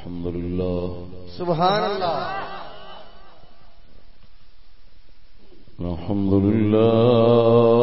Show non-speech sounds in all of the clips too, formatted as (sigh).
الحمد لله. سبحان الله. الحمد لله.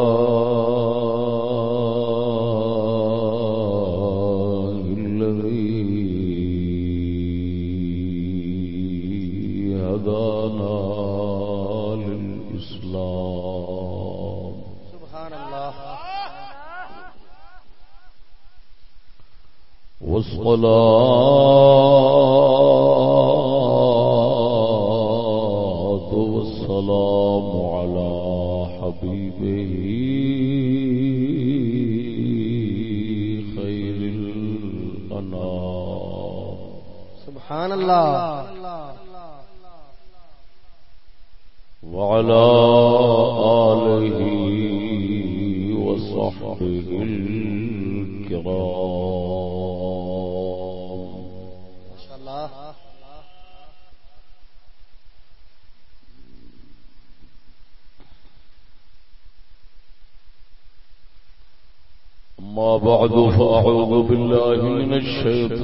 الشيطان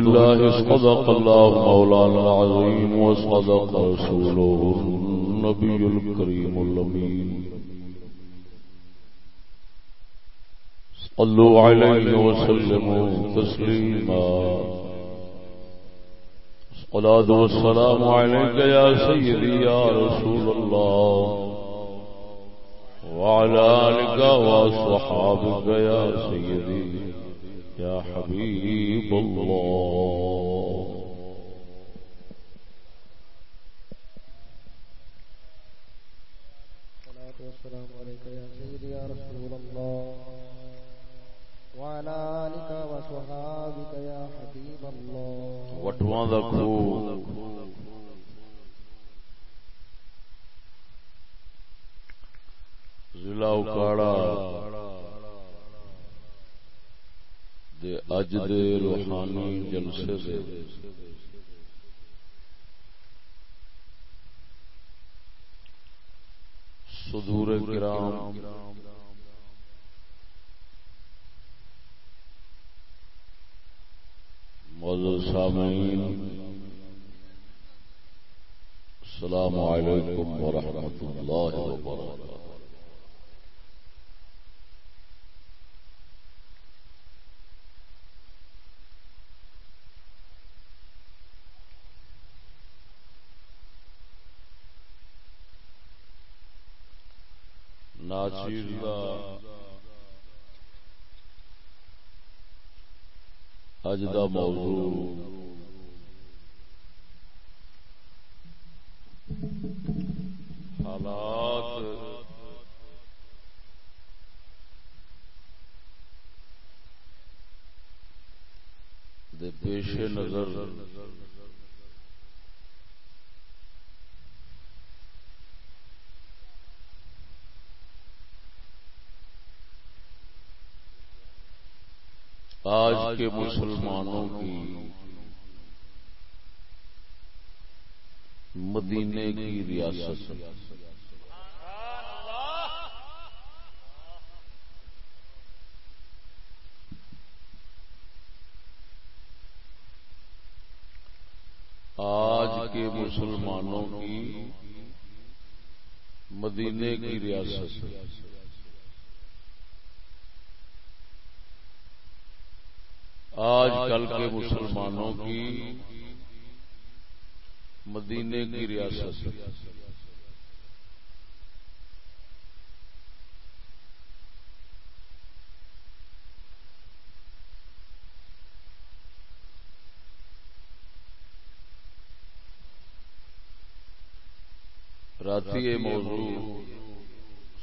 بالله صدق الله مولانا العظيم وصدق رسوله النبي الكريم الأمين. صلوا عليه وسلموا تسليما. الصلاة والسلام عليك يا سيدي يا رسول الله. وعلى آلك وصحابك يا سيدي. حبيب الله. ناچیر دا۔ اج دا موضوع۔ حالات۔ دے پیش نظر آج کے مسلمانوں کی مدینے کی ریاست۔ آج کے مسلمانوں کی مدینے کی ریاست۔ آج کل کے مسلمانوں کی مدینے کی ریاست راتی موضوع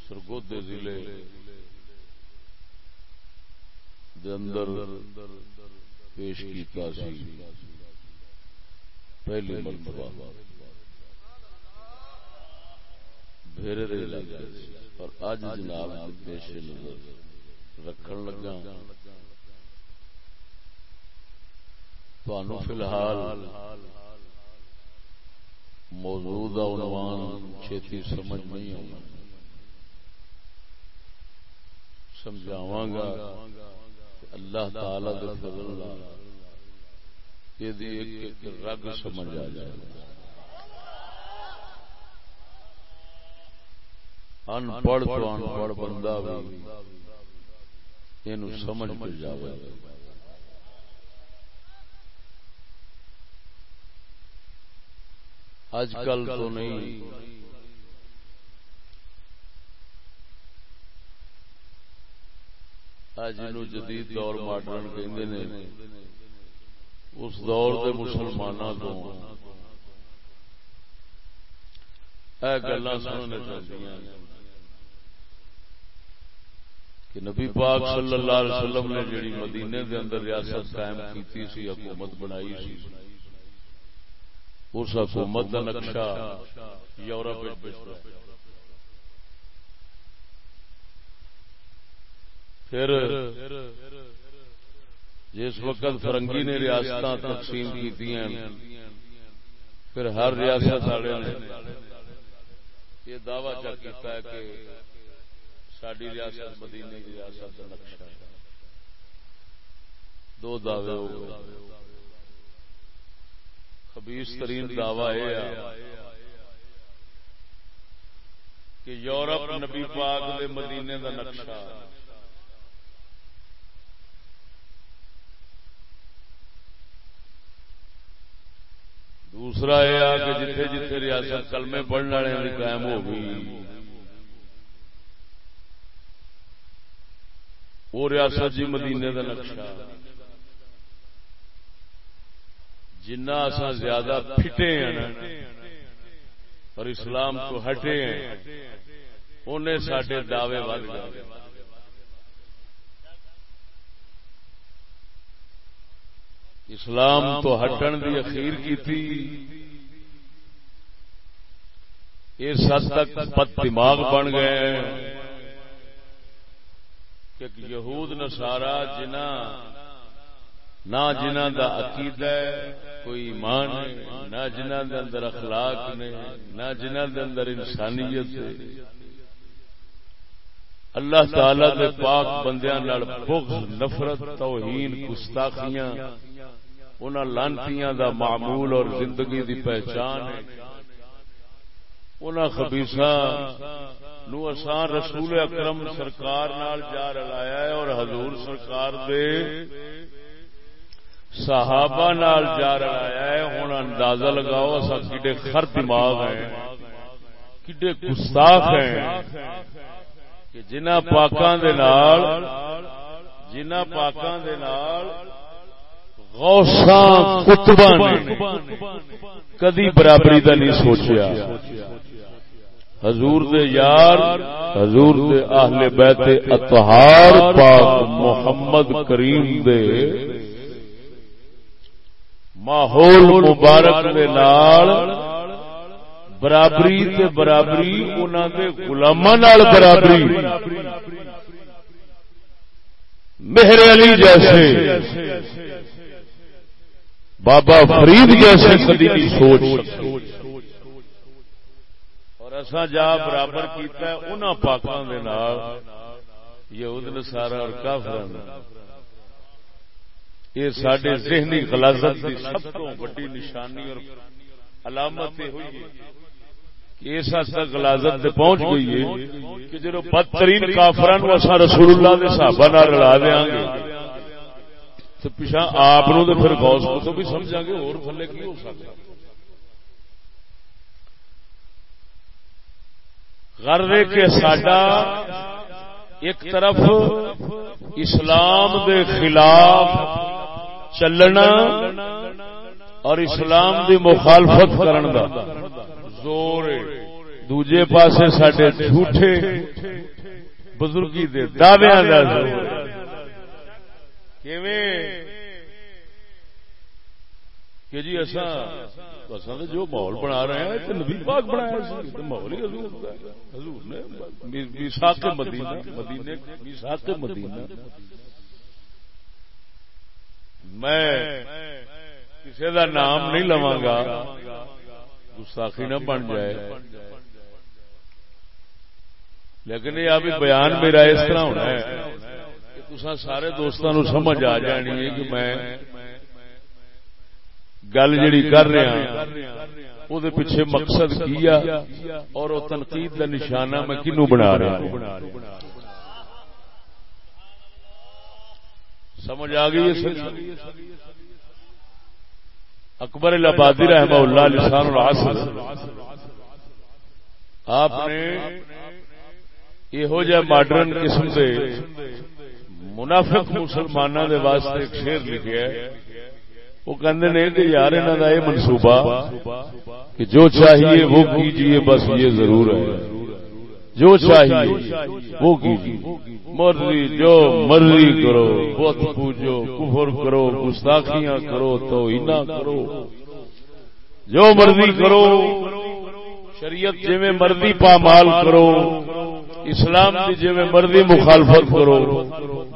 سرگودے ضلع دے اندر پیش کیتا سی۔ پہلی مرتبہ۔ بھیرے دے علاقے اور اج جناب پیش نظر رکھن لگا۔ تو فی الحال موجودہ عنوان چھتی سمجھ نہیں آنا سمجھاواں گا۔ اللہ تعالی دے فضل یہ ایک ایک رگ سمجھ آ جائے ان پڑھ تو ان پڑھ بندہ بھی یہ سمجھ کے جائے اج کل تو نہیں۔ اج جدید دور ماڈرن کہ اس دور کے مسلمانوں کو گلا سننے چاہیے کہ نبی پاک صلی اللہ علیہ وسلم نے جڑی مدینے دے اندر ریاست قائم کی سی حکومت بنائی سی۔ اس حکومت کا نقشہ یورپ پھر جس وقت فرنگی نے ریاست تقسیم کی پھر ہر ریاست والے نے یہ دعوی چا ہے کہ ساری ریاست مدینے کی ریاست کا نقشہ ہے۔ دو دعوے ہو گئے۔ خبیس ترین دعوی یہ کہ یورپ نبی پاک دے مدینے دا نقشہ دوسرا یہ کہ جتھے جتھے ریاست کلمے پڑھنے والے قائم ہو گئی۔ وہ ریاست جی مدینے کا نقشہ۔ جنا زیادہ پھٹے ہیں اور اسلام تو ہٹے ہیں، انہیں سڈے دعوے ود گئے اسلام تو ہٹن دی اخیر کی تھی۔ اس حد تک پت دماغ بن گئے کہ یہود نسارا جنہ نہ جنہ دا عقید ہے کوئی ایمان نہ جنہ دے اندر اخلاق نے نہ جنہ دے اندر انسانیت ہے۔ اللہ تعالی دے پاک بندیاں نال بغض نفرت توہین گستاخیاں انہاں لانتیاں دا معمول اور زندگی دی پہچان ہے۔ انہاں خبیثاں نو اساں رسول اکرم سرکار نال جا رلایا ہے اور حضور سرکار دے صحابہ نال جا رہا ہے۔ ہوں اندازہ لگاؤ اصا کڈے خر دماغ ہیں کڈے گستاخ ہیں کہ جنہ پاکاں دے نال جنہ پاکاں دے نال غوثاں کتباں نے کدی برابری دا نہیں سوچیا۔ حضور دے یار، حضور دے اہل بیت اطہار پاک محمد کریم دے ماحول مبارک دے نال، برابری تے برابری، انہاں دے غلاماں نال برابری۔ مہر علی جیسے۔ بابا فرید جیسے کدی نہیں سوچ اور ایسا جا برابر کیتا ہے انہاں پاکاں دے نال۔ یہود نصارا اور کافراں یہ سڈے ذہنی غلازت کی سب تو بڑی نشانی اور علامت ہوئی کہ اس حد تک غلازت سے پہنچ گئی ہے کہ جب بدترین کافران اصا رسول اللہ کے نہ رلا دیا گے تو پیچھا آپ نو تو پھر گوس کو تو بھی سمجھا گے اور تھلے کی ہو سکتا غرض کے ساڈا ایک طرف اسلام دے خلاف چلنا اور اسلام دی مخالفت کرن دا۔ زور دوجے پاسے ساڈے جھوٹے بزرگی دے دعویاں دا زور کہ جی اصا جو ماحول بنا رہے ہیں تو نبی پاک بنایا ماحول ہی حضور حضور نے میساک مدینہ مدینے میساک مدینہ۔ میں کسی کا نام نہیں لوا گا گستاخی نہ بن جائے۔ لیکن یہ ابھی بیان میرا اس طرح ہونا ہے۔ کہ سارے دوستوں سمجھ آ جانی ہے کہ میں گل جڑی کر رہا ہاں، وہ پیچھے مقصد کیا اور وہ تنقید کا نشانہ میں کنو بنا رہا ہوں۔ سمجھ آ گئی اکبر الابادی رحمہ اللہ لسان العصر۔ آپ نے یہو جہ ماڈرن قسم سے منافق مسلمانوں کے واسطے ایک شیر لکھے وہ کہتے ہیں کہ یار انہوں کا یہ منصوبہ کہ جو چاہیے وہ کیجیے بس یہ ضرور ہے۔ جو چاہیے وہ کیجیے مرضی جو مرضی کرو، بت پوجو، کفر کرو، گستاخیاں کرو تو کرو۔ جو مرضی کرو، شریعت جی مرضی پامال کرو اسلام کی جی مرضی مخالفت کرو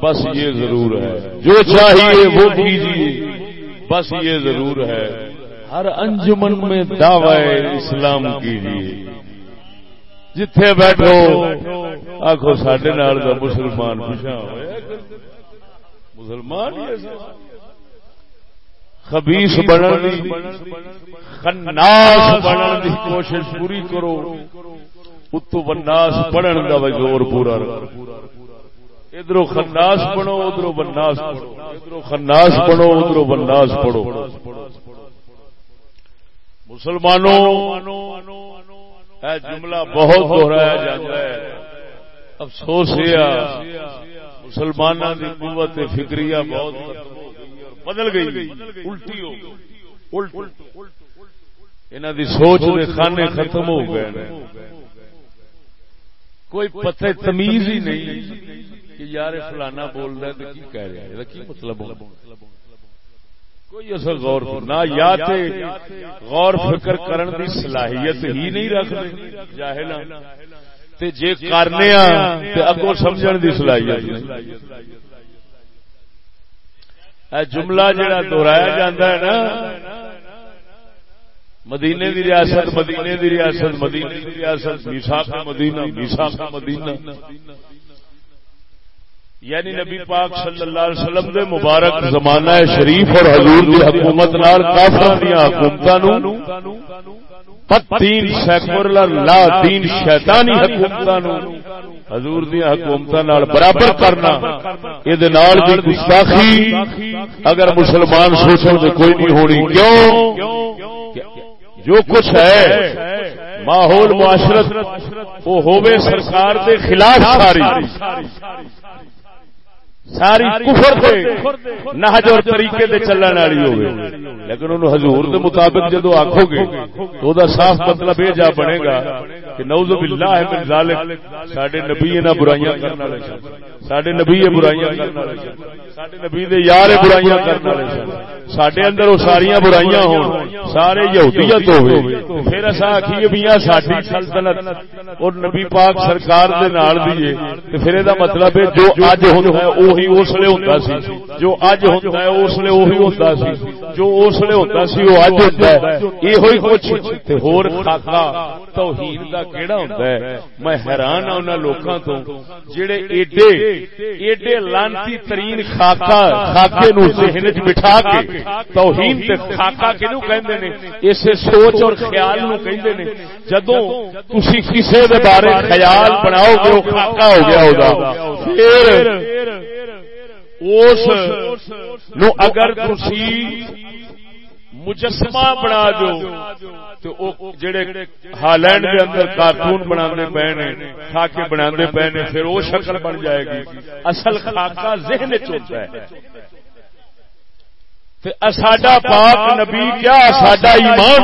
بس یہ ضرور ہے۔ جو چاہیے وہ کیجیے بس یہ ضرور ہے۔ ہر انجمن میں دعوی اسلام کیجیے۔ جتھے بیٹھو آخو سڈے کا مسلمان پچھا مسلمان خبیس بننے خناس بننے کی کوشش پوری کرو۔ اتو بناس پڑھن کا زور پورا ادھر خناس بنو ادھر بناس پڑھو۔ ادھر خناس بنو ادھر بناس پڑھو۔ مسلمانوں جملہ بہت دہرایا جاتا ہے۔ افسوس یہ مسلمانوں کی قوت فکری بہت بدل گئی، الٹی ہو۔ انہوں دی سوچ دے خانے ختم ہو گئے۔ کوئی پتہ تمیز ہی نہیں کہ یار فلانا بول رہا ہے تو کی کہہ رہا ہے؟ کی مطلب کوئی اصل غور نہ یا تے غور فکر کرن دی صلاحیت ہی نہیں رکھتے۔ جاہل تے جے کرنے تے اگوں سمجھن دی صلاحیت نہیں۔ جملہ جڑا دہرایا جاتا ہے نا مدینے دی ریاست، مدینے دی ریاست، مدینے دی ریاست میسا مدینہ میسا مدینہ۔ یعنی نبی پاک صلی اللہ علیہ وسلم دے مبارک زمانہ شریف اور حضور دی حکومت نال کافراں دی حکومتاں تین سیکولر لا دین شیطانی حکومتاں نو حضور دی حکومتاں نال برابر کرنا اے دے نال دی گستاخی۔ اگر مسلمان سوچو تے کوئی نہیں ہونی، کیوں؟ جو کچھ ہے ماحول معاشرت وہ ہوے سرکار دے خلاف ساری۔ ساری کفر دے نہج اور طریقے دے چلن والی ہوگی لیکن انہوں حضور دے مطابق جدو آخو گے تو دا صاف مطلب یہ جا بنے گا کہ نوز باللہ من ذالک ساڈے نبی نہ برائیاں کرنا والے ساڈے نبی برائیاں کرنا والے ساڈے نبی دے یار برائیاں کرنا والے ساڈے اندر وہ ساری برائیاں ہون سارے یہودیت ہوے پھر اسا آکھیے میاں ساڈی سلطنت اور نبی پاک سرکار دے نال دیے تے پھر اے دا مطلب ہے جو اج ہوندا ہے وہی اس لیے ہوتا سی جو اج ہوتا ہے اس لیے وہی ہوتا سی جو اس لیے ہوتا سی وہ اج ہوتا ہے یہ کچھ تے ہور خاکا توحید دا کیڑا ہوندا ہے میں حیران ہوں انہاں لوکاں تو جڑے ایڈے ایڈے لانتی ترین خاکا خاکے نو ذہن وچ بٹھا کے توہین تے خاکا کینو کہندے نے اسے سوچ اور خیال نو کہندے نے جدوں تسی کسے دے بارے خیال بناؤ گے وہ خاکا ہو گیا ہوگا پھر اس نو اگر تسی مجسمہ بنا دو جڑے ہالینڈ کے اندر کارٹون بنا پے نے خاکے بنا پے نے پھر وہ شکل بن جائے گی۔ اصل خاکہ ذہن چلتا ہے۔ ساڈا پاک نبی کیا؟ ساڈا ایمان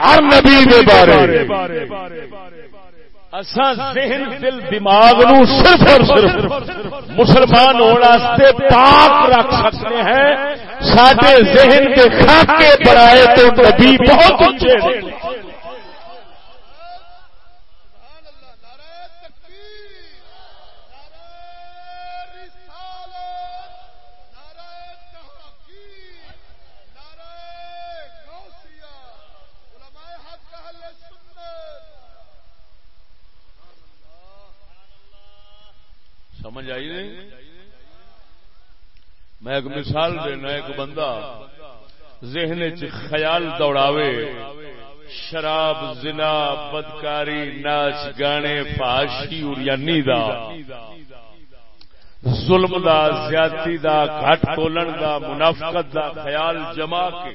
ہر نبی کے بارے۔ اساں ذہن، دل، دماغ نو صرف اور صرف مسلمان ہونے واسطے پاک رکھ سکتے ہیں، ساڈے ذہن کے خاکے بنائے تو نبی بہت اچھے سمجھ آئی نہیں میں ایک مثال دینا، ایک بندہ ذہن چ خیال دوڑاوے، شراب، زنا، بدکاری، ناچ، گانے فاشی اور یعنی دا۔ ظلم دا، زیادتی دا، گھٹ بولن دا، منافقت دا خیال جما کے۔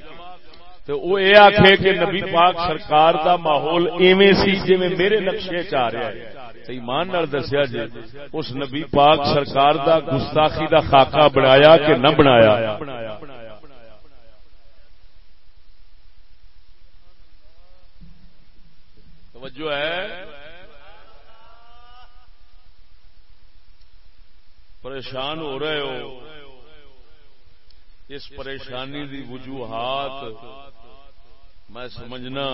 تو وہ یہ آخے کہ نبی پاک سرکار دا ماحول ایویں سی جی میرے نقشے چ رہا ہے۔ ایمان نال دسیا جی اس نبی پاک سرکار دا گستاخی دا خاکہ بنایا کہ نہ بنایا؟ توجہ ہے؟ پریشان ہو رہے ہو۔ اس پریشانی دی وجوہات میں سمجھنا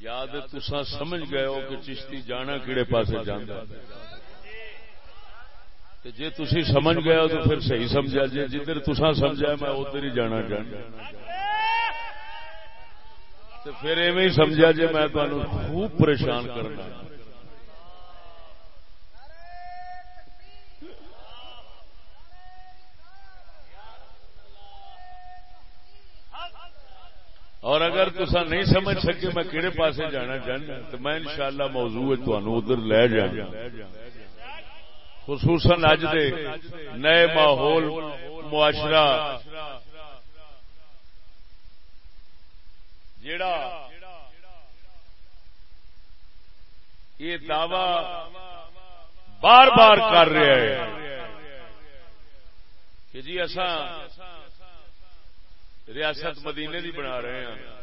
یاد تسا سمجھ گئے ہو کہ چشتی جانا کہڑے پاس جانا جی تھی سمجھ گئے ہو تو پھر صحیح سمجھا۔ جی جدھر تسا سمجھا میں ادھر ہی جانا چاہتا پھر ایویں سمجھا جی میں تمہیں خوب پریشان کرنا۔ اور اگر تسا نہیں سمجھ سکے میں کہڑے پاسے جانا چاہنا ہاں، تو میں انشاءاللہ موضوع ادھر لے جانا۔ خصوصاً اج دے نئے ماحول، معاشرہ۔ جیڑا یہ دعوی بار بار کر رہا ہے کہ جی اصا ریاست مدینے دی بنا رہے ہیں۔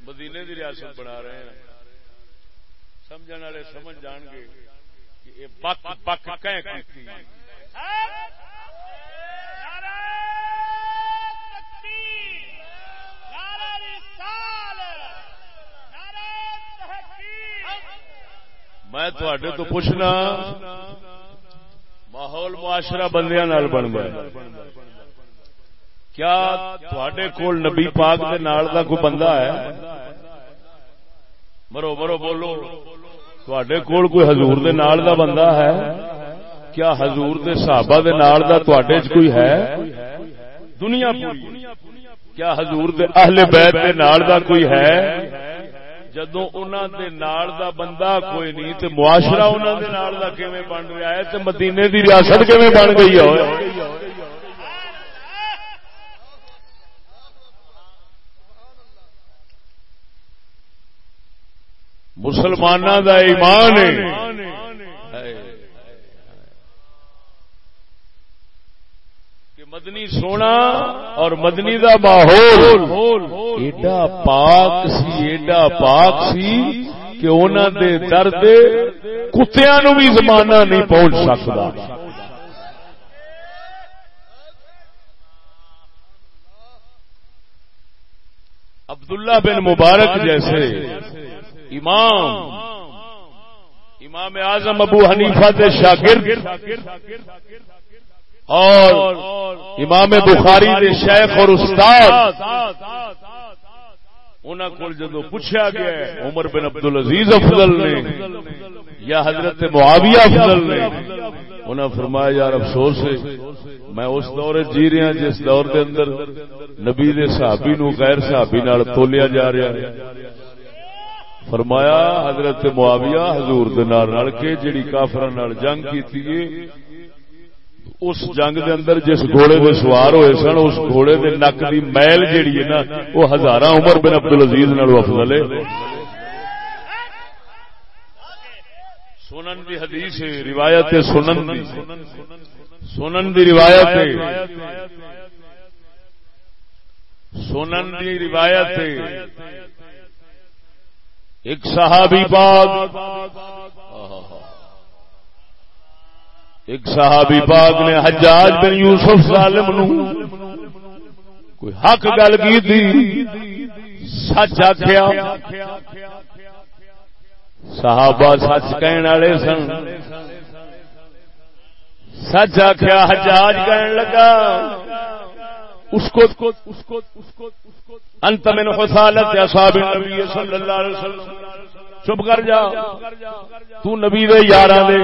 مدینے دی ریاست بنا رہے ہیں۔ سمجھ والے سمجھ جان گے کہ یہ بک بک کی میں تھوڑے تو پوچھنا، ماحول معاشرہ بندیاں بن گیا۔ کیا تھوڑے کول نبی پاک دے نال دا کوئی بندہ ہے؟ مرو مرو، بولو۔ تھوڑے کول کوئی حضور دے نال دا بندہ ہے؟ کیا حضور دے صحابہ دے نال دا تھوڑے چ کوئی ہے؟ دنیا پوری۔ کیا حضور دے اہل بیت دے نال دا کوئی ہے؟ جدو انہوں دے نال دا بندہ کوئی نہیں، تے معاشرہ انہوں دے نال دا کیویں بن رہا ہے؟ تے مدینے دی ریاست کیویں بن گئی ہے؟ مسلمان دا ایمان کہ مدنی سونا اور مدنی دا ماحول۔ ایڈا پاک سی، ایڈا پاک سی کہ انہوں دے درد کتیا نو بھی زمانہ نہیں پہنچ سکتا عبداللہ بن مبارک جیسے امام امام اعظم ابو حنیفہ دے شاگرد اور امام بخاری دے شیخ اور استاد انہوں کو جدو پوچھا گیا عمر بن عبد العزیز افضل نے یا حضرت معاویہ افضل نے انہوں نے فرمایا، یار افسوس ہے، میں اس دور جی رہا جس دور دے اندر نبی دے صحابی نو غیر صحابی نال تولیا جا رہا ہے۔ فرمایا، حضرت معاویہ حضور کے جڑی کافر جنگ کی اس جنگ دے اندر جس گھوڑے دے سوار ہوئے سن، اس گھوڑے دے نک دی میل جیڑی ہے نا، وہ ہزار عمر بن عبد العزیز نال افضل ہے۔ سنن دی حدیث ہے، روایت سنن دی۔ سنن دی روایت ہے۔ سنن دی روایت ہے۔ ایک صحابی پاک۔ ایک صحابی پاک نے حجاج بن یوسف ظالم نو کوئی حق گل کی تھی؟ سچ آخیا صحابہ سچ کہنے والے سن۔ سچ آخیا حجاج کہنے لگا۔ اس کو اس کو اس کو اس کو انت من حسالت اصحاب النبی صلی اللہ علیہ وسلم۔ چپ کر جا۔ تو نبی دے یاراں دے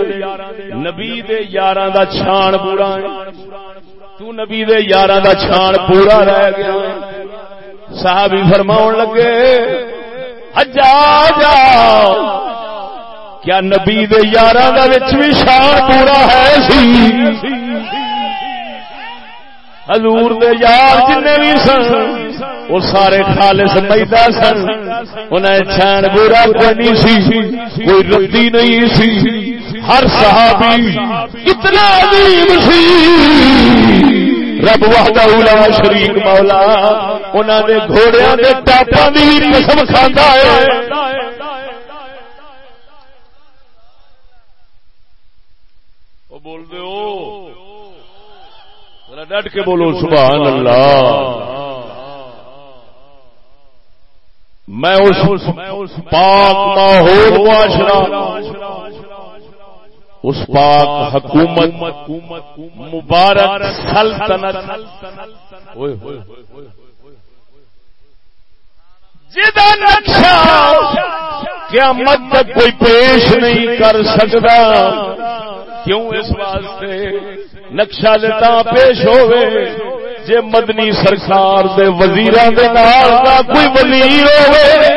نبی دے یاراں دا چھان پورا ہے۔ تو نبی دے یاراں دا چھان پورا رہ گیا صحابی فرماون لگے حجاج کیا نبی دے یاراں دا وچ بھی شان پورا ہے سی؟ حضور دے یار جن بھی سن۔ وہ سارے خالص میدا سن۔ انہیں چھین برا کوئی نہیں سی۔ کوئی ردی نہیں سی۔ ہر صحابی اتنا عظیم سی۔ رب وحدہ لا شریک مولا انہوں نے گھوڑیاں دے ٹاپاں دی قسم کھاندا ہے۔ بول دے ڈٹ کے بولو، سبحان اللہ۔ میں اس پاک ماحول معاشرہ اس پاک حکومت مبارک سلطنت۔ نقشہ قیامت تک کوئی پیش نہیں کر سکتا، کیوں اس واسطے نقشہ دیتا پیش ہوئے؟ جے مدنی سرکار دے وزیراں دے نال دا کوئی وزیر ہوئے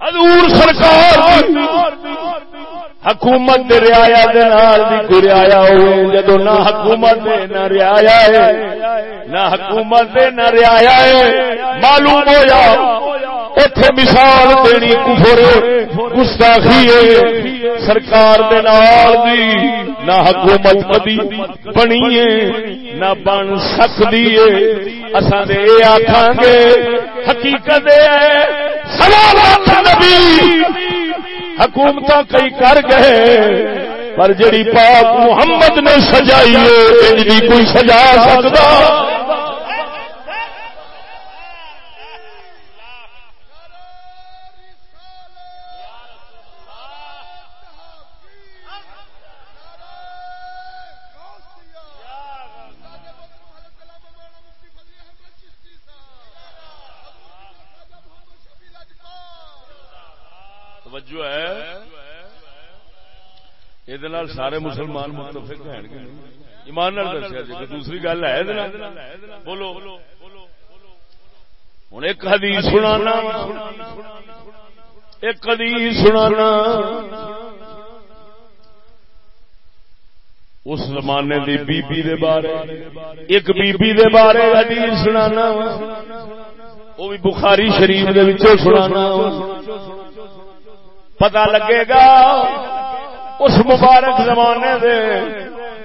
حضور سرکار حکومت دے رعایا دے نال دی کوئی رعایا ہوئے جدو نہ حکومت دے نہ رعایا ہے، نہ حکومت دے نہ رعایا ہے، معلوم ہو جاؤ۔ اتے مثال دینی کفر، گستاخی سرکار دی، نہ حکومت کبھی بنی ہے، نہ بن سکتی ہے۔ اصل یہ آخان گے، حقیقت حکومت کئی کر گئے، پر جڑی پاک محمد نے سجائی ہے کوئی سجا سکتا یہ سارے مسلمان متفق ہیں ایمان دسیا جی دوسری گل ہے بولو ہوں ایک حدیث سنانا ایک حدیث سنانا اس زمانے دی بی بی دے بارے ایک بی بی دے بارے حدیث سنانا وہ بھی بخاری شریف دے وچوں سنانا پتہ لگے گا اس مبارک زمانے دے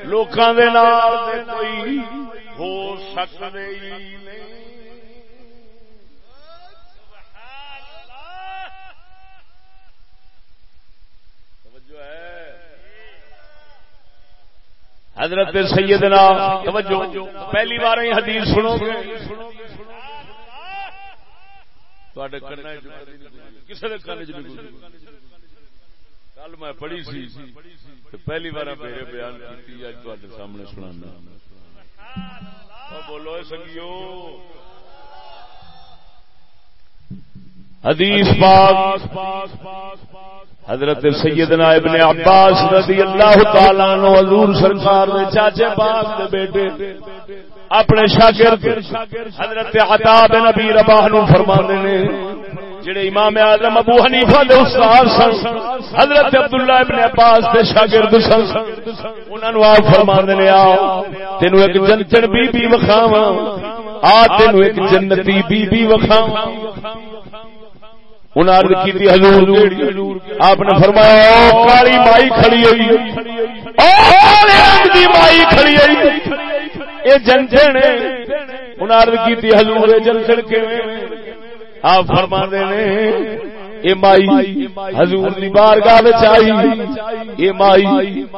لوکاں دے نال دے کوئی ہو سکدے ہی نہیں۔ حضرت سیدنا، توجہ، پہلی بار ہی حدیث سنو گے کسی کل میں پڑھی سی پہلی بار میرے بیان کی اج تے سامنے سنا بولو سنگیو۔ حدیث پاک۔ حضرت سیدنا ابن عباس رضی اللہ تعالی عنہ حضور سرکار دے چاچے پاک دے بیٹے۔ اپنے شاگرد حضرت عطا بن ابی رباح نو فرماندے نے۔ جڑے امام اعظم ابو حنیفہ دے استاد سن، حضرت عبداللہ ابن عباس دے شاگرد سن، انہاں نو آپ فرماندے نے آ تینو ایک جنتن بی بی وکھاواں، آ، تینو ایک جنتی بی بی وکھاواں۔ انہاں عرض کیتی، حضور کیڑی آپ نے فرمایا، او، کالی مائی کھڑی ہوئی۔ او کالے رنگ دی مائی کھڑی ہوئی۔ اے جنتن، انہاں عرض کیتی، حضور، اے جنتن کیویں؟ آپ فرما دے اے مائی، حضور دی بارگاہ وچ آئی. اے مائی،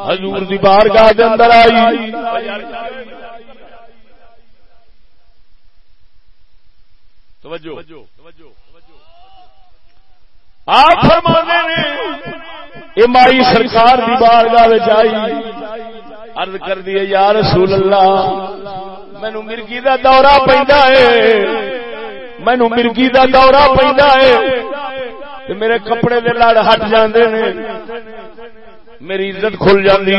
حضور دی بارگاہ دے اندر آئی. توجہ۔ آپ فرما دے اے مائی، سرکار دی بارگاہ وچ آئی. عرض کر دیے یا رسول اللہ، مینوں مرگی دا دورہ پیندا ہے۔ مینو مرگی کا دورہ پہ میرے کپڑے دے لڑ ہٹ جاندے نے۔ میری عزت کھل جاندی۔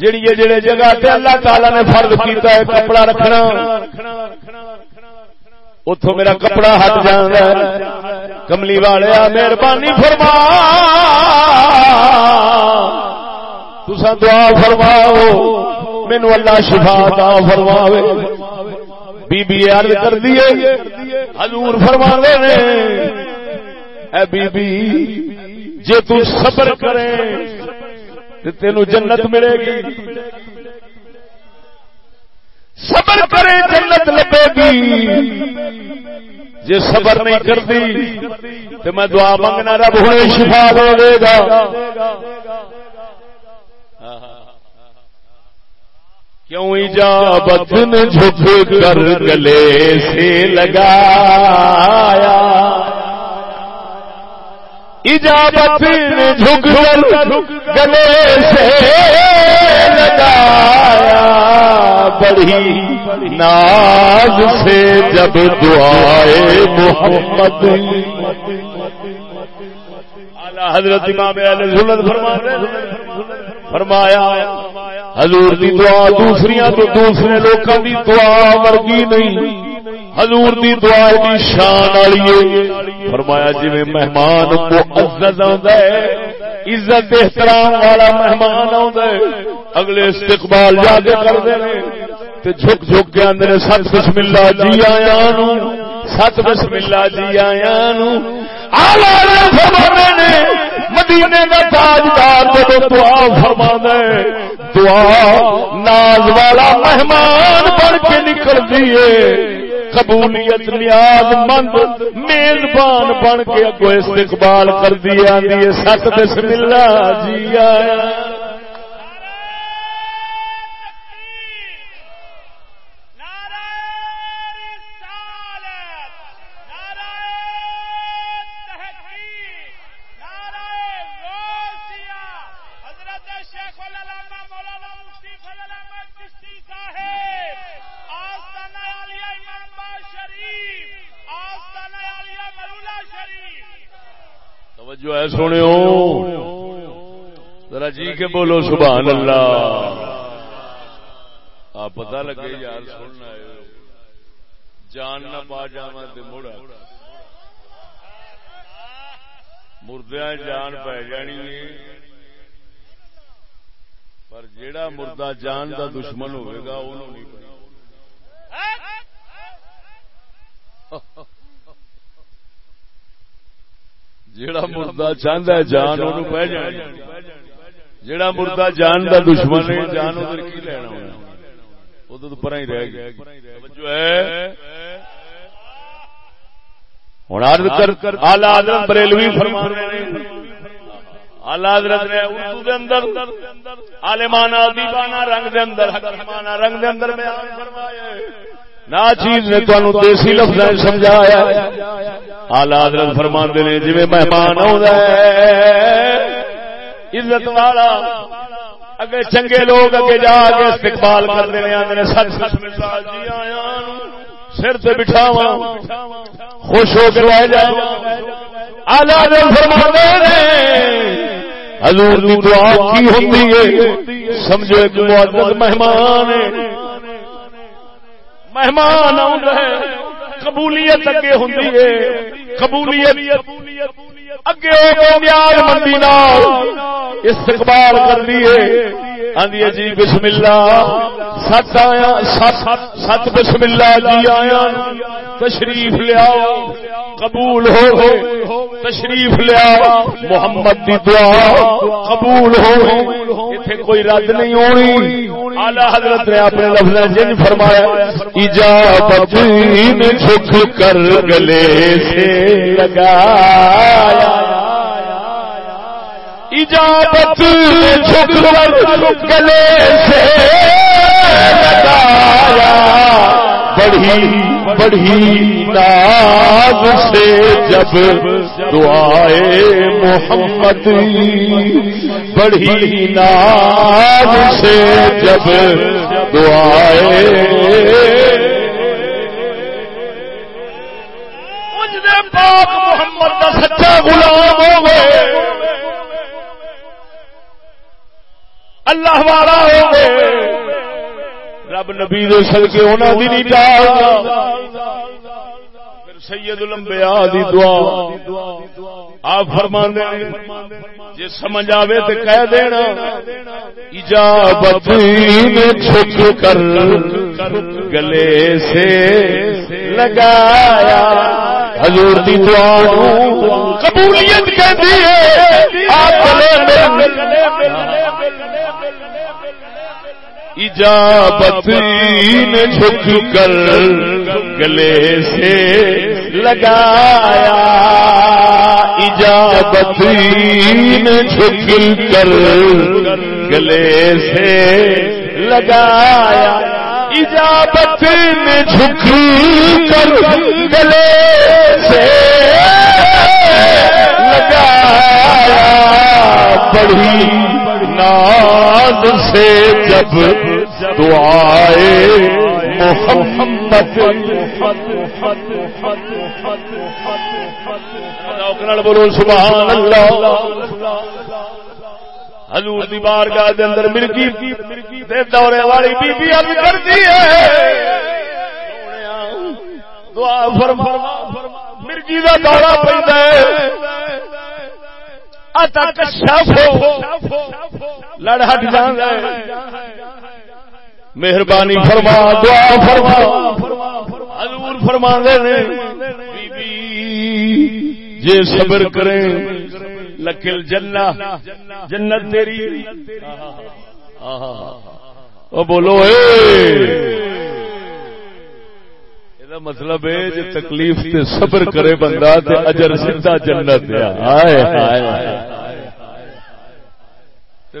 جڑی یہ جڑے جگہ تے اللہ تعالی نے فرض کیتا ہے کپڑا رکھنا اتو میرا کپڑا ہٹ جانا کملی والے مہربانی فرما۔ تسا دعا فرماؤ، مینو اللہ شفا دا فرماوے۔ بی بی عرض کر دیے حضور فرما نے، اے بی بی، جے تو صبر کرے تو تینو جنت ملے گی۔ صبر کرے، جنت لبے گی۔ جے صبر نہیں کرتی تو میں دعا منگنا رب ہونے شفا دے گا۔ کیوں ایجابت نے جھک کر گلے سے لگایا؟ ایجابت نے جھک کر گلے سے لگایا۔ بڑی ناز سے جب دعائے محمد۔ حضرت امام علیہ سنت فرمایا حضور دی دعا دوسری تو دوسرے لوگوں دی دعا ورگی نہیں. حضور دی دعا دی شان والی فرمایا جی مہمان کو عزت آتا ہے، عزت احترام والا مہمان آتا ہے، اگلے استقبال جا کے کرتے ہیں۔ جھک جھک کے اندر سچ بسم اللہ جی آیا نو سچ بسم اللہ جی آیا نو۔ آلہ نے مدینے کا تاجدار جب دعا فرما دے دعا ناز والا مہمان بن کے نکل دیے قبولیت، نیاز مند، میزبان بن کے اگو استقبال کر دیا ست بسم اللہ جی آیا۔ جو ہے سونے ذرا جی کے بولو، سبحان اللہ۔ آپ پتا لگے یار، سننا جان نہ پا جا مڑا۔ مردیا جان پی جانی پر جیڑا مردہ جان دا دشمن ہوئے گا انہوں نہیں پڑی۔ جیڑا مردہ چاہتا ہے جان ان پہ جان جیڑا مردہ جان دا دشمن ہے جان ادھر کی لینا ادھر تو پرا ہی رہ گیا جو ہے ہوں عرض کر حضرت بریلوی فرما آلہ حضرت نے اردو دے اندر عالمانہ دیوانہ رنگ دے اندر حکیمانہ رنگ دے اندر بیان فرمایا نا چیز نے تمہیں دیسی لفظ سمجھایا۔ آلہ حضرت فرما نے جی مہمان عزت والا، اگے چنگے لوگ اگے جا کے استقبال کرتے ہیں آدھے سچ سچ جی آیا سر سے بٹھاوا خوش ہو کے رہ جاؤ آلہ حضرت فرما حضور کی دعا کی ہوتی ہے؟ سمجھو ایک مہمان ہے۔ مہمان قبولیت اگے ہوں قبولیت اگے نیاز مندی استقبال کر دیے آدھی جی بسم اللہ سات آیا، سات بسم اللہ جی آیا۔ تشریف لیا قبول ہو گئے تشریف لیا محمد دی دعا قبول ہو۔ گئے کوئی رد نہیں ہونی۔ آلہ حضرت نے اپنے لفظ جن فرمایا اجابت جھک کر گلے سے لگایا۔ اجابت جھک گلے سے لگایا۔ بڑی بڑھی ناز سے جب دعائے محمد بڑھی ناز سے جب دعائے پاک محمد کا سچا غلام ہو اللہ والا ہو رب نبی دے صدقے انہاں دی نہیں ڈالدا پھر سید الانبیاء دی دعا. آپ فرماندے جے سمجھ آوے تے کہہ دینا، اجابت میں چھک کر گلے سے لگایا. حضور دی دعا قبولیت کہندی ہے. آپ گلے میں اجابت جھک کر گلے سے لگایا۔ اجابت جھک کر گلے سے لگایا۔ اجابت نے جھک کر گلے سے لگایا۔ بڑی ناد سے جب دعائے محمد بولو، سبحان اللہ۔ حضور دی بارگاہ دے اندر مرگی دے دورے والی بی بی عرض کرتی ہے۔ دعا فرما مرگی دا دورہ پیندا ہے۔ لڑ ہٹ جان مہربانی فرما، دعا فرما۔ حضور فرما دے جے صبر کریں لکل جنہ، جنت تیری۔ او بولو، اے۔ مطلب ہے جی تکلیف تے صبر کرے بندہ تے اجر سیدھا جنت آئے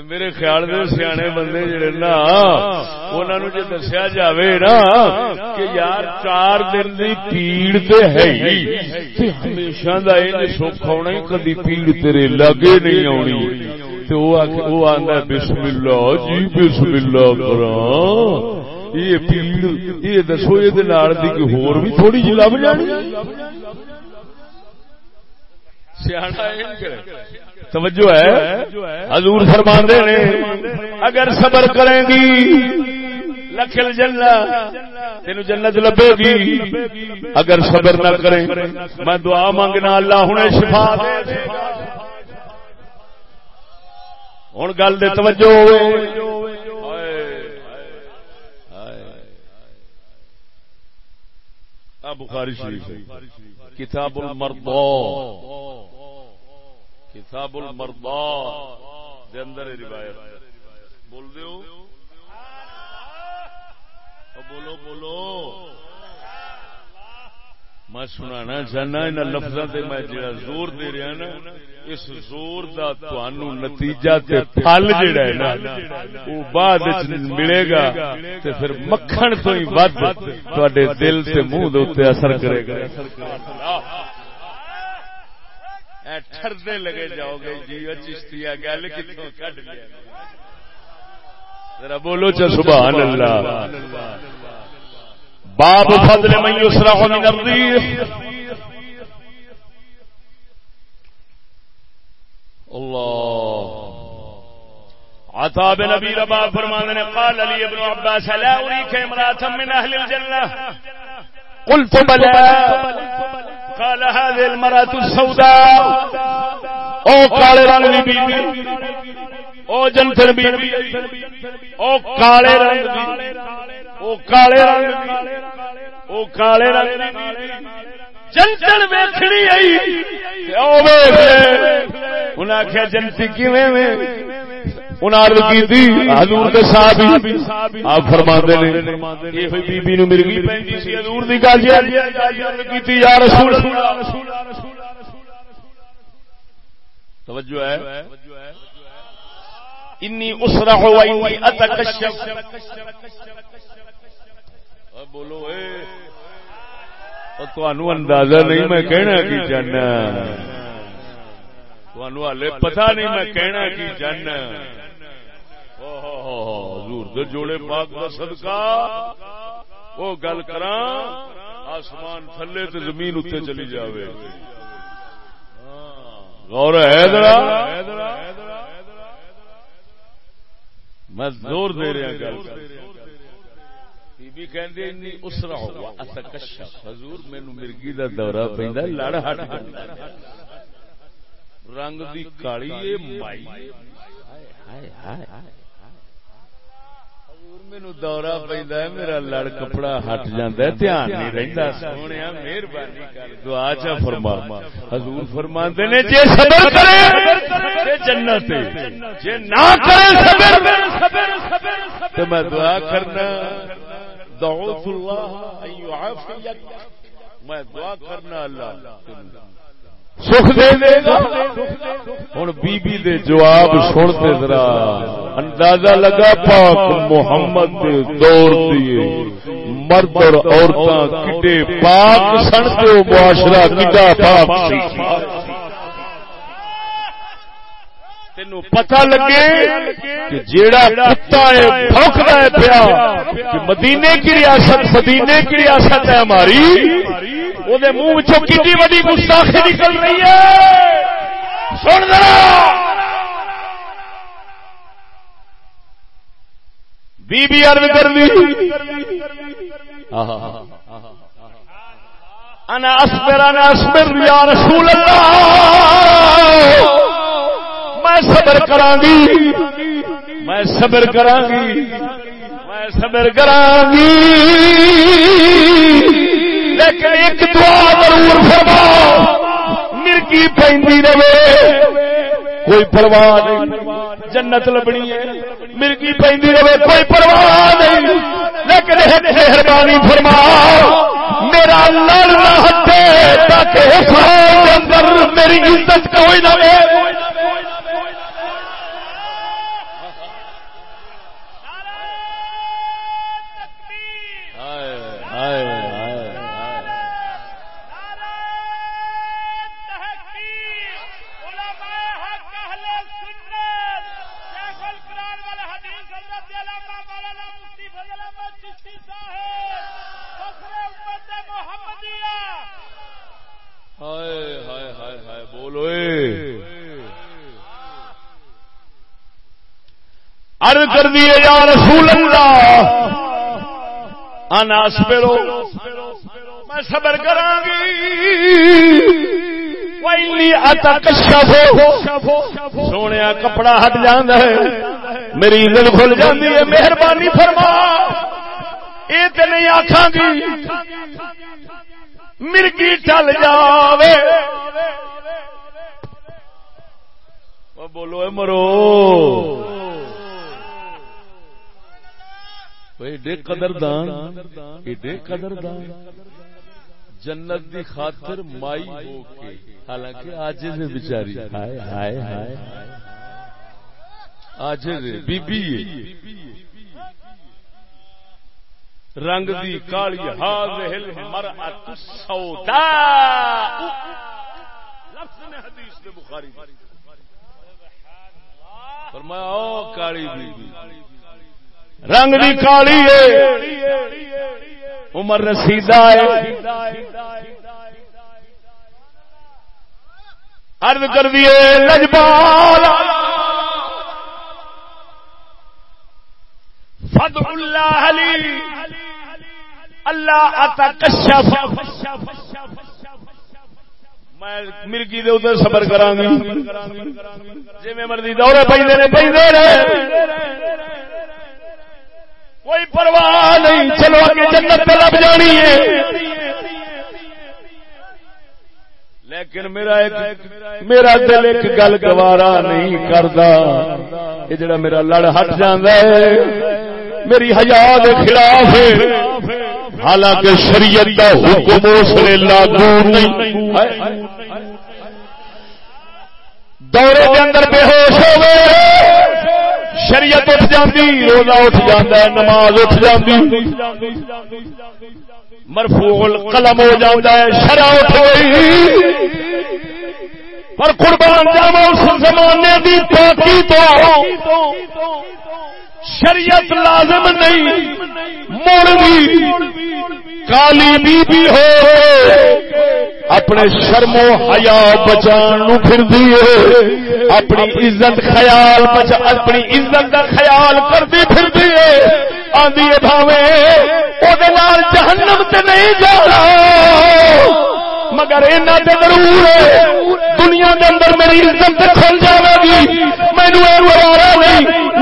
میرے خیال میں سیانے بندے جڑے نا انہوں جی دسیا جاوے نا کہ یار چار دن کی پیڑ تے ہے ہی ہمیشہ دا یہ سکھ آنا ہی کدی پیڑ تیرے لاگے نہیں آنی تو وہ آدھا بسم اللہ جی بسم اللہ کرا یہ پیڑ یہ دسو یہ ہور بھی تھوڑی جی لب جانی توجہ ہے حضور فرما نے اگر صبر کریں گی لکھل جنہ تین جنت لبے گی اگر صبر نہ کریں میں دعا مانگنا اللہ ہوں شفا ہوں گل دے توجہ بخاری شریف کتاب المرضا کتاب المرضا دے اندر روایت۔ بول دیو بولو بولو۔ میں سنا چاہنا ان لفظوں سے میں جڑا زور دے رہا نا، اس زور دا تہن نتیجہ تے پھل جڑا ہے نا وہ بعد ملے گا تے پھر مکھن تو ہی ود تواڈے دل تے منہ دے اوتے اثر کرے گا۔ ٹھردے لگے جاؤ گے جی چشتیا گل کتوں کڈ لیا۔ ذرا بولو چا سبحان اللہ۔ باب فضل من يسرع من الريح. الله. عطا بن ابي رباح فرمانے نے قال لي ابن عباس لا أريك امرأة من أهل الجنة. قلت بلى. قال هذه المرأة السوداء. أو کالے رنگ او جنتر بی او کالے رنگ دی، او کالے رنگ دی، او کالے رنگ دی۔ جنتر ویکھنی آئی او ویکھ لے انہاں آکھیا جنتی کیویں میں انہوں کی حضور کے صاحب آپ فرما نے یہ بی بی نو مرگی پہنی سی، حضور دی گل کی یا رسول توجہ ہے۔ انی اسرا ہو انی اتکشف. بولو، اے تو اندازہ نہیں میں کہنا کی جانا۔ ہلے پتا نہیں میں کہنا کی جانا۔ حضور جوڑے پاک کا صدقہ۔ وہ گل کر آسمان تھلے تو زمین اتنے چلی جاوے۔ ہاں، غور ہے میں زور دے رہا بی کہ اسرا ہوا حضور مینو مرگی دا دورہ پہ لڑ ہٹ رنگ دی کالی مائی۔ مینو دورہ میرا لڑ کپڑا ہٹ دھیان نہیں مہربانی کر دعا چا فرما۔ حضور نے صبر کرے جنت نہ کرے میں دعا کرنا۔ دعوت اللہ میں دعا کرنا اللہ۔ سکھ دے دے گا۔ ہوں بی بی دے جواب سنتے ذرا۔ اندازہ لگا پاک محمد دے دور دیے مرد اور عورتاں کٹے پاک سن کے معاشرہ کٹا پاک سی۔ تینو پتہ لگے کہ جیڑا کتا ہے، بھوکتا ہے پیا، کہ مدینے کی ریاست، مدینے کی ریاست ہے ہماری۔ وہ منہ چی وی گستاخی نکل رہی ہے؟ سن بی بی ارد کر دی۔ انا اسبر انا اسبر یا رسول اللہ۔ میں صبر کرا گی میں صبر کرا گی میں صبر کرا گی لیکن ایک دعا ضرور فرما۔ مرگی پہ رہے۔ کوئی پرواہ نہیں۔ جنت لبنی ہے۔ مرگی پہ رہے۔ کوئی پرواہ نہیں۔ لیکن مہربانی فرما۔ میرا لڑ نہ ہٹے تاکہ اندر میری عزت کوئی نہ ہائے ہائے ہائے ہائے بولو عرض کر دیے یا رسول اللہ اناس پہ میں صبر کرا گی سونے کپڑا ہٹ جانا ہے۔ میری عزت کھل جاتی ہے۔ مہربانی فرما۔ یہ تو نہیں آخا گی مرگی چل جاوے۔ بولو، اے مرو۔ ایڈے قدردان ایڈے قدردان۔ جنت دی خاطر مائی ہو کے۔ حالانکہ آج سے بچاری ہائے ہائے ہائے۔ آج بی بی رنگ دی کالی ہاض مرأت سودا۔ لفظ نے حدیث میں بخاری فرمایا، او کالی بی۔ بی رنگ بھی کالی ہے۔ عمر رسیدہ ہے۔ ارد کر دیے لجبال فد اللہ علی۔ اللہ آتا کشف میں مرگی دے ادھر صبر کرا گی جی میں مرضی دورے پہ پہ کوئی پرواہ نہیں، چلو اگے جنت پہ لب جانی ہے۔ لیکن میرا ایک میرا دل ایک گل گوارا نہیں کرتا یہ جڑا میرا لڑ ہٹ جانا ہے۔ میری حیا کے خلاف ہے۔ حالانکہ شریعت کا حکم اس نے لاگو نہیں۔ دورے کے اندر بے ہوش ہو گئے شریعت اٹھ جاتی روزہ اٹھ جاتا ہے، نماز اٹھ جاتی مرفوع قلم ہو جاتا ہے، شرع اٹھ گئی۔ پر قربان جاوا اس زمانے دی پاکی تو۔ شریعت لازم نہیں مڑ بھی کالی بی بی ہو، اپنے شرم و حیا بچان پھر دیے اپنی عزت خیال بچا اپنی عزت کا خیال کرتی پھر دیے آدھی بھاوے وہ جہنم تے نہیں جانا مگر اینا تے ضرور ہے، دنیا کے اندر میری عزت کھل جائے گی مینو گوارا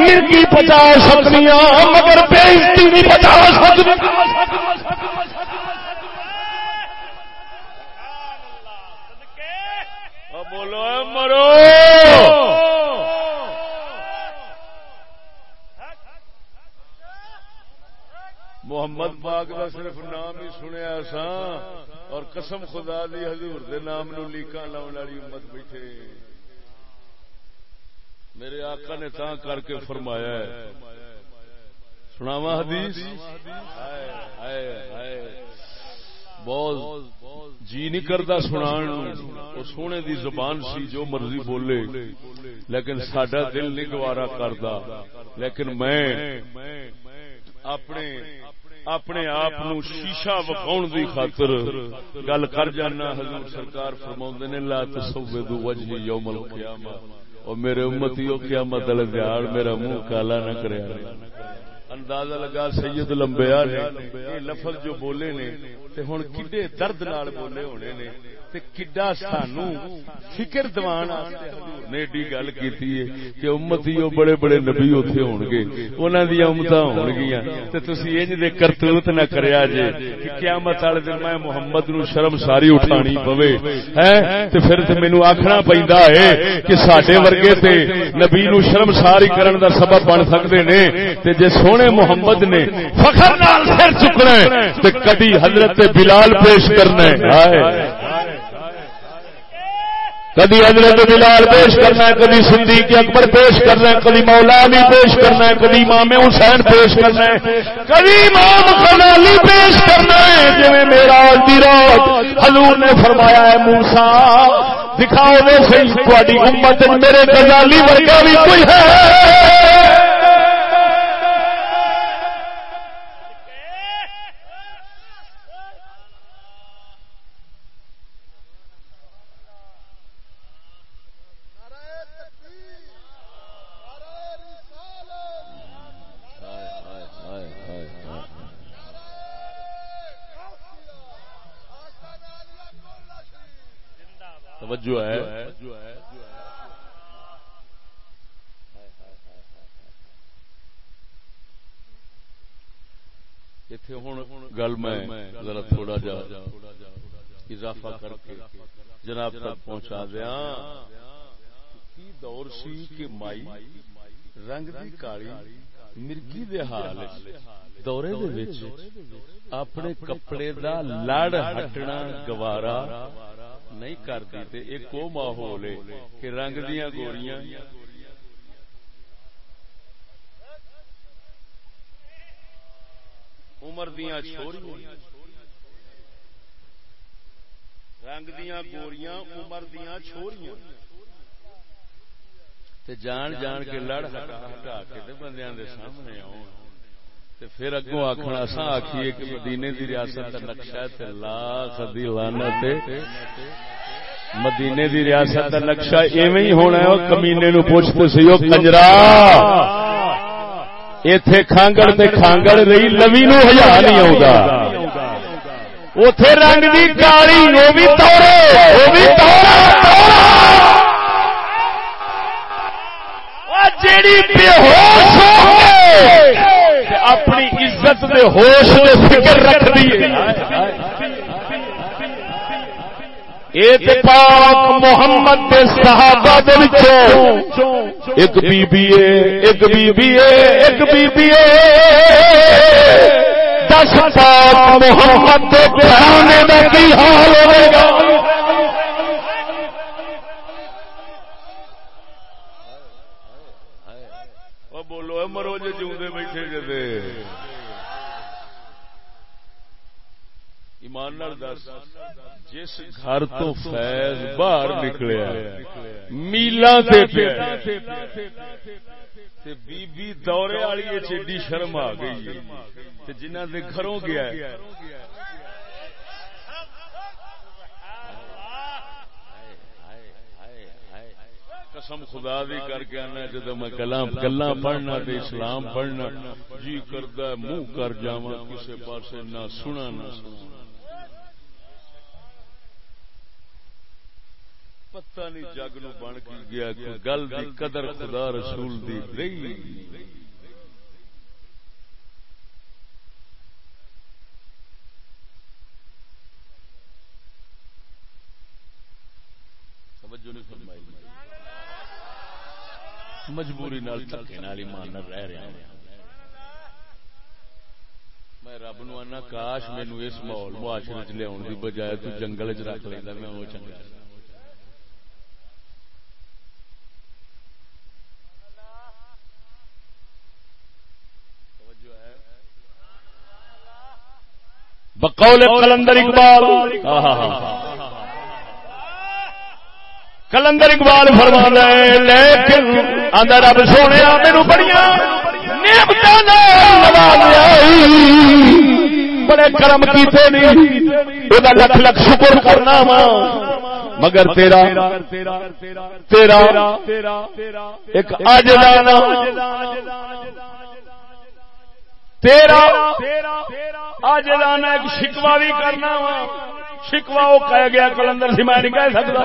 مرگی پچا سکتی مگر بے عزتی نہیں پچا سکتی بولو مرو۔ محمد پاک کا صرف نام ہی سنیا سا اور قسم خدا دی حضور دے نام نو لیکا لاؤن والی امت بیٹھے۔ میرے آقا نے تاں کر کے فرمایا ہے۔ سناوا حدیث؟ بہت جی نہیں کرتا سنا سونے دی زبان سی جو مرضی بولے۔ لیکن سڈا دل نہیں گوارا کرتا لیکن میں اپنے اپنے آپ شیشہ وکھاؤ دی خاطر گل کر جانا۔ حضور سرکار فرما نے، لا تصوے دو وجہ یوم القیامہ۔ اور میرے امتی مطلب دیاڑ میرا منہ کالا نہ کرے اندازہ لگا سید لمبیا نے لفظ جو بولے نے ہوں کڈے درد نال بولے ہونے نے۔ کڈا سانو فکر دوان نے ایڈی گل کی کہ امتی بڑے بڑے نبی اتنے ہون گے انہوں دیا امت ہون گیا تھی انج دے کرتوت نہ کریا جے کہ قیامت والے دن میں محمد نو شرم ساری اٹھانی پوے۔ ہے؟ تے پھر تے مینوں آکھنا پیندا ہے کہ ساڈے ورگے تے نبی نو شرم ساری کرن دا سبب بن سکدے نے۔ تے جے سونے محمد نے فخر نال سر چکنا ہے، تے کدی حضرت بلال پیش کرنا ہے۔ ہائے۔ کدی حضرت بلال پیش کرنا ہے کدی صدیق اکبر پیش کرنا ہے کدی مولا علی پیش کرنا ہے کدی امام حسین پیش کرنا ہے کدی امام خلالی پیش کرنا ہے۔ جی میرا رات حضور نے فرمایا ہے موسا دکھاؤ نے صحیح تھوڑی امت میرے گزالی ورگا بھی کوئی ہے۔ گل میں ذرا تھوڑا جا اضافہ کر کے جناب تک پہنچا دیا دور سی کہ مائی رنگ دی کالی مرگی دے حال دورے دے وچ اپنے کپڑے دا لڑ ہٹنا گوارا نہیں کرتی تے ایک وہ ماحول ہے کہ رنگ دیا گوریاں عمر دیا چھوڑیاں۔ رنگ دیا گوریاں عمر دیا چھوڑیاں۔ تے جان جان کے لڑ ہٹا ہٹا کے بندیاں دے سامنے آؤ پھر اگوں آخنا سا آخیے کہ مدینے دی ریاست کا نقشہ تے لاکھ دی لعنت مدینے دی ریاست کا نقشہ ایویں ہی ہونا ہے کمینے نو پوچھتے سی او کنجرا۔ ایتھے کھانگڑ تے کھانگڑ رہی لوی نو ہزار نہیں آؤں اتے رنگ دی کالی، وہ بھی تورے، وہ بھی جیڑی بے ہوش اپنی عزت دے ہوش دے فکر رکھ دی پاک محمد دے صحابہ دے وچوں۔ ایک بی بی اے، ایک بی بی اے، ایک بی بی اے۔ دس پاک محمد دے گھرانے میں کی حال ہوے گا؟ بولو مرو جی جی بیٹھے جی ایمان نال دس۔ جس گھر تو فیض باہر نکلیا میلا بی بی دورے والی چیڈی شرم آ گئی جنہ دے گھروں گیا قسم خدا دی کر کے آنا جدو میں گلا پڑھنا تے اسلام پڑھنا جی کرتا منہ کر جا کسی پاس نہ سنا نہ سنا پتہ نہیں جگ نو بن کے گیا کہ گل دی قدر خدا رسول دی رہی مجبوری نال دھکے نال ایمان نال رہ رہا ہوں میں رب نو آنا، کاش مینو اس ماحول، معاشرے چ لیا دی بجائے تو جنگل چ رکھ لینا میں وہ چنگا۔ بقول کلندر اقبال. کلندر اقبال. فرما لیکن اندر رب سونے میرے بڑی بڑے کرم کیتے نہیں لکھ لکھ شکر کرنا وا۔ مگر تیرا تیرا ایک اج تیرا اج لانا ایک شکوا بھی کرنا وا شکوا وہ کہہ گیا کلندر سی میں نہیں کہہ سکتا۔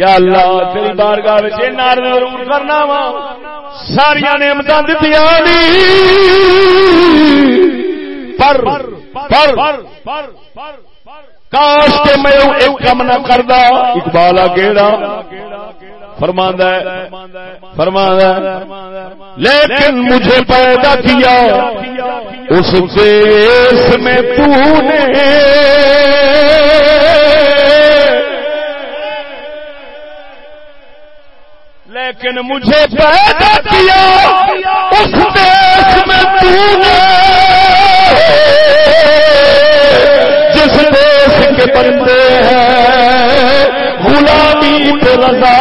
یا اللہ تیری بارگاہ نار ضرور کرنا وا۔ ساریا نعمت دیتی پر پر کاش کے میں ایک کم نہ کردا اقبال گیڑا۔ فرماندہ فرماندہ لیکن مجھے پیدا کیا، اس دیش میں تو نے۔ لیکن مجھے پیدا کیا، اس دیش میں تو نے۔ جس دیش کے بندے ہیں غلامی پہ رضا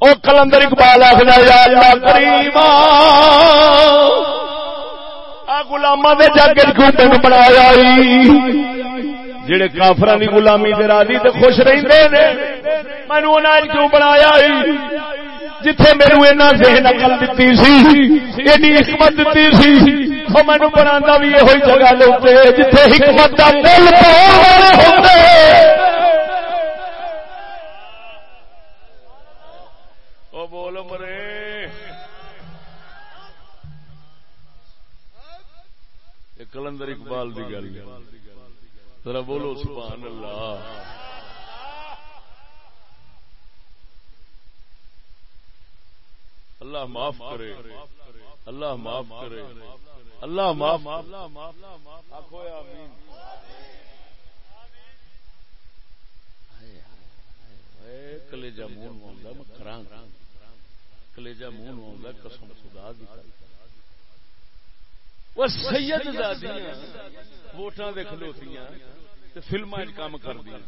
او کلندر اقبال آخر یا اللہ کریم گلاما دے جاگ کیوں تین بنایا جڑے کافر کی گلامی دے راضی تے خوش رہندے رہتے ہیں مینو کیوں بنایا جتھے میرے اینا ذہن عقل دیتی سی، ایڈی حکمت دیتی سی وہ مینو بنا بھی یہ جگہ لوگ جتھے حکمت کا مل ہوتے بول مرے کلندر اقبال کی گل ذرا بولو، سبحان اللہ۔ اللہ معاف کرے۔ اللہ معاف کرے۔ اللہ معاف کلیجا منہ میں کلیجا منہ قسم خدا دی وہ سید ووٹاں دے کھلوتیاں تے فلماں وچ کام کردیاں۔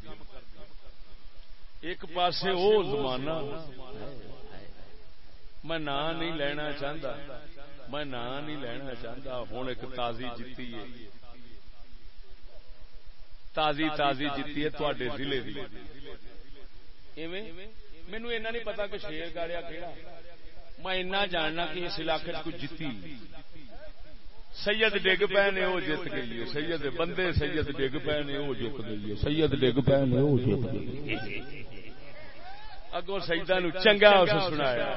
ایک پاسے او زمانہ۔ میں نام نہیں لینا چاہتا۔ میں نام نہیں لینا چاہتا۔ ہوں ایک تازی جیتی ہے۔ تازی تازی جیتی ہے تے ضلع کی مینو ایسا نہیں پتا کہ شیر گاڑیا کہڑا میں جاننا کہ اس علاقے کو جیتی سید ڈگ پے نے وہ جیت گئی ہے۔ سید بندے سید ڈگ پے نے وہ جیت گئی ہے۔ سید ڈگ پے نے وہ جیت گئی اگوں سجدہ نو چنگا اس سنایا۔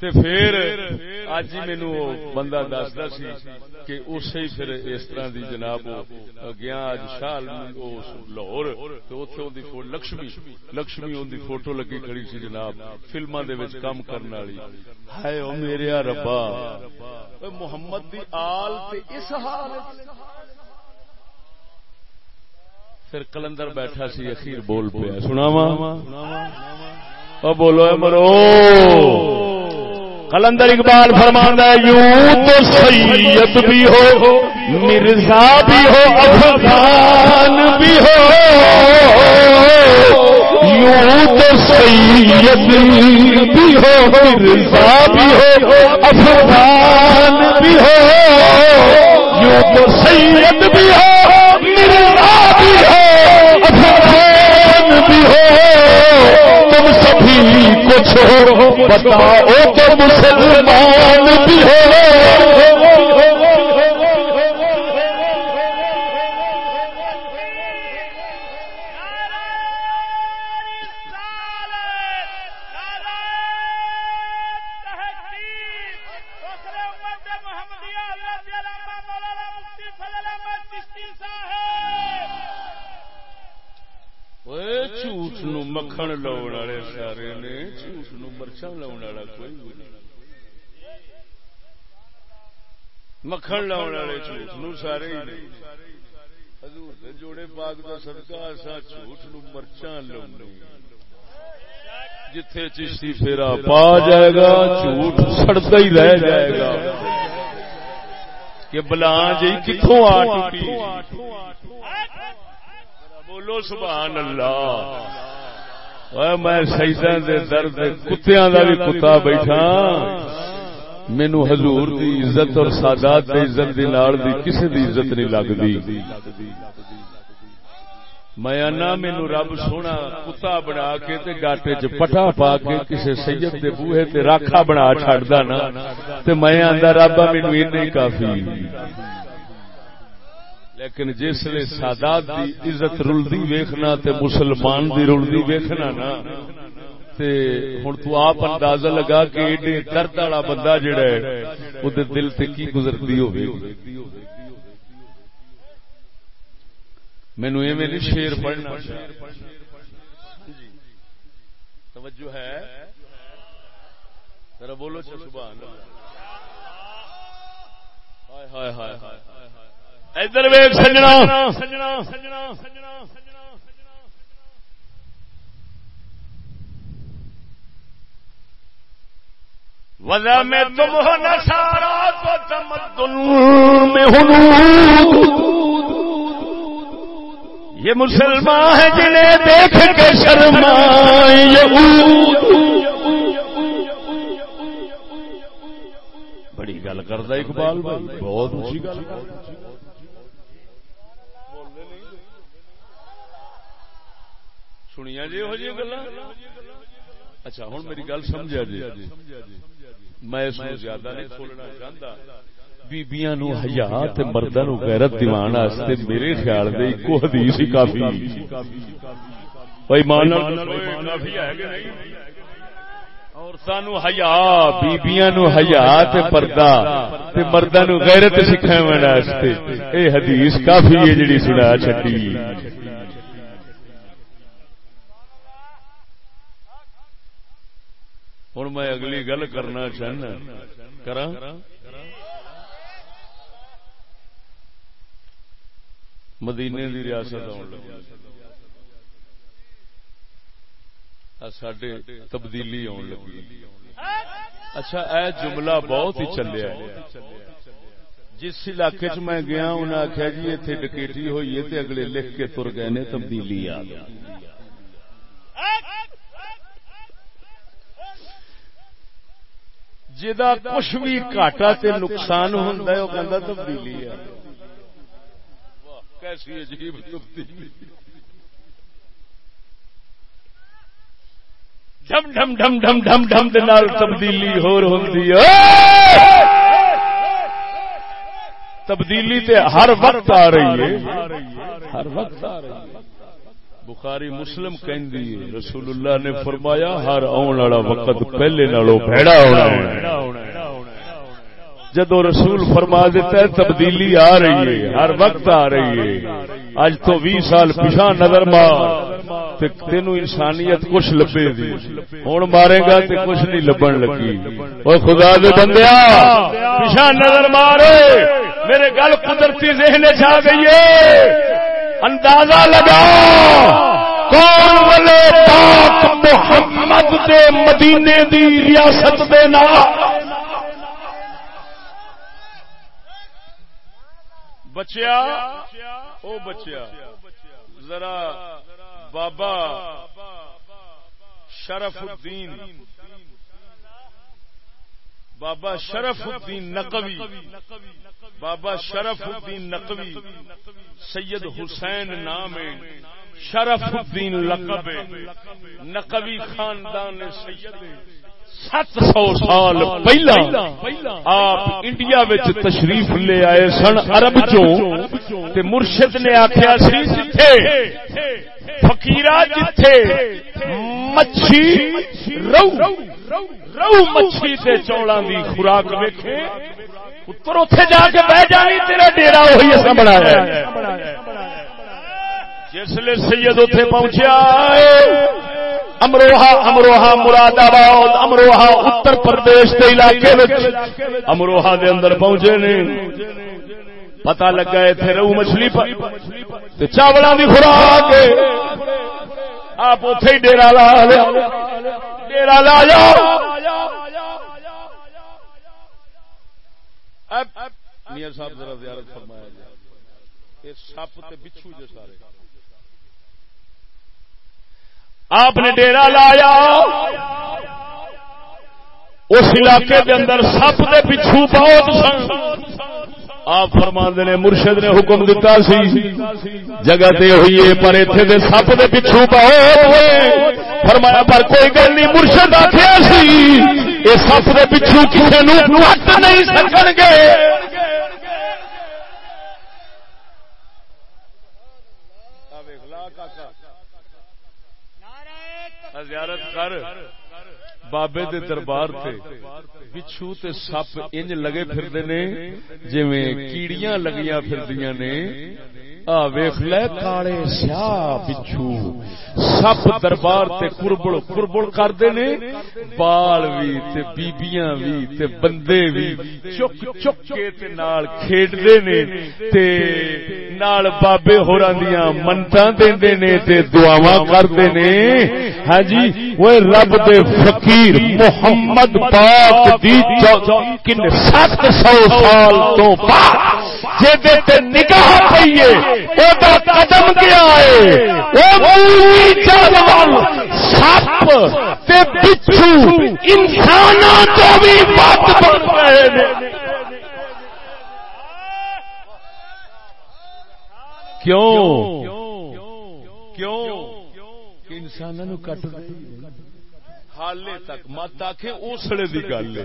تے پھر اج ہی مینو بندہ دستا سی کہ اسی پھر اس طرح دی جناب گیا اج شال لاہور لکشمی لکشمی ان دی فوٹو لگی کھڑی سی جناب فلما دے وچ کام کرنے والی۔ ہائے او میرے ربا۔ محمد دی آل تے اس حال پھر کلندر بیٹھا سی، اخیر بول پیا سناوا بولو مرو۔ کلندر اقبال فرماندہ یوں تو سید بھی ہو، مرزا بھی ہو، افغان بھی ہو۔ یوں تو سید بھی ہو، مرزا بھی ہو، افغان بھی ہو۔ یوں تو سید بھی ہو۔ ہو اچھا افغان بھی ہو تم سبھی کچھ ہو بتاؤ تو مسلمان بھی ہو۔ مکھن لاؤ والے سارے نے جھوٹ نو مرچا لاؤ والا کوئی بھی نہیں مکھن لاؤ والے جھوٹ نو سارے حضور دے جوڑے پاک دا صدقہ اسا جھوٹ نو مرچا لاؤ جتھے چشتی پھیرا پا جائے گا جھوٹ سڑتا ہی رہ جائے گا کہ بلا جی کتوں آ ٹوٹی بولو سبحان اللہ میں سیداں دے درد کتیاں دا بھی کتا بیٹھا مینو حضور دی عزت اور سادات دی عزت دی نال دی کسی دی عزت نہیں لگدی میں آنا مینو رب سونا کتا بنا کے تے گاٹے چ پٹا پا کے کسی سید دے بوہے تے راکھا بنا چھڑدا نا تے میں آندا رب مینو اینے کافی لیکن جس لیے سادات دی عزت رلدی ویکھنا تے مسلمان دی رلدی ویکھنا نا، تے ہن تو آپ اندازہ لگا کہ ایڈے درد والا بندہ جڑا ہے او دے دل تے کی گزرتی ہوے مینوں ایویں نہیں شیر پڑھنا۔ توجہ ہے؟ ذرا بولو سبحان اللہ۔ ہائے ہائے ہائے ہائے۔ ادھر ویگ سجنا۔ وزا میں تم ہو نسارا تو تمدن میں ہنود یہ مسلمان ہے جنہیں دیکھ کے شرمائے بڑی گل کرتا اقبال بھائی، بہت اچھی گل۔ سنیا جی ہو جی گلا اچھا ہوں میری گل سمجھا جی میں اس کو زیادہ نہیں کھولنا چاہتا بیبیاں نو حیا تے مرداں نو غیرت دیوان واسطے میرے خیال دے اکو حدیث ہی کافی بھائی مان کافی ہے کہ نہیں عورتاں نو حیا بیبیاں نو حیا تے پردہ تے مرداں نو غیرت سکھاون واسطے اے حدیث کافی ہے جڑی سنا چھڈی ہوں میں اگلی گل کرنا چاہنا کرا مدینے دی ریاست آن لگی سڈے تبدیلی آن لگی اچھا اے جملہ بہت ہی چلیا جس علاقے چ میں گیا انہیں آخیا جی اتنے ڈکیٹی ہوئی ہے اگلے لکھ کے تر گئے نے تبدیلی آ گئی جا کچھ بھی گاٹا تے نقصان ہوتا ہے تبدیلی ہے۔ کیسی عجیب تبدیلی۔ ڈم ڈم ڈم ڈم ڈم ڈم دے نال تبدیلی ہور ہوندی ہے۔ تبدیلی تے ہر وقت آ رہی ہے۔ ہر وقت آ رہی ہے۔ بخاری مسلم کہندی ہے، رسول اللہ نے فرمایا، ہر آن والا وقت پہلے نالوں بھڑا ہونا ہے۔ جدو رسول فرما دیتا ہے، تبدیلی آ رہی ہے، ہر وقت آ رہی ہے۔ اج تو بھی سال پیچھا نظر مار تین انسانیت کچھ لبے دی۔ ہوں مارے گا تو کچھ نہیں لبن لگی۔ اور خدا دے بندیا پیچھا نظر مارے۔ میرے گل قدرتی ذہن چ گئی ہے۔ اندازہ لگا کون والے پاک محمد دے مدینے دی ریاست دے نام بچیا؟ او بچیا، ذرا بابا شرف الدین بابا شرف الدین نقوی، بابا شرف الدین نقوی، سید حسین نام شرف الدین لقب نقوی خاندان سید سات سو سال پہلا آپ انڈیا تشریف لے آئے سن ارب چو مرشد نے آخیا سی جتھے فکیر جتھے مچھی رو رو مچھی سے چوڑا دی خوراک ویکھے پتر اتے جا کے بہ جانی تیرا ڈیرا وہی اصا بنایا جسل سید اتے پہنچیا امروہا امروہا مراد آباد امروہا اتر پردیش کے علاقے امروہا دے اندر پہنچے نے۔ پتا لگا اتنے رو مچھلی چاولوں کی خوراک آپ اتے ہی ڈیرا لا لیا۔ ڈیرا لا جا میاں صاحب ذرا زیارت فرمایا جائے۔ سپ بچھو جو سارے۔ آپ نے ڈیرا لایا۔ اس علاقے کے اندر سپ کے پچھو بہت سن۔ آپ فرما نے مرشد نے حکم دیتا سی۔ جگہ تے ہوئی ہے، پر اتنے دے سپ کے پچھو بہت ہوئے۔ فرمایا، پر کوئی گل نہیں، مرشد آخیا سی، یہ سپ کے پچھو کسی نو نہیں سکن گے۔ زیارت کر بابے دے دربار تے۔ بچھو تے سپ انج لگے پھردے نے، جویں کیڑیاں لگیاں پھردیاں نے۔ ویخ لے، کالے سیاہ بچھو۔ سپ دربار تے کربڑ کربڑ کرتے نے۔ بال بھی تے بیبیاں بھی تے بندے بھی چک چک کے تے نال کھیڈتے نے تے نال بابے ہوراں دیاں منتاں دیندے نے تے دعاواں کردے نے۔ ہاں جی وہ رب دے فقیر محمد پاک دی کن سات سو سال تو بعد جی نگاہ پیے وہ قدم گیا ہے؟ وہ جانور، سپ بچھو انسان تو بھی بات بن رہے کیوں؟ کیوں؟ انسانوں کٹ حالے تک مت آخ اسلے کی گل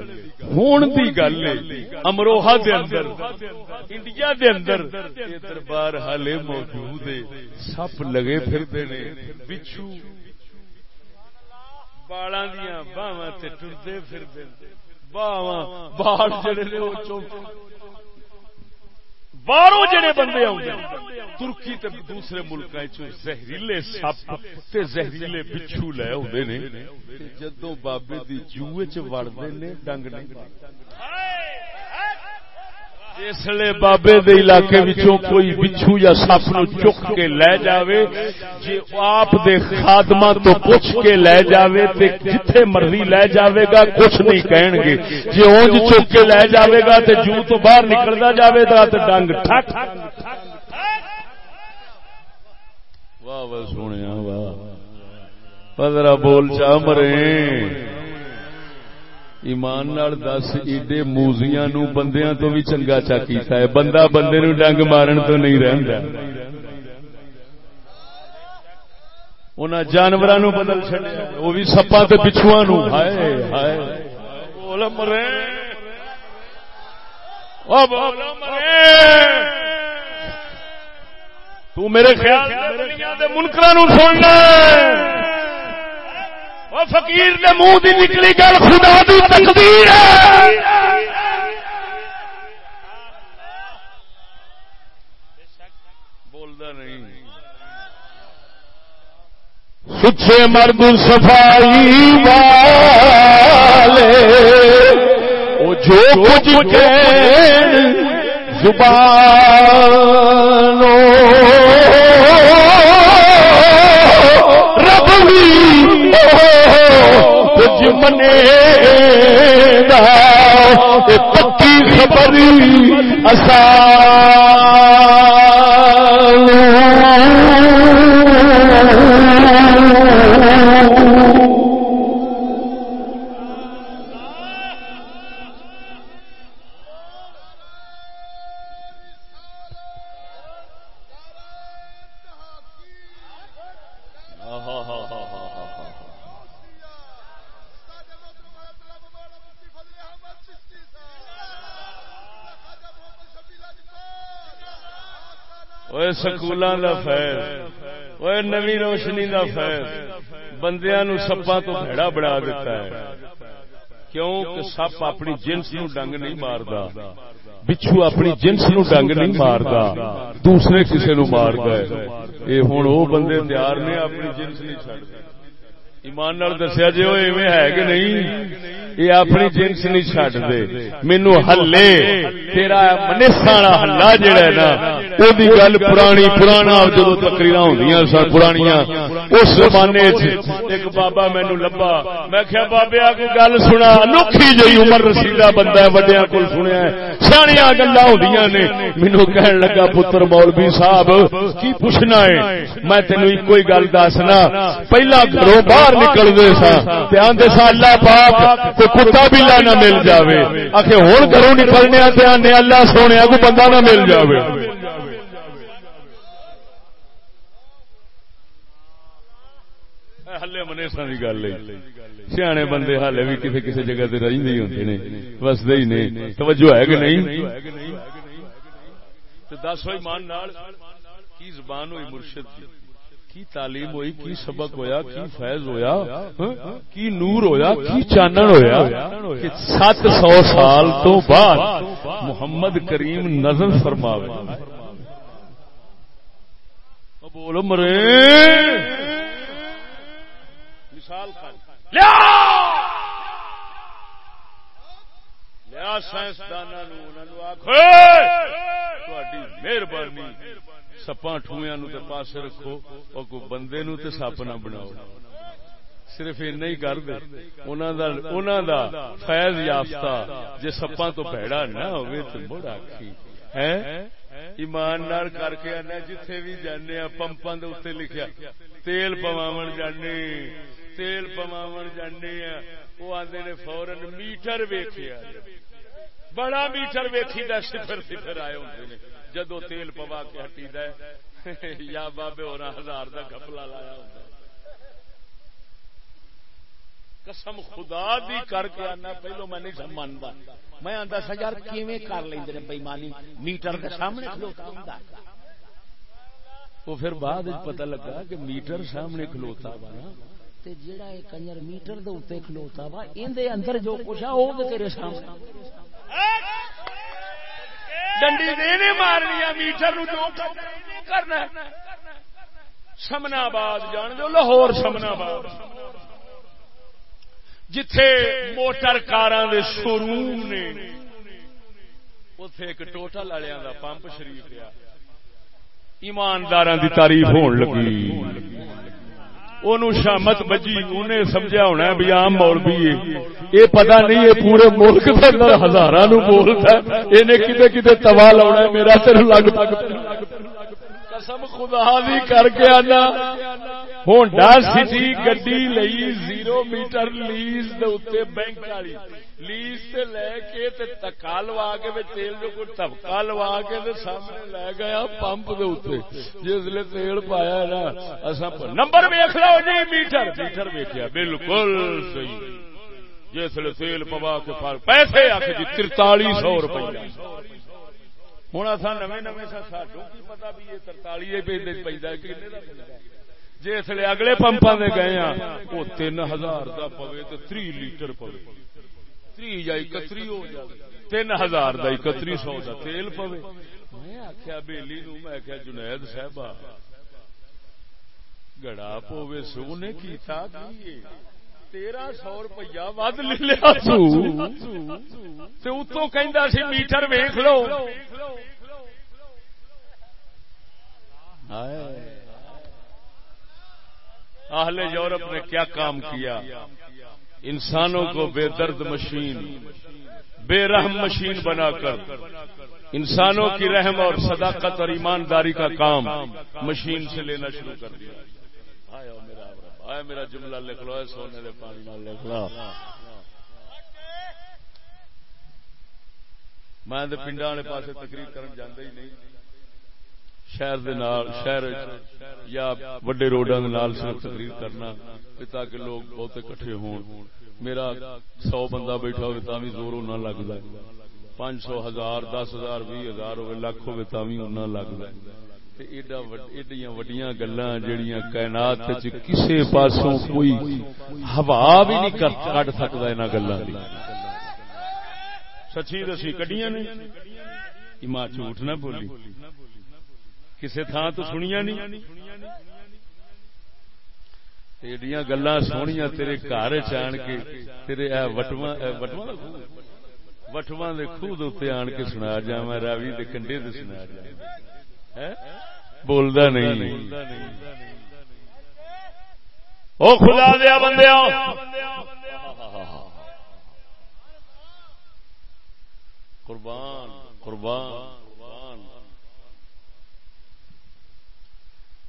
ہون کی گل امروہا دے اندر انڈیا دے اندر دربار حالے موجود سپ لگے پھرتے نے بچھو بالا دیا باواں ٹرتے پھرتے باواں بال جڑے باہروں جڑے بندے آؤں ترکی تے دوسرے ملک زہریلے سپ تے زہریلے بچھو لے آدھے نے۔ جدو بابے دی جوے چ وڑتے نے ڈنگ نہیں۔ اسلے بابے دے علاقے وچوں کوئی بچھو یا سپ نو چک کے لے جاوے جے آپ دے خادمہ تو پوچھ کے لے جاوے تے جتھے مرضی لے جاوے گا، کچھ نہیں کہن گے۔ جے اونج چک کے لے جاوے گا تے جو تو باہر نکلدا جاوے گا تے ڈنگ ٹھک۔ واہ واہ سونیا، واہ۔ پدرا بول چا مرے۔ ایمان نال دس، ایڈے موزیاں نو بندیاں تو بھی چنگا چا کیتا ہے بندہ بندے نو ڈنگ مارن تو نہیں رہندا۔ انہاں جانوراں نو بدل چھڈیا۔ وہ بھی سپاں تے پچھواں نو۔ ہائے ہائے۔ بول مرے۔ او بول مرے۔ تو میرے خیال دنیا دے منکراں نو سننا او فقیر دے منہ دی نکلی گل خدا دی تقدیر ہے۔ سچے مرد صفائی والے، وہ جو کچھ زبان رب بھی جمنے منے پکی خبری اصا سکولوں کا فیض وہ نوی روشنی کا فیض بندیا نو سپا تو بھڑا بڑا دیتا ہے۔ کیوں کہ سپ اپنی جنس نو ڈنگ نہیں مارتا بچھو اپنی جنس نو ڈنگ نہیں مارتا دوسرے کسی نو مار گئے یہ ہوں وہ بندے تیار نے اپنی جنس نہیں چڑھتے ایمان دسیا جی وہ ہے کہ نہیں؟ یہ اپنی جنس نہیں چڈ دے۔ مینو ہلے، تیرا منسا ہلا جہا نا وہ گل پرانی پرانا جدو تقریر ہوں سن پرانیا اس زمانے ایک بابا مینو لبا میں کیا بابے آ کے گل سنا انوکھی جی عمر رسیدہ بندہ ہے وڈیا کو سنیا سیاح گلا ہوں نے مینو کہن لگا پتر مولوی صاحب کی پوچھنا ہے میں تینو ایک گل دسنا پہلا گھروں باہر نکل نکلتے سا آدھے سا اللہ پاک کوئی کتا بھی نہ مل جائے آخر ہوں گھروں نکلنے آنے اللہ سونے کو بندہ نہ مل جائے ہلے منیسا کی گل سیانے بندے ہالے بھی کسی کسی جگہ سے رہتے ہوتے ہیں وستے ہی نہیں توجہ ہے کہ نہیں؟ دس ہوئی مان کی زبان ہوئی مرشد کی کی تعلیم ہوئی، کی سبق ہویا، کی فیض ہویا ہاں؟ کی نور ہویا، کی چانن ہویا؟ کہ سات سو سال تو بعد محمد کریم نظر فرماوے۔ بولو مرے۔ لیا! لیا سائنسدان مہربانی سپا ٹویا نو پاس رکھو اور کوئی بندے نو تے سپ نہ بناؤ۔ صرف اینا ہی کر دے۔ دا فیض یافتہ جے سپا تو پیڑا نہ ہوئے مڑ آکھی۔ ہے ایمان نال کر کے آنے جتھے بھی جانے پمپاں دے اتنے لکھیا تیل پواون جانے تیل پواون جانے وہ آدھے نے فورن میٹر ویکھیا۔ بڑا میٹر ویکھی دا صفر صفر آئے ہوتے نے۔ جدو تیل پوا کے ہٹی یا بابے ہونا ہزار کا گپلا لایا ہوتا قسم خدا دی کر کے آنا، پہلو میں نہیں مانتا میں آتا سا، یار کیویں کر لیں بےمانی؟ میٹر کے سامنے کھلوتا ہوں وہ پھر بعد پتہ لگا کہ میٹر سامنے کھلوتا وا نا جڑا کنجر میٹر دے اتنے کھلوتا وا این دے اندر جو کچھ ہے وہ تیرے سامنے۔ ڈنڈی دینے مار لیا، میٹر نو جو کرنا ہے۔ سمنا آباد جان دو لاہور سمنا آباد جتھے موٹر کار شو روم نے اتے ایک ٹوٹل والوں کا پمپ شریف لیا ایماندار کی تعریف ہون لگی۔ شامت بجی انہیں سمجھا ہونا بھی آم مول بھی یہ پتا نہیں یہ پورے ملک کے اندر ہزار بولتا انہیں کتنے کتنے توا لا میرا سر لگ قسم خدا دی کر کے آنا۔ ہونڈا سٹی گڈی لئی زیرو میٹر لیز دے بینک والی۔ لیز تے لے کے تے تکا لوا کے تیل جو کوئی تبکا لوا کے تے سامنے لے گیا پمپ دے جس تیل پایا نا اصا نمبر ویخ لو جی میٹر۔ میٹر ویکیا بالکل صحیح۔ جس تیل پوا کے پیسے آ کے جی ترتالی سو روپیہ۔ ہوں اصا نویں نویں ساڈو کی پتا بھی یہ ترتالی پہ جسے اگلے پمپا دے گئے ہاں وہ تین ہزار کا پوے تو تری لیٹر پوے تری یا اکتری ہو جائے تین ہزار کا اکتری سو کا تیل پوے میں آخیا بےلی نو میں آخیا جنید صاحب گڑا پوے سو نے کیتا تیرہ سو روپیہ ود لیا اتوں کہ میٹر ویخ لو۔ اہل یورپ نے کیا کام کیا؟ انسانوں کو بے درد مشین بے رحم مشین بنا کر انسانوں کی رحم اور صداقت اور ایمانداری کا کام مشین سے لینا شروع کر دیا۔ آیا میرا جملہ لکھ لو سونے دے پانی نال لکھ لو۔ میں پنڈا والے پاس تقریر کرن جانا ہی نہیں۔ شہر دے نال، شہر یا وڈے روڈاں دے نال صرف تقریر کرنا تاکہ لوگ بہت اکٹھے ہون۔ میرا سو بندہ بیٹھا ہوئے تاوی زور نہ لگتا پانچ سو ہزار، دس ہزار، بھی ہزار ہوئے، لاکھ ہوئے تاوی نہ لگتا ایڈیاں وڈیاں گلا جہیا کائنات کسی پاسوں کوئی ہوا بھی نہیں کٹ سکتا انہوں گلوں کی سچی دسی کڈیاں نے ایمان جھوٹ نہ بولی۔ کسی تھان تو سنیا نہیں۔ ایڈیاں گلا سویا تیرے گھر چان کے تیرے وٹواں وٹواں خوہ دے آن کے سنا جا میں راوی دے کنڈے سنا جا بولدا نہیں۔ او خدا دیا بندے قربان قربان۔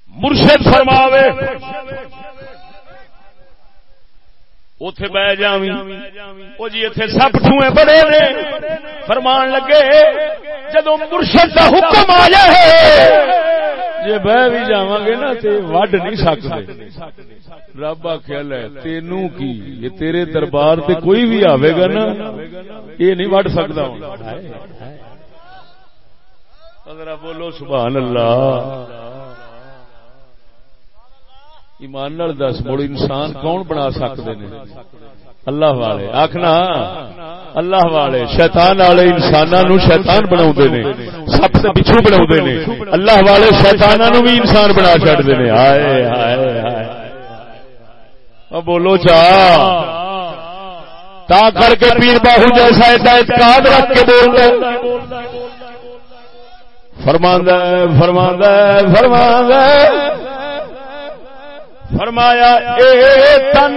مرشد فرماوے۔ اتے بہ جاوی وہ جی اتنے سب ٹوئے بڑے نے۔ فرمان لگے جدو مرشد کا حکم آ جائے جی بہ بھی جا گے نا وڈ نہیں سکتے رب آخل ہے تینوں کی یہ تیرے دربار تے کوئی بھی آئے گا نا یہ نہیں وڈ سکتا بولو سبحان اللہ۔ ایمان دس، مڑ انسان کون بنا سکتے ہیں اللہ والے۔ آخنا ہاں، اللہ والے۔ شیطان والے انسان شیطان بنا سب سے پچھو بنا اللہ والے شیطان بھی انسان بنا چڑھتے ہیں آئے آئے آئے۔ بولو چا تا کر کے پیر باہو جیسا اعتقاد رکھ کے بول رہے فرماندہ فرماندہ فرماندہ فرمایا اے تن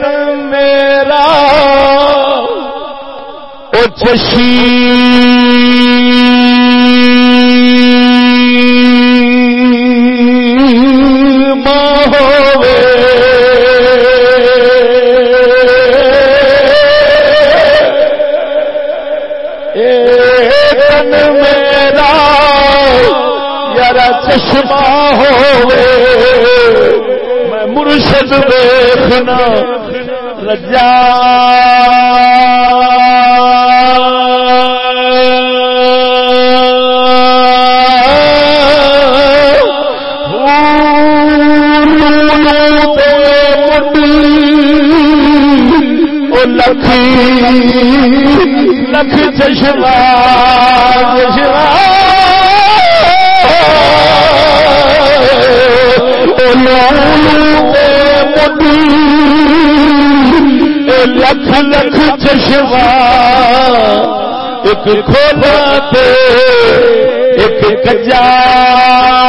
میرا او چشی تن میرا یار چشمہ ہوئے مرشد دیکھنا رجا۔ لکھی لکھ چشمہ چشمہ۔ لکھ لکھ چشمہ ایک کھولا تے ایک کجا۔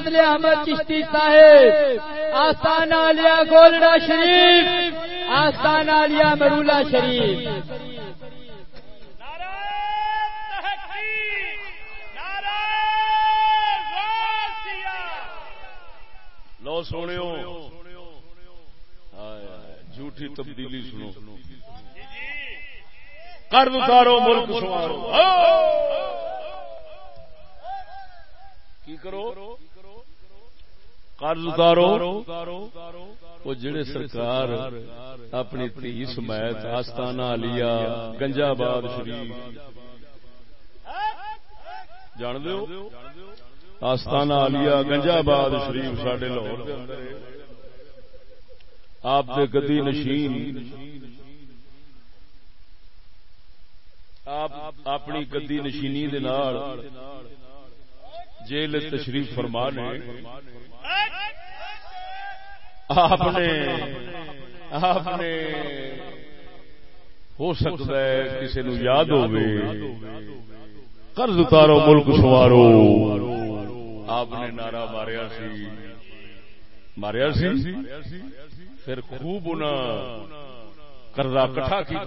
فضل احمد چشتی صاحب، آستان عالیہ گولڈا شریف، آستان عالیہ مرولا شریف۔ لو سونے جھوٹی تبدیلی سنو۔ قرض اتارو، ملک سوارو کی کرو؟ قرض اتارو وہ جڑے سرکار اپنی تھی سمیت آستانہ لیا گنجا آباد شریف۔ جان دو آستانہ آلیا گنجا آباد شریف سڈے لاہور آپ دے گدی نشین۔ آپ اپنی گدی نشینی جیل تشریف فرما نے۔ آپ نے آپ نے ہو سکتا ہے کسی نو یاد ہو قرض اتارو ملک سوارو آپ نے نعرہ ماریا سی۔ ماریا سی؟ پھر خوب انہیں قرضہ کٹھا کیا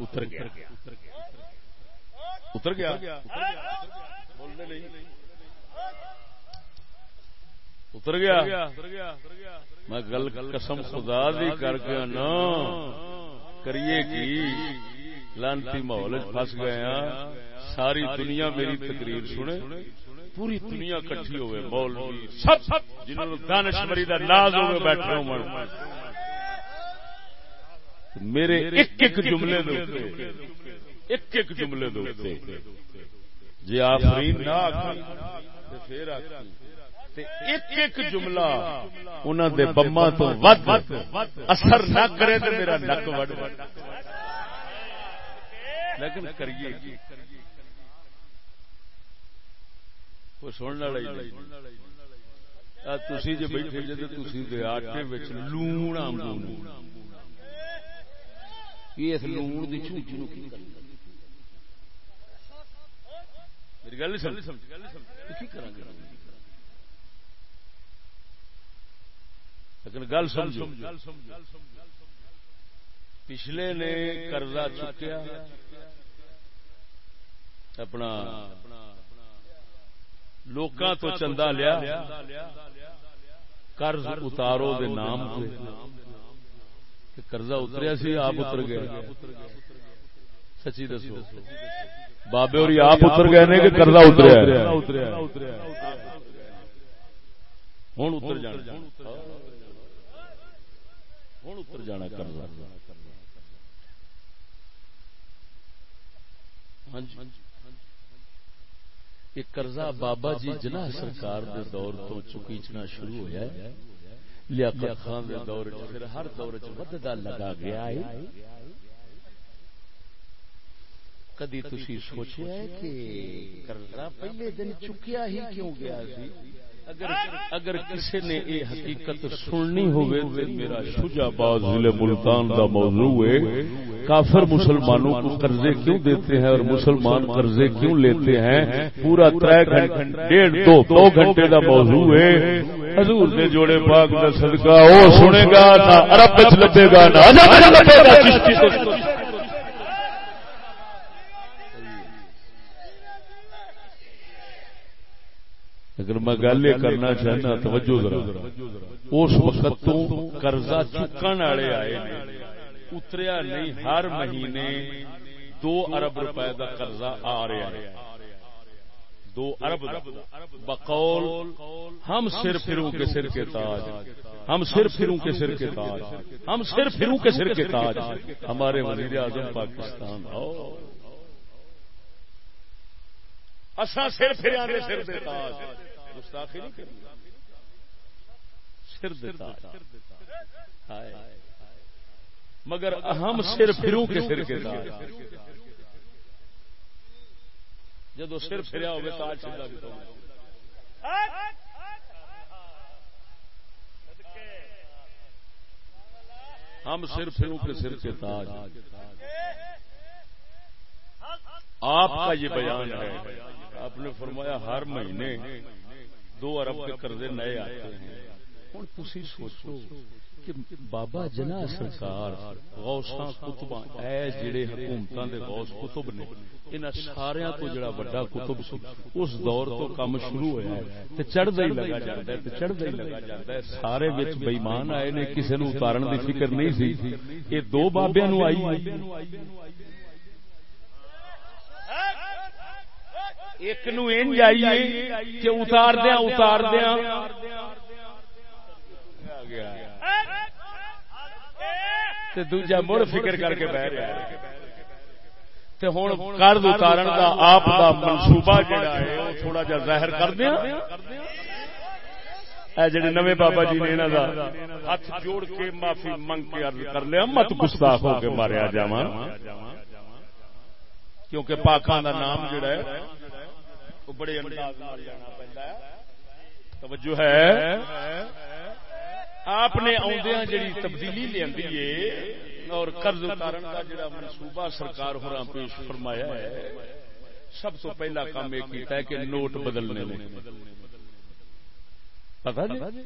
اتر گیا۔ اتر گیا؟ اتر گیا۔ میں گل قسم خدا دی کر کے نا کریے کی؟ لانتی ماحول فس گیا ساری دنیا میری تقریر سنے۔ پوری دنیا کٹھی ہوئے، مولوی، سب سب جنہوں دانش مری دا ناز ہوئے بیٹھے ہوں۔ میرے ایک ایک جملے دے ایک ایک جملے دے جی آفرین نہ پھر ایک ایک جملہ انہوں دے بما تو ود اثر نہ کرے تو میرا نک وڈ۔ لیکن کریے۔ سننے والا تھی جی بیٹھے جی تھی آٹے لون آمدون اس لون جھوٹ نو میری گل لیکن گل سمجھو۔ پچھلے نے قرضہ چکیا اپنا لوکاں تو چندہ لیا قرض اتارو دے نام قرضہ اتریا سی آپ اتر گئے۔ سچی دسو۔ بابے اور آپ اتر گئے نے کہ قرضہ اتریا ہوں اتر جانا۔ ہوں اتر جانا کر ہاں جی۔ یہ قرضہ بابا جی جناح سرکار دے دور تو چکیچنا شروع ہوا ہے۔ لیاقت خان دے دور پھر ہر دور چ وددا لگا گیا ہے۔ کدی تسی سوچیا ہے کہ قرضہ پہلے دن چکیا ہی کیوں گیا سی؟ اگر اگر کسی نے یہ حقیقت سننی ہوئے تو میرا شجا باز ضلع ملتان دا موضوع ہے۔ کافر مسلمانوں کو قرضے کیوں دیتے ہیں اور مسلمان قرضے کیوں لیتے ہیں؟ پورا تر گھنٹے ڈیڑھ دو دو گھنٹے دا موضوع ہے۔ حضور نے جوڑے پاک کا صدقہ وہ سنے گا نہ، عرب لبے گا نہ لیکن میں گل یہ کرنا چاہنا، توجہ ذرا۔ اس وقت تو قرضہ چکن والے آئے اتریا نہیں، ہر مہینے دو ارب روپے کا قرضہ آ رہا ہے۔ دو ارب بقول، ہم سر پھروں کے سر کے تاج۔ ہم سر پھروں کے سر کے تاج۔ ہم سر پھروں کے سر کے تاج۔ ہمارے وزیر اعظم پاکستان اصا سر پھر سر دے تاج۔ گستاخی نہیں کرنی سر دے تاج مگر ہم سر پھروں کے سر کے تاج جدو سر پھریا ہوگا تاج سیدھا بھی ہم سر پھروں کے سر کے تاج۔ آپ کا یہ بیان ہے۔ آپ نے فرمایا ہر مہینے دو ارب کے قرضے نئے آتے ہیں۔ ہوں تھی سوچو کہ بابا جنا سرکار غوثاں کتباں اے جڑے حکومتاں دے غوث کتب نے، انہاں سارے تو جڑا بڑا کتب سی، اس دور تو کام شروع ہویا ہے، تے چڑھدا ہی لگا جاندا ہے، تے چڑھدا ہی لگا جاندا ہے۔ سارے وچ بے ایمان آئے نے، کسے نو اتارن دی فکر نہیں سی۔ اے دو بابیاں نو آئی۔ ایک نو انج آئیے کہ اتار دیا اتار دیا۔ دوجا مڑ فکر کر کے بہ رہا ہوں کرد اتارن کا آپ کا منصوبہ جڑا ہے، وہ تھوڑا جا ظاہر کر دیا۔ جڑے نوے بابا جی نے انہوں کا ہاتھ جوڑ کے معافی منگ کے عرض کر لیا، مت گستاخ ہو کے ماریا جا کیونکہ پاکان کا نام جڑا ہے وہ بڑے انداز جانا پہنتا ہے۔ توجہ ہے۔ آپ نے آدھا جڑی تبدیلی لیا اور قرض اتارن کا جڑا منصوبہ سرکار ہو پیش فرمایا ہے، سب تو پہلا کام یہ کیتا ہے کہ نوٹ بدلنے میں۔ پتا جی؟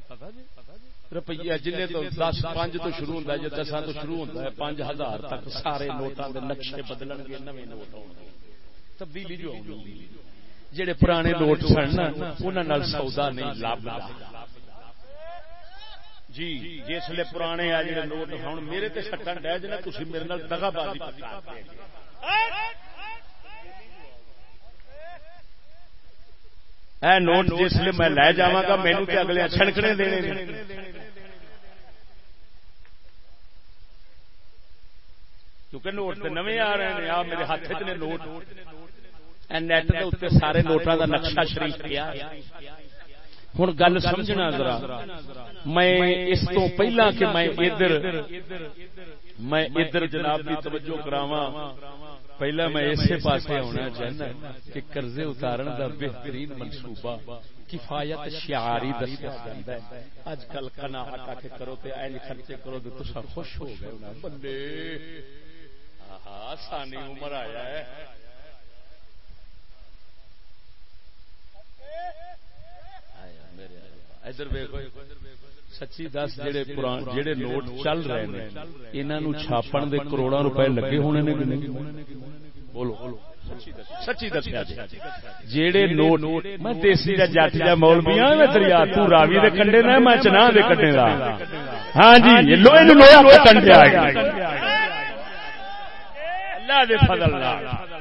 روپیہ جن تو دس پانچ تو شروع ہوتا ہے جو دساں تو شروع ہوتا ہے پانچ ہزار تک سارے نوٹوں کے نقشے بدلن گے، نویں نوٹ آؤ تبدیلی جو آؤں جڑے پرانے نوٹ سن انہوں سودا نہیں لابتا جی جس جسے پرانے آ جڑے نوٹ ہوں میرے تے سٹن ڈہ جنا تھی میرے نال دگا بازی اے نوٹ، جس جسے میں لے جا گا مینو تے اگلے چھڑکنے دینے کیونکہ نوٹ تو نویں آ رہے ہیں، آ میرے ہاتھ نے نوٹ۔ نیٹ کے اتنے سارے نوٹوں کا نقشہ شریف کیا ہوں گل سمجھنا ذرا میں اس تو پہلا کہ میں ادھر میں ادھر جناب کی توجہ کراوا پہلا میں اسی پاسے ہونا چاہنا کہ قرضے اتارن دا بہترین منصوبہ کفایت شعاری دسیا جاتا ہے اج کل کنا ہٹا کے کرو تے این خرچے کرو تے تسا خوش ہو گئے بندے آسانی عمر آیا ہے ادھر سچی دس جڑے جڑے نوٹ چل رہے ہیں انہوں چھاپن دے کروڑا روپے لگے ہونے نے بولو، سچی دسیا جیڑے نوٹ، میں دیسی کا جٹ جا مولوی ہاں میں دریا، تو راوی دے کنڈے نہ، میں چنا دے کنڈے دا۔ ہاں جی لوہے نو لوہا کنڈے آ گیا اللہ دے فضل نال۔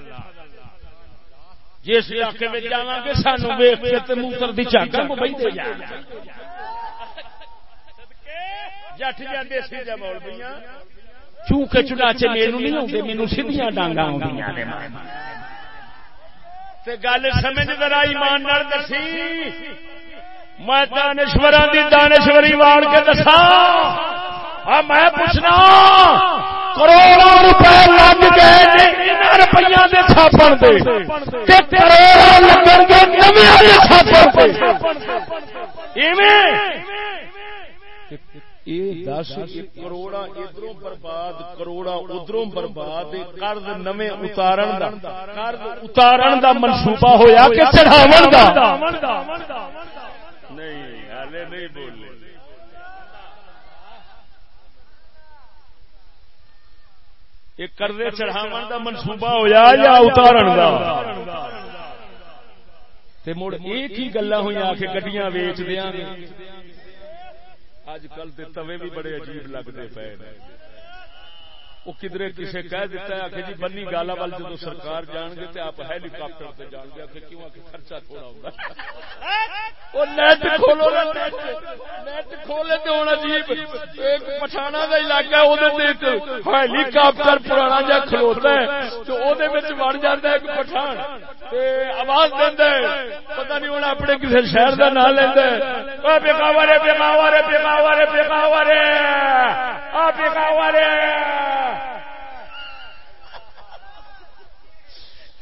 جس علاقے میں جا گے سانو ویخ کے موتر دی چاکر کو بہی دے جا۔ جٹ جا دیسی جا مول چونکہ چناچے میرے نہیں آتے مینو سیدیاں ڈانگا گل سمجھ ذرا ایمان نال دسی۔ میں دانشور دی دانشوری واڑ کے دسا ہاں، میں پوچھنا۔ کروڑوں روپے لگ گئے روپیہ چھاپن دے۔ کروڑوں لگن گے نویں چھاپن دس کروڑا ادھر برباد کروڑا ادھر برباد قرض نویں اتارن دا۔ قرض اتارن دا منصوبہ ہویا کہ چڑھاون دا؟ نہیں ہلے نہیں بولے یہ کردے چڑھاو کا منصوبہ ہوا یا اتارن تے مڑ ایک ہی گلا ہوئی آ کے گڈیاں ویچ دیا گے اج کل تے توے بھی بڑے عجیب لگتے پے وہ کدھر کسی کہہ دیتا ہے کہ جی بنی گالا وال جب سرکار جان گے تو آپ ہیلی کاپٹر سے جان گے کہ کیوں کہ خرچہ تھوڑا ہوگا وہ نیٹ کھولو نیٹ کھولے تو ہونا عجیب، ایک پٹھانا کا علاقہ وہ ہیلی کاپٹر پرانا جا کھلوتا ہے، تو وہ وڑ جاتا ہے ایک پٹھان۔ آواز دینا ہے پتا نہیں ہونا اپنے کسی شہر کا نام لینا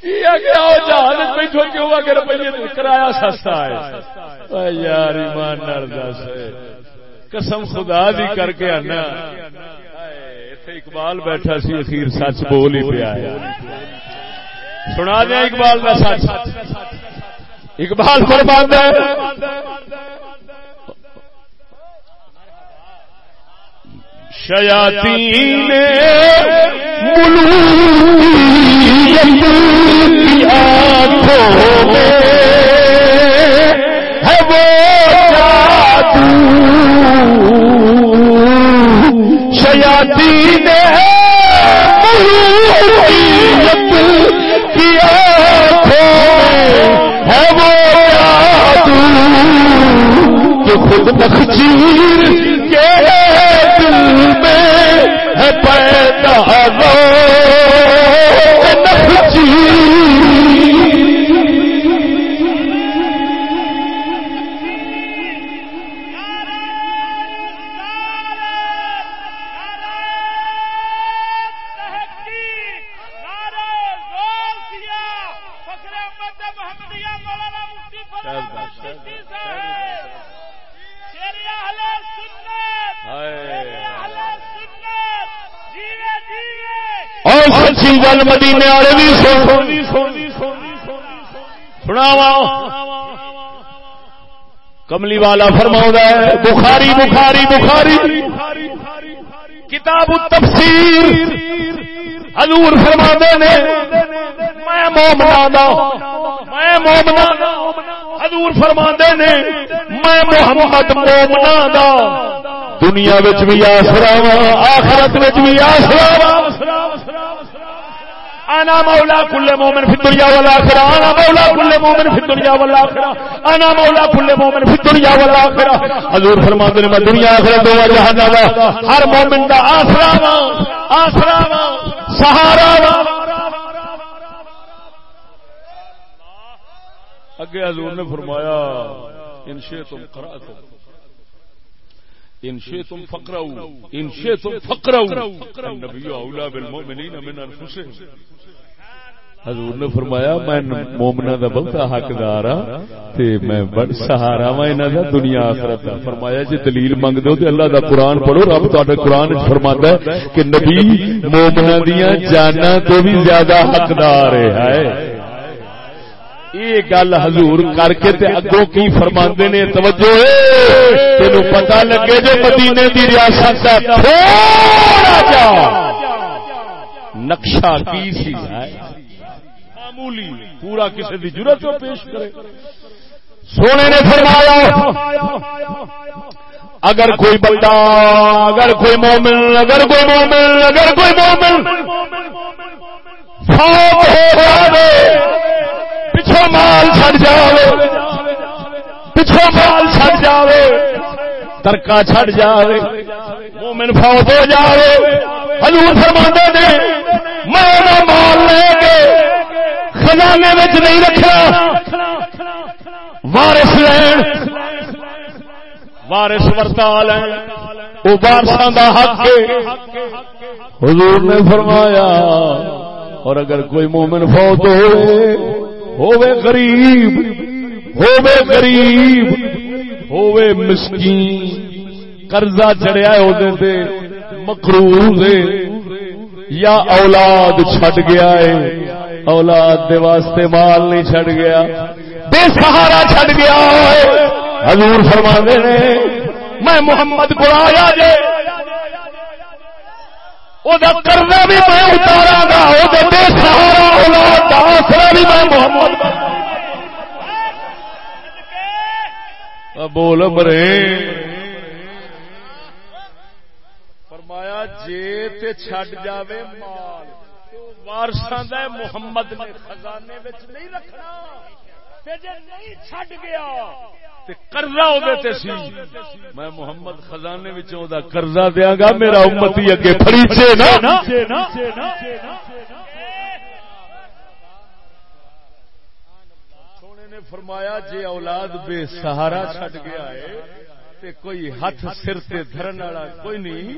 بےکاوارے بےکاوارے بےکاوارے کرایہ سستا ہے۔ یار ایمان دس۔ قسم خدا دی کر کے آنا۔ اقبال بیٹھا سی، اخیر سچ بول ہی پیا سنا دیا اقبال کا سچ۔ اقبال شیاتی آنکھوں میں ہے وہ جادو شیاتی نے کی آنکھوں میں ہے وہ جادو خود نخچیر پیدا پیدا سچی گل مدینے والے بھی سنا کملی والا فرما ہے، بخاری بخاری بخاری۔ کتاب تفسیر حضور فرما نے، میں مومنا میں مومنا حضور فرما نے، میں محمد مومنا دا۔ دنیا بھی آسرا وا، آخرت بھی آسرا انا مولا کل مومن فی الدنیا والآخرہ، انا مولا کل مومن فی الدنیا والآخرہ، انا مولا کل مومن فی الدنیا والآخرہ۔ حضور فرماتے ہیں میں دنیا آخرت دو جہنم ہر مومن دا آسرا وا آسرا وا، سہارا وا۔ اگے حضور نے فرمایا، ان تم قرأ تم ان تم فقرو ان تم فقرو النبی اولا بالمؤمنین من انفسهم حضور نے فرمایا، میں مومنا دا بہت حقدار ہاں تے میں بڑا سہارا وا انہاں دا دنیا آخرت دا۔ فرمایا جی دلیل منگ دو تے اللہ دا قرآن پڑھو، رب تہاڈے قرآن وچ فرماندا ہے کہ نبی مومنا دیاں جاناں تو بھی زیادہ حقدار ہے۔ یہ گل حضور کر کے تے اگوں کی فرماندے نے، توجہ تینوں پتہ لگے جو مدینے دی ریاست دا تھوڑا جا۔ نقشہ کی سی؟ معمولی، پورا کسی کی ضرورت پیش کرے۔ سونے نے فرمایا، اگر کوئی بندہ، اگر کوئی مومن، اگر کوئی مومن، اگر کوئی مومن پچھو مال چڑ جائے پچھو مال چڑ جائے ترکا چڑ جائے مومن فوت ہو جائے حضور فرما نے، میں مال لے خزانے میں نہیں رکھا وارس لین۔ وارس ورتا لین۔ وہ بارساں کا حق حضور نے فرمایا، اور اگر کوئی مومن فوت ہوئے ہوئے غریب ہوئے غریب، ہوئے مسکین، قرضہ چڑیا ہے مقروض یا اولاد چھٹ گیا ہے اولاد دے واسطے مال نہیں چھڑ گیا۔ بے سہارا چھڑ گیا حضور فرما نے، میں محمد کو آیا جے۔ کرنا بھی میں اتارا گا بے سہارا اولاد آسرا بھی میں محمد بول مرے فرمایا، جے تے چھڈ جاوے مال۔ وارساں دا محمد نے خزانے وچ نہیں رکھنا۔ تے جے نہیں چھڈ گیا تے قرضہ او تے سی۔ میں محمد خزانے وچوں دا قرضہ دیاں گا میرا امتی اگے پھڑیچے نا۔ سونے نے فرمایا جے اولاد بے سہارا چھڈ گیا ہے تے کوئی ہاتھ سر تے دھرن والا کوئی نہیں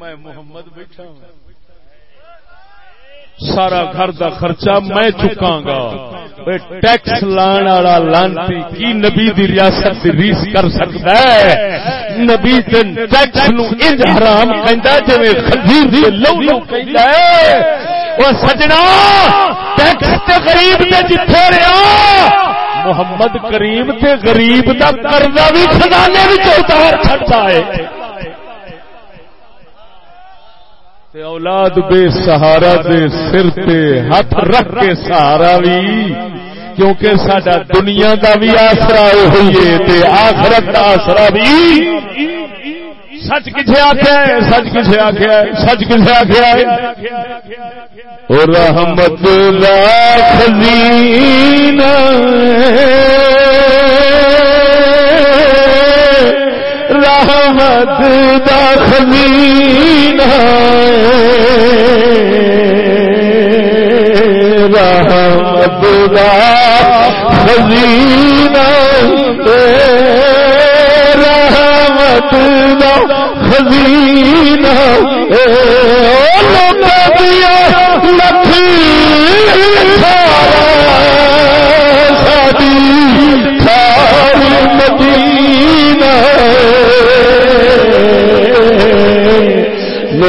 میں محمد بیٹھا ہوں سارا گھر دا خرچہ میں چکا گا۔ ٹیکس لان والا لانتی، کی نبی دی ریاست دی ریس کر سکتا ہے؟ نبی تے ٹیکس نو انج حرام کہندا جویں خنزیر دی لو لو کہندا ہے۔ او سجنا، ٹیکس تے غریب تے جتھے رہیا۔ محمد کریم تے غریب دا قرضہ بھی خزانے وچ اتار چھڑتا ہے۔ تے اولاد بے سہارا دے سر تے ہاتھ رکھ کے سہارا بھی، کیونکہ سڈا دنیا کا بھی آسرا ہوئیے تے آخرت کا آسرا بھی۔ سچ کسے آخیا ہے؟ سچ کسے آخیا ہے؟ سچ کسے آخیا ہے؟ رحمت خزین رحمت دا خزین رحمت دا خزین رحمت دا خزین لوگ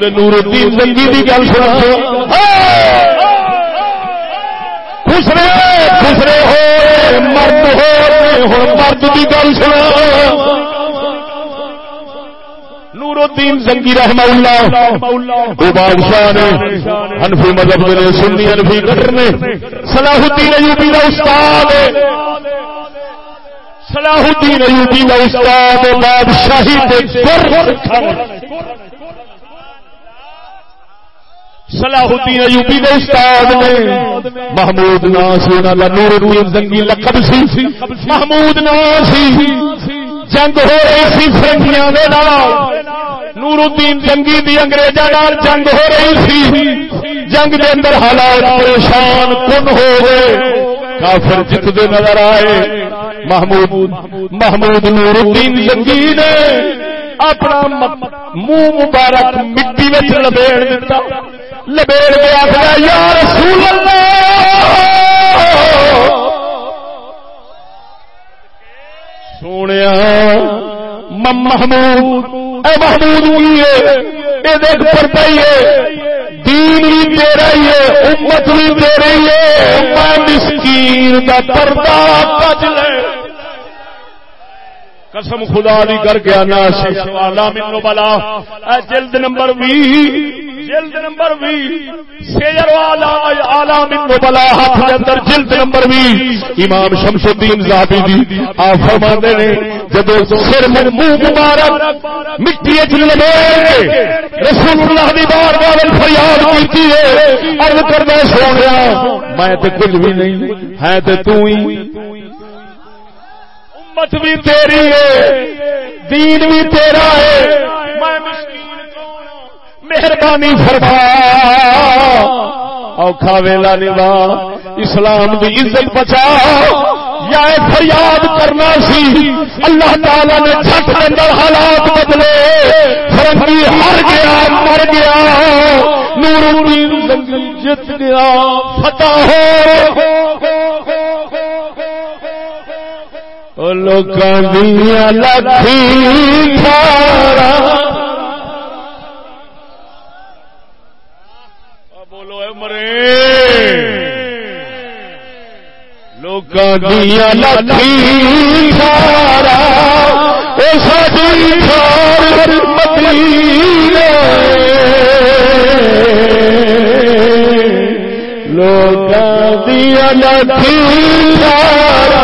خود نور الدین زنگی کی گل سنا خسرے خسرے ہو مرد ہو مرد کی گل سنا نور الدین زنگی رحمہ اللہ۔ وہ بادشاہ نے حنفی مذہب نے سنی، حنفی کٹر نے صلاح الدین ایوبی کا استاد۔ صلاح الدین ایوبی کا استاد، بادشاہی صلاح الدین ایوبی کے استاد نے محمود ناسی جی نور الدین زنگی لقب سی، محمود ناسی جنگ ہو رہی سی فرنگیاں دے نال۔ نور الدین جنگی دی انگریزاں نال جنگ ہو رہی سی۔ جنگ دے اندر حالات پریشان کن ہو گئے۔ کافر جتتے نظر آئے۔ محمود محمود نور الدین جنگی نے اپنا منہ مبارک مٹی میں لبیڑ دیتا لبیڑ کے آخر یا رسول اللہ! سونے محمود، اے محمود یہ دیکھ پڑتا ہی ہے، دین بھی تیرا ہی ہے، امت بھی تیرے ہی ہے میں مسکین کا پردہ کج لے قسم خدا دی کر کے آنا والا منو بلا جلد نمبر بھی، جلد نمبر بھی۔ سیجر والا آلہ منو بلا ہاتھ کے اندر جلد نمبر بھی۔ امام شمس الدین زابی دی آپ فرما دے نے جب سر من منہ مبارک، مٹی چ لگے رسول اللہ دی بار بار فریاد کیتی ہے۔ عرض کردا سونیا میں تے کچھ بھی نہیں، ہے تے تو ہی۔ امت بھی تیری ہے، دین بھی تیرا ہے۔ میں مہربانی فرما۔ اوکھا ویلا نوا اسلام کی عزت بچا۔ یا فریاد کرنا سی، اللہ تعالی نے چھٹ اندر حالات بدلے۔ فرنگی ہر گیا، مر گیا۔ نور جنگ جت گیا۔ فتح ہو۔ لوکاں دیا لکھی تھارا۔ بولو اے مرے۔ لوکاں دیا لکھی تھارا۔ اے ساڈی تھار مدینے۔ لوکاں دیا لکھی تھارا۔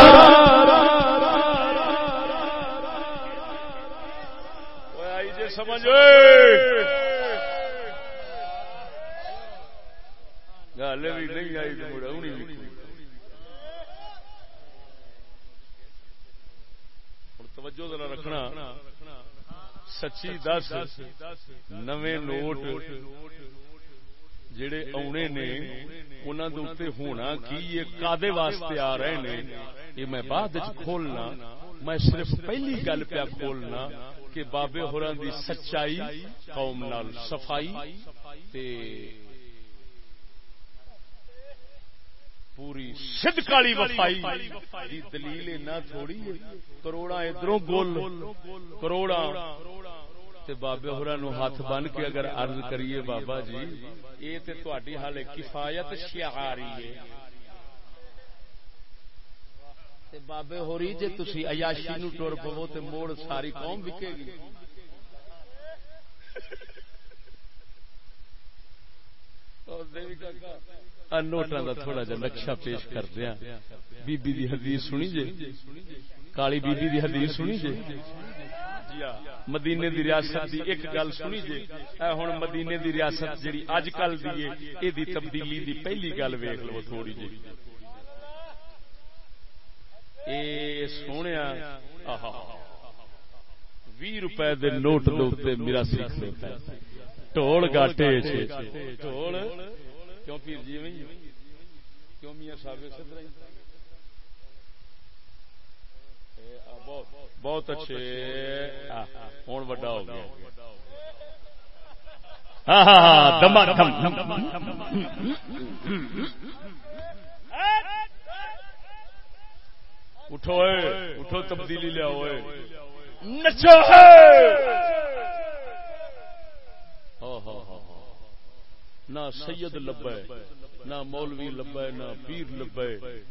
سچی دس نویں نوٹ جڑے آنے نے انہوں دے اتنے ہونا کی؟ یہ کادے واسطے آ رہے نے؟ یہ میں بعد کھولنا، میں صرف پہلی گل پیا کھولنا کہ بابے ہورا دی سچائی قوم نال صفائی تے پوری صدقالی وفائی. دی دلیل نہ تھوڑی ہے. کروڑا ادھروں گول کروڑا تے بابے ہورا نو ہاتھ بن کے اگر عرض کریے بابا جی یہ تے تہاڈی حال کفایت شعاری ہے. تے بابے ہوری، جے تسی عیاشی نو ٹر پو تے موڑ ساری قوم وکے گی. (laughs) اور دیوی کاکا نوٹاں دا تھوڑا جا نقشہ پیش کر دیا بی بی دی حدیث سنی جے؟ کالی بی بی دی حدیث سنی جے؟ مدینے دی ریاست دی ایک گل سنی جے؟ اے ہن مدینے دی ریاست جڑی اج کل دی ہے اے دی تبدیلی دی پہلی گل ویکھ لو تھوڑی جی۔ اے سونیا بھی روپے دے نوٹ دے میرا سیکھ دیتا ہے ٹوڑ گاٹے ٹوڑ کیوں پیر جی میں کیوں میاں صاحب صدر بہت اچھے ہوں وڈا ہو گیا اٹھو اٹھو تبدیلی لیا نچو ہو ہو ہو نہ سید لبے نہ مولوی لبے نہ پیر لبے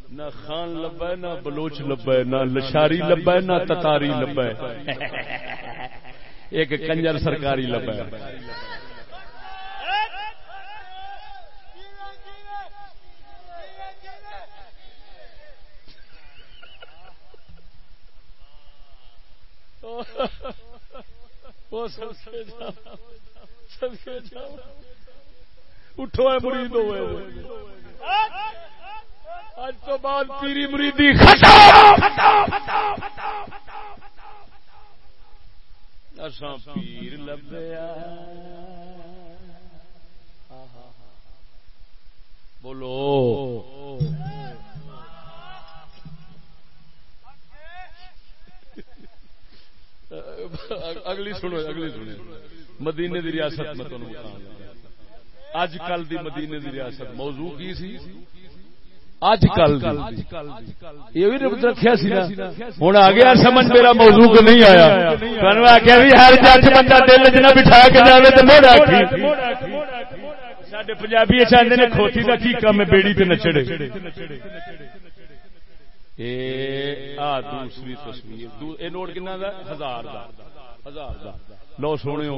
نہ خان لبے نہ بلوچ لبے نہ لشاری لبے نہ تتاری لبے ایک کنجر سرکاری لبے وہ سب سے جاؤ سب سے جاؤ اٹھو ہے مرید ہوئے۔ اج تو بعد پیری مریدی اساں پیر لبیا۔ بولو۔ اگلی سنو اگلی سنو۔ مدینے دی ریاست میں تمہیں اج کل دی مدینے دی ریاست موضوع کی سی؟ اج کل یہ بھی رکھا سی ہوں آ گیا سمجھ میرا موضوع کو نہیں آیا۔ تمہیں آخیا بھی ہر جج بندہ دل چ نہ بٹھا کے جائے تو موڑ آخی سڈے پنجابی چاہتے نے کھوتی کا کی کام ہے؟ بیڑی پہ نچڑے۔ دوسری تصویر۔ یہ نوٹ کنا ہزار ہزار لو سونے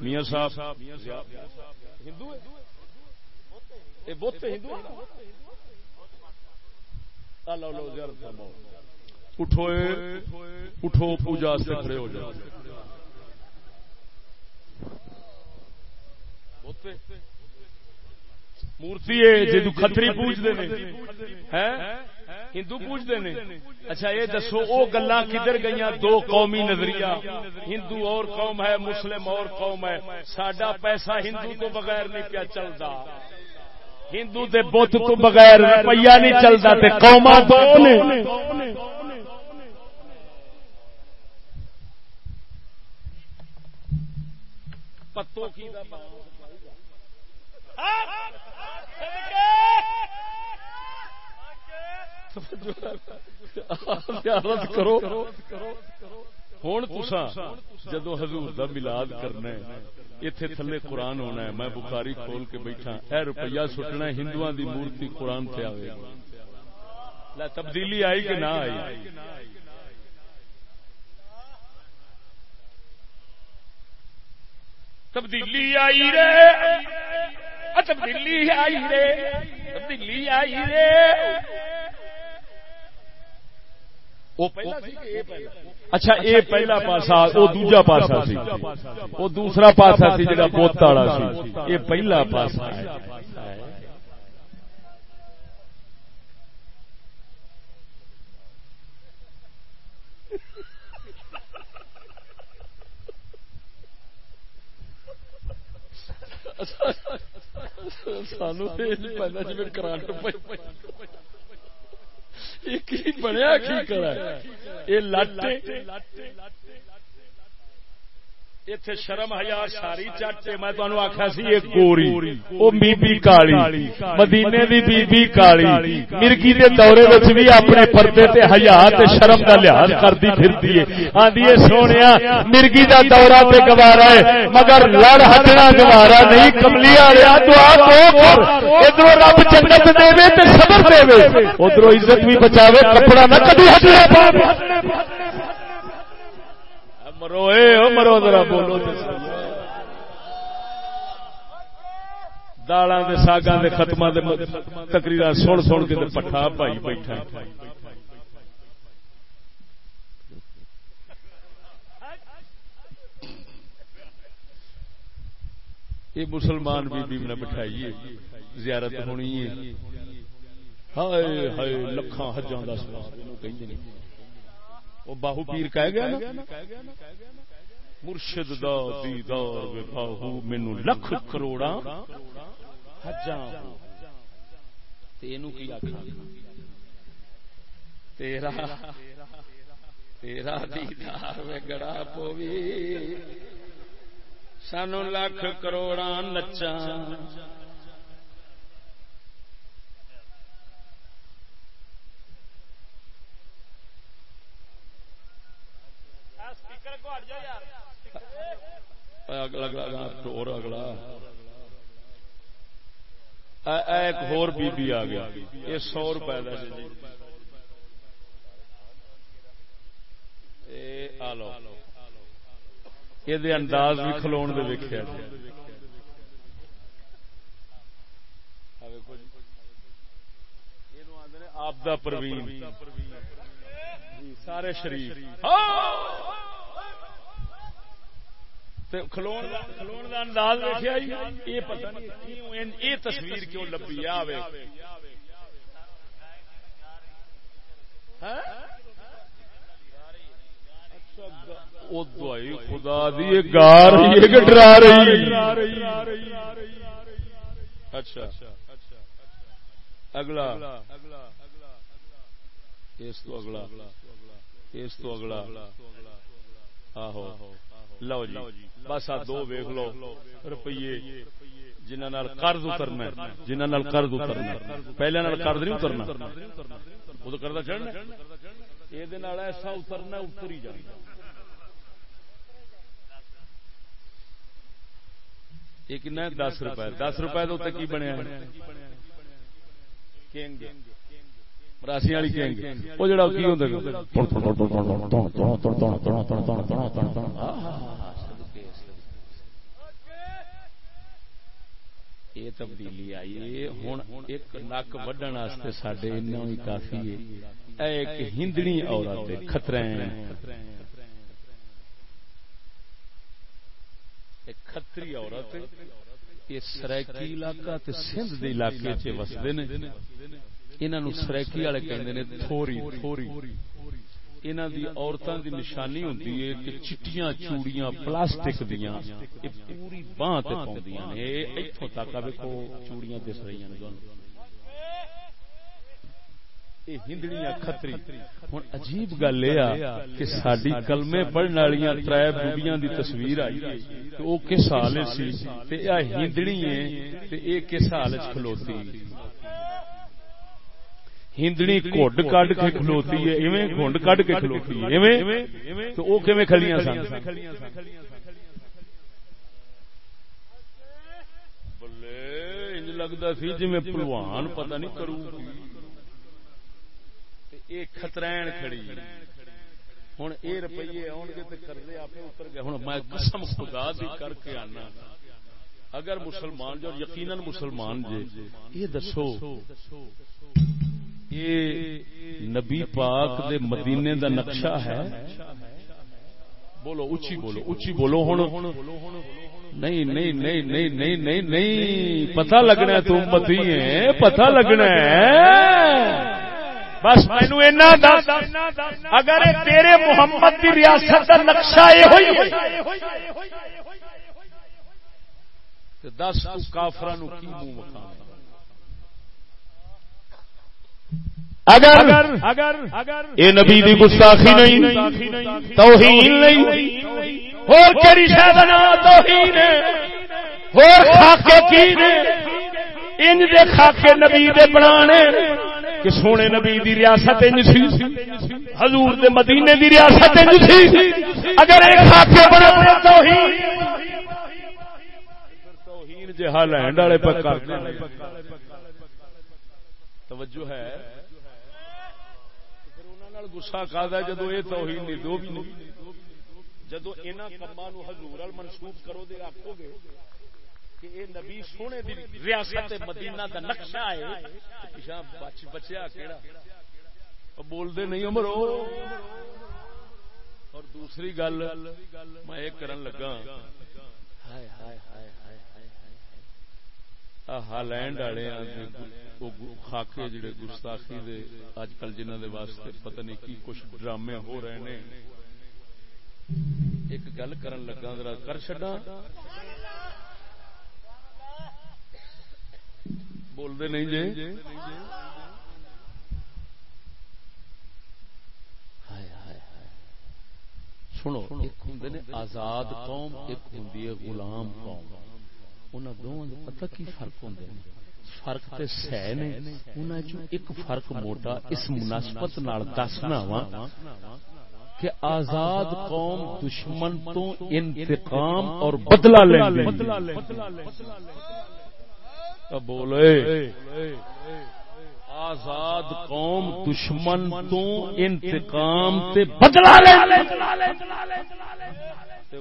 میاں صاحب۔ ہندو اٹھو اٹھو پوجا سے کھڑے ہو جاؤ۔ مورتی ہے جی کتری پوجتے ہیں؟ ہندو پوچھتے ہیں اچھا یہ دسو وہ گلا کدھر گئی دو قومی نظریہ۔ ہندو اور قوم ہے، مسلم اور قوم ہے۔ سڈا پیسہ ہندو تو بغیر نہیں پیا چلتا ہندو دے بت تو بغیر روپیہ نہیں چلتا قوما پتو کی کرو. ہوں تسا جدو حضور دا ملاد کرنا اتے تھلے قرآن ہونا ہے، میں بخاری کھول کے بیٹھا، اے روپیہ سٹنا ہندو دی مورتی قرآن سے آئے تبدیلی آئی کہ نہ آئی؟ تبدیلی آئی رے۔ تبدیلی آئی رے۔ تبدیلی آئی رے۔ اچھا یہ پہلا پاسا وہ دوجا پاسا سی۔ وہ دوسرا پاسا سی جا بوت والا سی۔ یہ پہلا پاسا سانو پہلے جی کی بنیا کی کرا یہ لٹ اتنے شرم ہزار ساری چٹ میں تمہیں آخیا سی ایک گوری وہ بی بی کالی مدینے دی بی بی کالی مرگی دے دورے وچ بھی اپنے پردے تے حیا تے شرم دا لحاظ کردی پھرتی ہے آندی ہے سونیا مرگی دا دورہ تے گوارا ہے مگر لڑ ہٹنا گوارا نہیں کملی والیا دعا تو کر ادھر رب جنت دے تے صبر دے ادھر عزت بھی بچاوے کپڑا نہ کدی ہٹنا پا مرو، اے مرو، ذرا بولو جی۔ دالاں دے، ساگاں دے، ختماں دے، تقریرا سن سن کے پٹھا بھائی بیٹھا یہ مسلمان بی بی نے بٹھائی زیارت ہونی ہے۔ ہائے ہائے، لکھاں حجاں دا سواب کہیں نہیں۔ وہ باہو پیر کہہ گیا نا۔ مرشد دا دیدار وے باہو مینو لکھ کروڑا حجاں تینو کی آکھا تیرا تیرا دیدار وے گڑا پوی سانو لکھ کروڑا نچاں۔ اگلا اگلا ایک ہور بی بی آ گیا یہ سو روپے کا جی یہ انداز بھی کھلو دے ویکیا آپ دا پروین سارے شریف کھلون انداز جی، یہ نہیں یہ تصویر کیوں لبی آئے ہاں؟ اچھا، خدا دی گار ڈرا رہی۔ اچھا۔ اگلا۔ اس تو اگلا۔ اس تو اگلا۔ آہو۔ لو جی بس آ دو ویخ لو روپیے جنہوں قرض اترنا جنہوں قرض اترنا پہلے قرض نہیں اترنا وہ تو کرتا چڑھنا یہ ایسا اترنا اتر ہی جانا یہ کن دس روپئے دس روپئے تو کی بنیا راسی والی وہ جڑا کی ہوں یہ تبدیلی آئی ہوں ایک نک وڈن سڈے ہی کافی ہے۔ ایک ہندنی عورت خطرے کتری عورت یہ سرائکی علاقہ سندھ کے علاقے چ وستے انہوں سرائکی والے کہ تھوری تھوری۔ انہوں دی عورتوں دی نشانی ہے کہ چٹیاں چوڑیاں پلاسٹک دیا پوری باہ اتوں تک ویکو چوڑیاں دس رہی ہیں ہندڑیاں کتری ہوں عجیب گل یہ کہ ساری کلمے پڑھنے والی تر بوڑیاں دی تصویر آئی وہ کس حال سی؟ ہندڑی ہے کس حال کھلوتی؟ ہندڑی کڈ کڈ کے کھلوتی ہے ایویں کڈ کڈ کے کھلوتی ہے ایویں تو وہ کیویں کھلیاں سن۔ بلے انج لگتا سی میں پلوان پتہ نہیں کروں خطرین کھڑی۔ ہوں یہ روپیے آن گے تو کرتے آپ اتر گئے۔ ہوں میں قسم خدا دی کر کے آنا۔ اگر مسلمان جو یقیناً مسلمان جے یہ دسو۔ یہ نبی پاک دے مدینے دا نقشہ ہے۔ بولو اچھی بولو اچھی بولو ہوں نہیں نہیں نہیں نہیں نہیں نہیں نہیں، پتہ لگنا تو امتی ہے پتہ لگنا ہے۔ بس مینو اگر تیرے محمد کی ریاست کا نقشہ یہ ہوئی دس کافر اگر اگر اگر اے نبی دی گستاخی نہیں توہین نہیں اور کیڑی نہ توہین اور خاکے کی نے انج دے خاکے نبی دے بنانے کہ سونے نبی دی ریاست حضور دے مدینے دی ریاست اگر ایک خاکے بنا توہین ہینڈ والے پر توجہ ہے۔ گسا کا جدو یہ توہین نہیں، دو بھی نہیں۔ جدو یہاں کما ہزور منسوخ کرو دے آخو گے کہ اے نبی سونے دی ریاست مدینہ دا نقشہ ہے پیچھا بچ بچیا کیڑا؟ بول دے نہیں عمر اور دوسری گل، میں ایک کرن لگا۔ ہائے ہائے ہائے۔ ہالینڈ والے خاکے جڑے گستاخی دے اج کل جنہوں دے واسطے پتہ نہیں کی کچھ ڈرامے ہو رہے نے ایک گل کرن لگا ذرا کر چڈا بولتے نہیں جی سنو ایک ہوں آزاد قوم ایک ہوں غلام قوم انہوں دونوں پتہ کی فرق ہوں فرق تے سہ نے۔ انہوں ایک فرق موٹا اس مناسبت نال دسنا وا کہ آزاد قوم دشمن تو انتقام اور بدلہ لے بولے، آزاد قوم دشمن تو انتقام تے بدلہ بدلا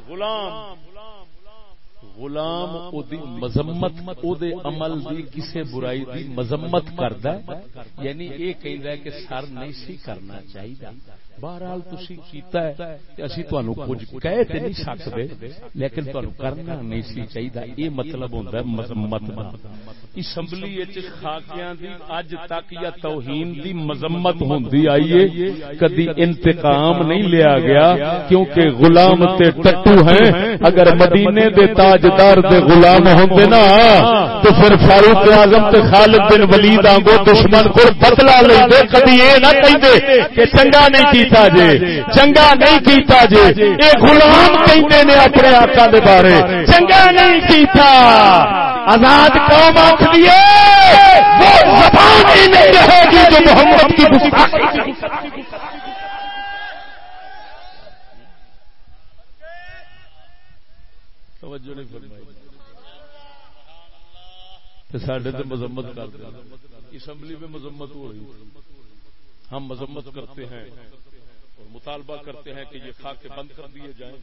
غلام غلام مذمت عمل دی کسے برائی دی مذمت کردا یعنی اے کہندا ہے کہ سر نہیں سی کرنا چاہیے بہرحال تسی کیتا ہے تے اسی تانوں کچھ کہہ تے نہیں سکدے لیکن تانوں کرنا نہیں سی چاہیے یہ مطلب ہوندا ہے مذمت۔ اسمبلی وچ خاکیاں دی اج تک یا توہین دی مذمت ہوندی آئی ہے، کدی انتقام نہیں لیا گیا، کیونکہ غلام تے ٹٹو ہیں۔ اگر مدینے دے تاجدار دے غلام ہوندے نا، تو پھر فاروق اعظم تے خالد بن ولید آنگو دشمن کو بدلا لیندے کدی اے نہ کہندے کہ چنگا نہیں کی کیتا جے چنگا نہیں کیتا جے اے غلام کہندے نے اپنے آقا دے بارے چنگا نہیں کیتا آزاد قوم آخ دیے وہ زبان ہی نہیں رہے گی جو محمد کی گستاخی توجہ نہیں فرمائی سڈے تو مذمت کرتے اسمبلی میں مذمت ہو رہی ہم مذمت کرتے ہیں اور مطالبہ کرتے ہیں کہ یہ خاکے بند کر دیے جائیں۔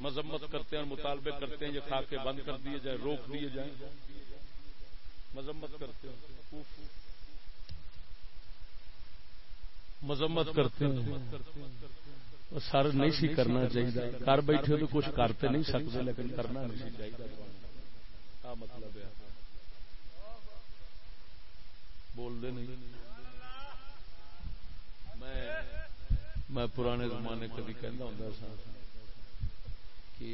مذمت کرتے ہیں مطالبے کرتے ہیں یہ خاکے بند کر دیے جائیں، روک دیے جائیں۔ مذمت کرتے ہیں۔ مذمت کرتے ہیں۔ سر نہیں سی کرنا چاہیے۔ گھر بیٹھے تو کچھ کرتے نہیں سکتے، لیکن کرنا نہیں چاہیے۔ مطلب ہے؟ بول دے نہیں۔ میں میں پرانے زمانے کدی کہہ سا کہ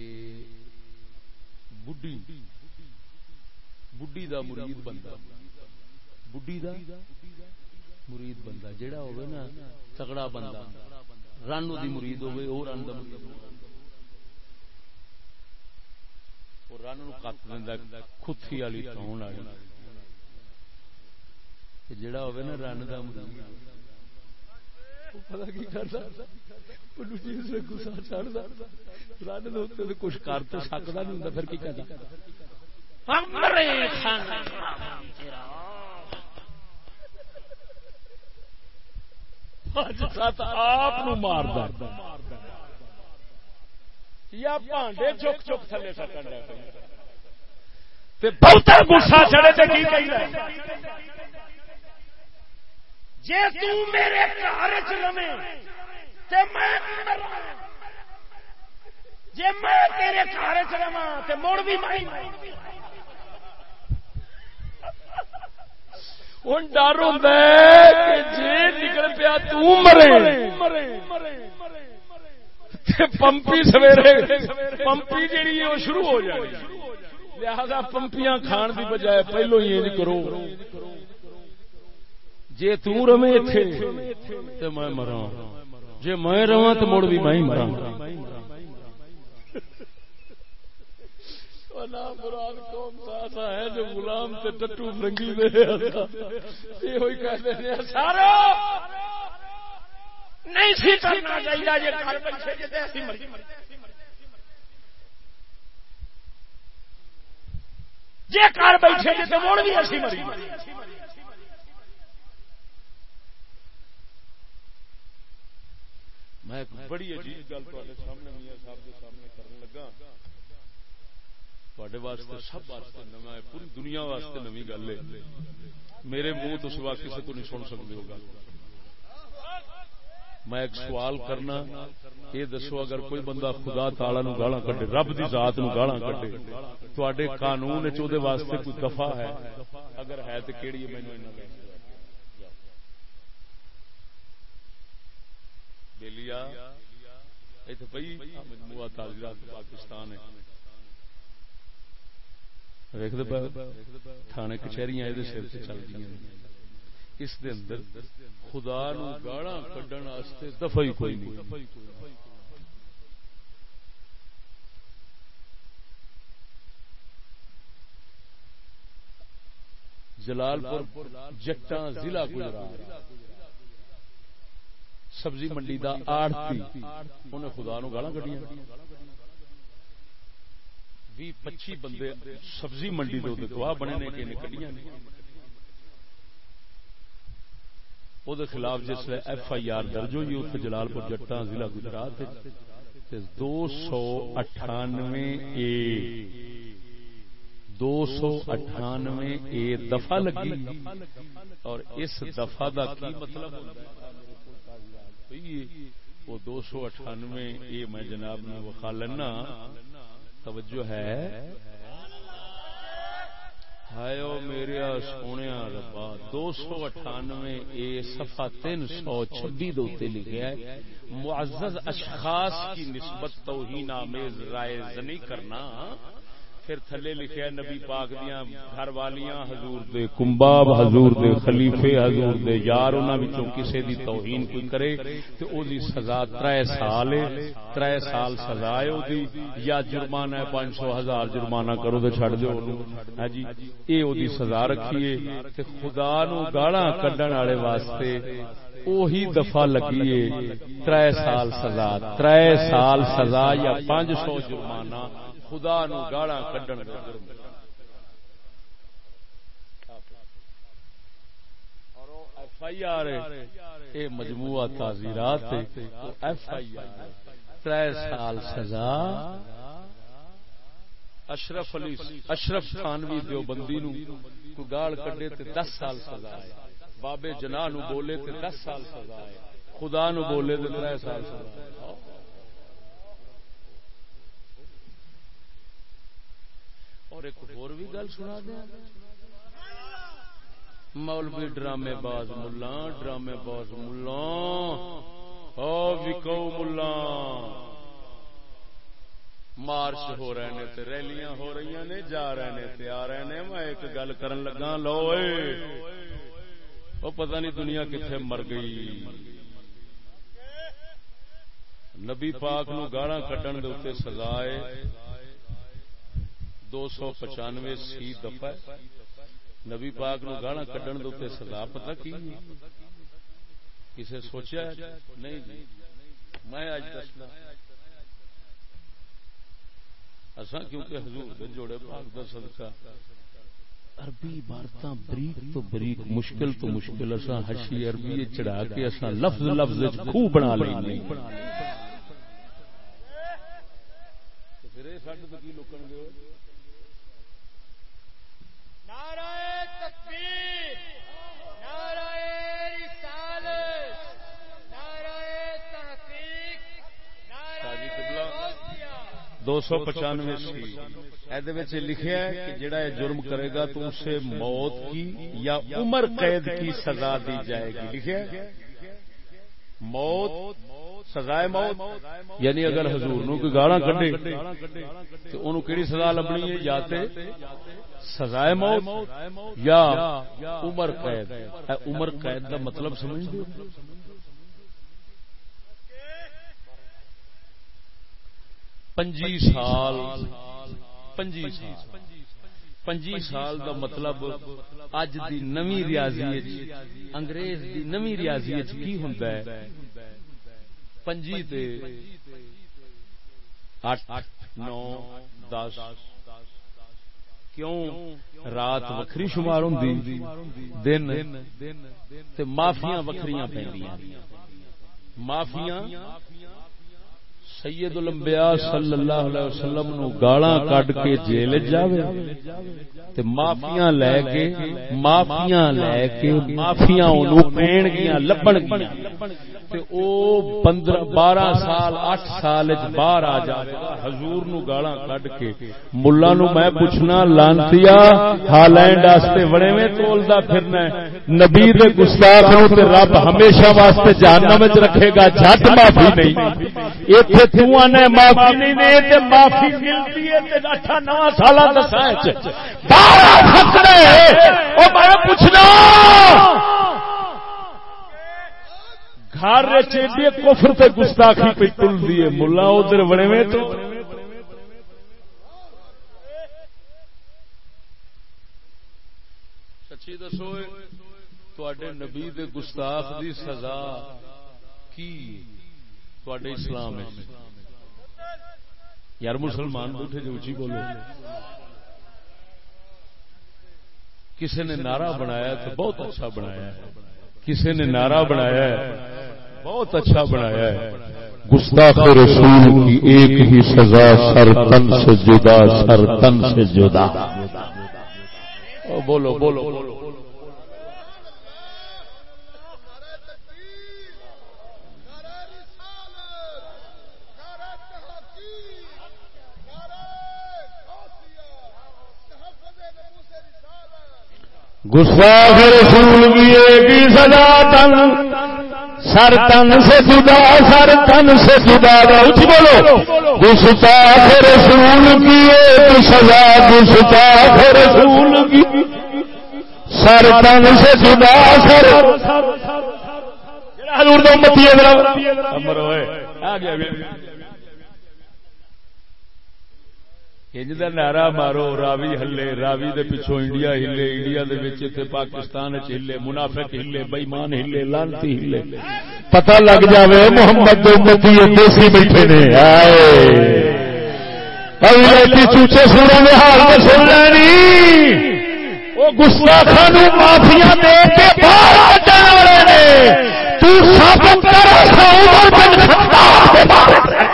بڈی بڈی دا مرید بندہ بڈی دا مرید بندہ جڑا ہوئے نا، تگڑا بندہ رن دی مرید ہوئے وہ رن دا مرید وہ رن نو کت دینا کتھی والی تون والی۔ جڑا ہوئے نا، رن دا مرید۔ پتا کی کرتا گسا چڑھتا۔ رن کچھ کر تو سکتا نہیں ہوں پھر کی کہتا؟ آپ مار یا پانڈے چک چک تھلے سکن بہت گسا چڑے تو کی جی میرے گھر چ جی میں تیرے گھر چ رہا مڑ بھی مائی ہوں ڈر ہوں جی نکل پیا ترے پمپی سویرے، پمپی جیڑی ہے وہ شروع ہو جائے لہذا پمپیاں کھان دی بجائے پہلو ہی کرو۔ جی تمے تو میں مرا جی میں رہا تو مڑ بھی میں ہی مرا مراد قوم ہے جو غلام تے ٹٹو فرنگی دے یہ ہوئی کہتے ہیں سارا نہیں سی کرنا چاہیے جی گھر بیٹھے جی ایسی مرضی۔ گھر بیٹھے مڑ بھی ایسی مرضی۔ میں بڑی عجیب گل سامنے میاں صاحب کے سامنے کرنے لگا۔ واسطے سب واسطے نو ہے، پوری دنیا واسطے نوی گل ہے۔ میرے منہ تو سوا کسی تو نہیں سن سکتے ہو گل۔ میں ایک سوال کرنا، یہ دسو، اگر کوئی بندہ خدا تالا نو گالا کٹے رب دی ذات نو گالا کٹے تے قانون واسطے کوئی دفاع ہے؟ اگر ہے تو کہڑی مینو بےلیا اتنے پی مجموعہ تاجرات پاکستان ہے۔ تھانے کچہری سر سے چل دیا اس دے اندر خدا نو گاڑا کڈن واسطے دفع ہی کوئی نہیں۔ جلال پور جٹا ضلع گجرا سبزی منڈی دا آڑتی انہیں خدا نو گالا کڈیاں۔ بھی پچی بندے سبزی منڈی دے گواہ بنے نے کہ کڈیاں او دے خلاف جس لیے ایف آئی آر درج ہوئی اتنے جلال پور جٹا ضلع گجرات دو سو اٹھانوے اے۔ دو سو اٹھانوے اے دفعہ لگی اور اس دفعہ دا کی مطلب وہ دو سو اٹھانوے اے میں جناب نے وخا لینا۔ توجہ ہے۔ ہائے میرے سونے ربا، دو سو اٹھانوے، اے سفا تین سو چھبی دوتے لکھے ہے۔ معزز اشخاص کی نسبت توہین آمیز رائے زنی کرنا۔ پھر تھلے لکھے نبی پاک دیاں گھر والیاں حضور دے کمباب، حضور دے خلیفے، حضور دے یار، انہاں وچوں کسے دی توہین کوئی کرے تے او دی سزا 3 سال ہے 3 سال سزا ہے او دی، یا جرمانہ ہے 500 ہزار جرمانہ کرو تے چھڈ دیو ہاں جی اے او دی سزا رکھیے تے خدا نو گالاں کڈن والے واسطے اوہی دفعہ لگیے 3 سال سزا 3 سال سزا یا 500 جرمانہ خدا نو گاڑا کڈن ایف آئی آر اے مجموعہ تعزیرات ایف آئی آر تر سال سزا۔ اشرف علی، اشرف خانوی دیو بندی نو کو گاڑ کڈے تے دس سال سزا ہے۔ بابے جنا نو بولے تے دس سال سزا ہے۔ خدا نو بولے تے تر سال سزا ہے۔ اور ایک اور بھی گل سنا دیا مولوی ڈرامے باز ملا ڈرامے باز ملا وکو ملا مارچ ہو رہے نے تے ریلیاں ہو رہی نے، جا رہے نے تے آ رہے نے۔ میں ایک گل کرن لگا لو وہ پتہ نہیں دنیا کتنے مر گئی۔ نبی پاک نو گالا کٹن دے سزا ہے دو سو پچانوے سی دفعہ نبی پاک نو گالا کڈن دے سزا پتہ کی کسے سوچا نہیں جی۔ میں اج دسنا۔ اساں کیونکہ حضور دے جوڑے پاک دا صدقہ عربی عبارتاں بریک تو بریک، مشکل تو مشکل، اساں حشی عربی چڑھا کے اساں لفظ لفظ خوب بنا لیں پھر اے ساڈے تے کی لوکن گے نعرہ تکبیر نعرہ رسالت نعرہ تحقیق نعرہ دو سو پچانوے سی۔ یہ لکھا ہے کہ جڑا یہ جرم کرے گا تو اسے موت کی یا عمر قید کی سزا دی جائے گی۔ لکھا ہے؟ موت سزائے موت۔ یعنی اگر حضور نو کوئی گالا کڈے تو انہوں کیڑی سزا لبنی ہے؟ یا تے سزائے موت یا عمر قید؟ عمر قید دا مطلب سمجھ دو پنجی سال پنجی سال پنجی سال دا مطلب اج دی نوی ریاضی انگریز دی نوی ریاضی کی ہوندا ہے؟ پنجی تے اٹھ نو، دس کیوں رات وکری شمار ہوندی؟ دن تے مافیاں وکھریاں پیندیاں مافیاں سید الانبیاء صلی اللہ علیہ وسلم نو گالاں کڈ کے جیل جاوے تے معافیاں لے کے معافیاں لے کے معافیاں اونوں پین گیاں، لبن گیاں۔ تے او 15 12 سال 8 سال وچ باہر آ جاوے گا حضور نو گالاں کڈ کے مولا نو میں پوچھنا، لانتیا، ہالینڈ واسطے وڑے میں تولدا پھرنا ہے؟ نبی دے گستاخ نو تے رب ہمیشہ واسطے جہنم وچ رکھے گا، جھٹ معافی نہیں۔ ایتھے تو معافی نہیں دے تے معافی ملتی ہے، تے اٹھا نواں سالا بارہ فکرے او میں پوچھنا۔ گھر چیڈی کفر تے گستاخی پہ تل دیے ملا ادھر بڑے میں تو۔ سچی دسو تے نبی دے گستاخ دی سزا کی؟ اسلام یار مسلمان بیٹھے جو اچھی بولو کسی نے نعرہ بنایا تو بہت اچھا بنایا کسی نے نعرہ بنایا بہت اچھا بنایا ہے گستاخ رسول کی ایک ہی سزا سر تن سے جدا سر تن سے جدا بولو بولو بولو گستاخ رسول کی ایک ہی سزا تن۔ سر تن سے جدا سر تن سے جدا اچھ بولو۔ گستاخ رسول کی ایک سزا۔ گستاخ رسول کی۔ سر تن سے جدا سر۔ حضور دو امتی ہے امر ہوئے۔ آ گیا انج دا نعرہ مارو، راوی ہلے راوی دے پچھو انڈیا ہلے، انڈیا دے وچ تے پاکستان وچ ہلے، منافق ہلے بے ایمان ہلے لعنتی ہلے۔ پتہ لگ جاوے، محمد دے امتی دیسی بیٹھے نے۔ ہائے اولے چوچے سورا میں حال میں سن لینی او گستاخاں نو معافیاں دے کے باہر جان والے نے۔ تو ثابت کر سا عمر بن خطاب دے بارے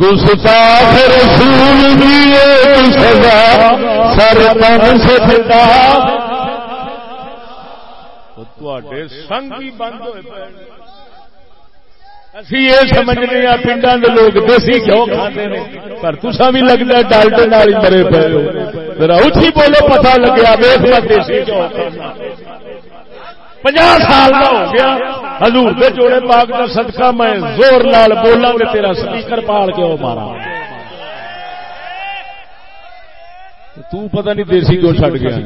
گستاخ رسول بھی سزا، سر تن سے پتا سنگ ہی بند ہوئے پے۔ اسی یہ سمجھنے ہاں پنڈا کے لوگ دیسی کیوں کھاتے ہیں پر تسا بھی لگتا ڈالٹے نال ہی مرے پے۔ میرا اچھی بولو پتا لگیا، ویخ میں دیسی کیوں پنجا سال کا ہو گیا۔ حضور دے جوڑے پاک کا صدقہ میں زور نال بولاں گے، تیرا سپیکر پال کے وہ مارا۔ تو پتہ نہیں دیسی کیوں چھڈ گیا۔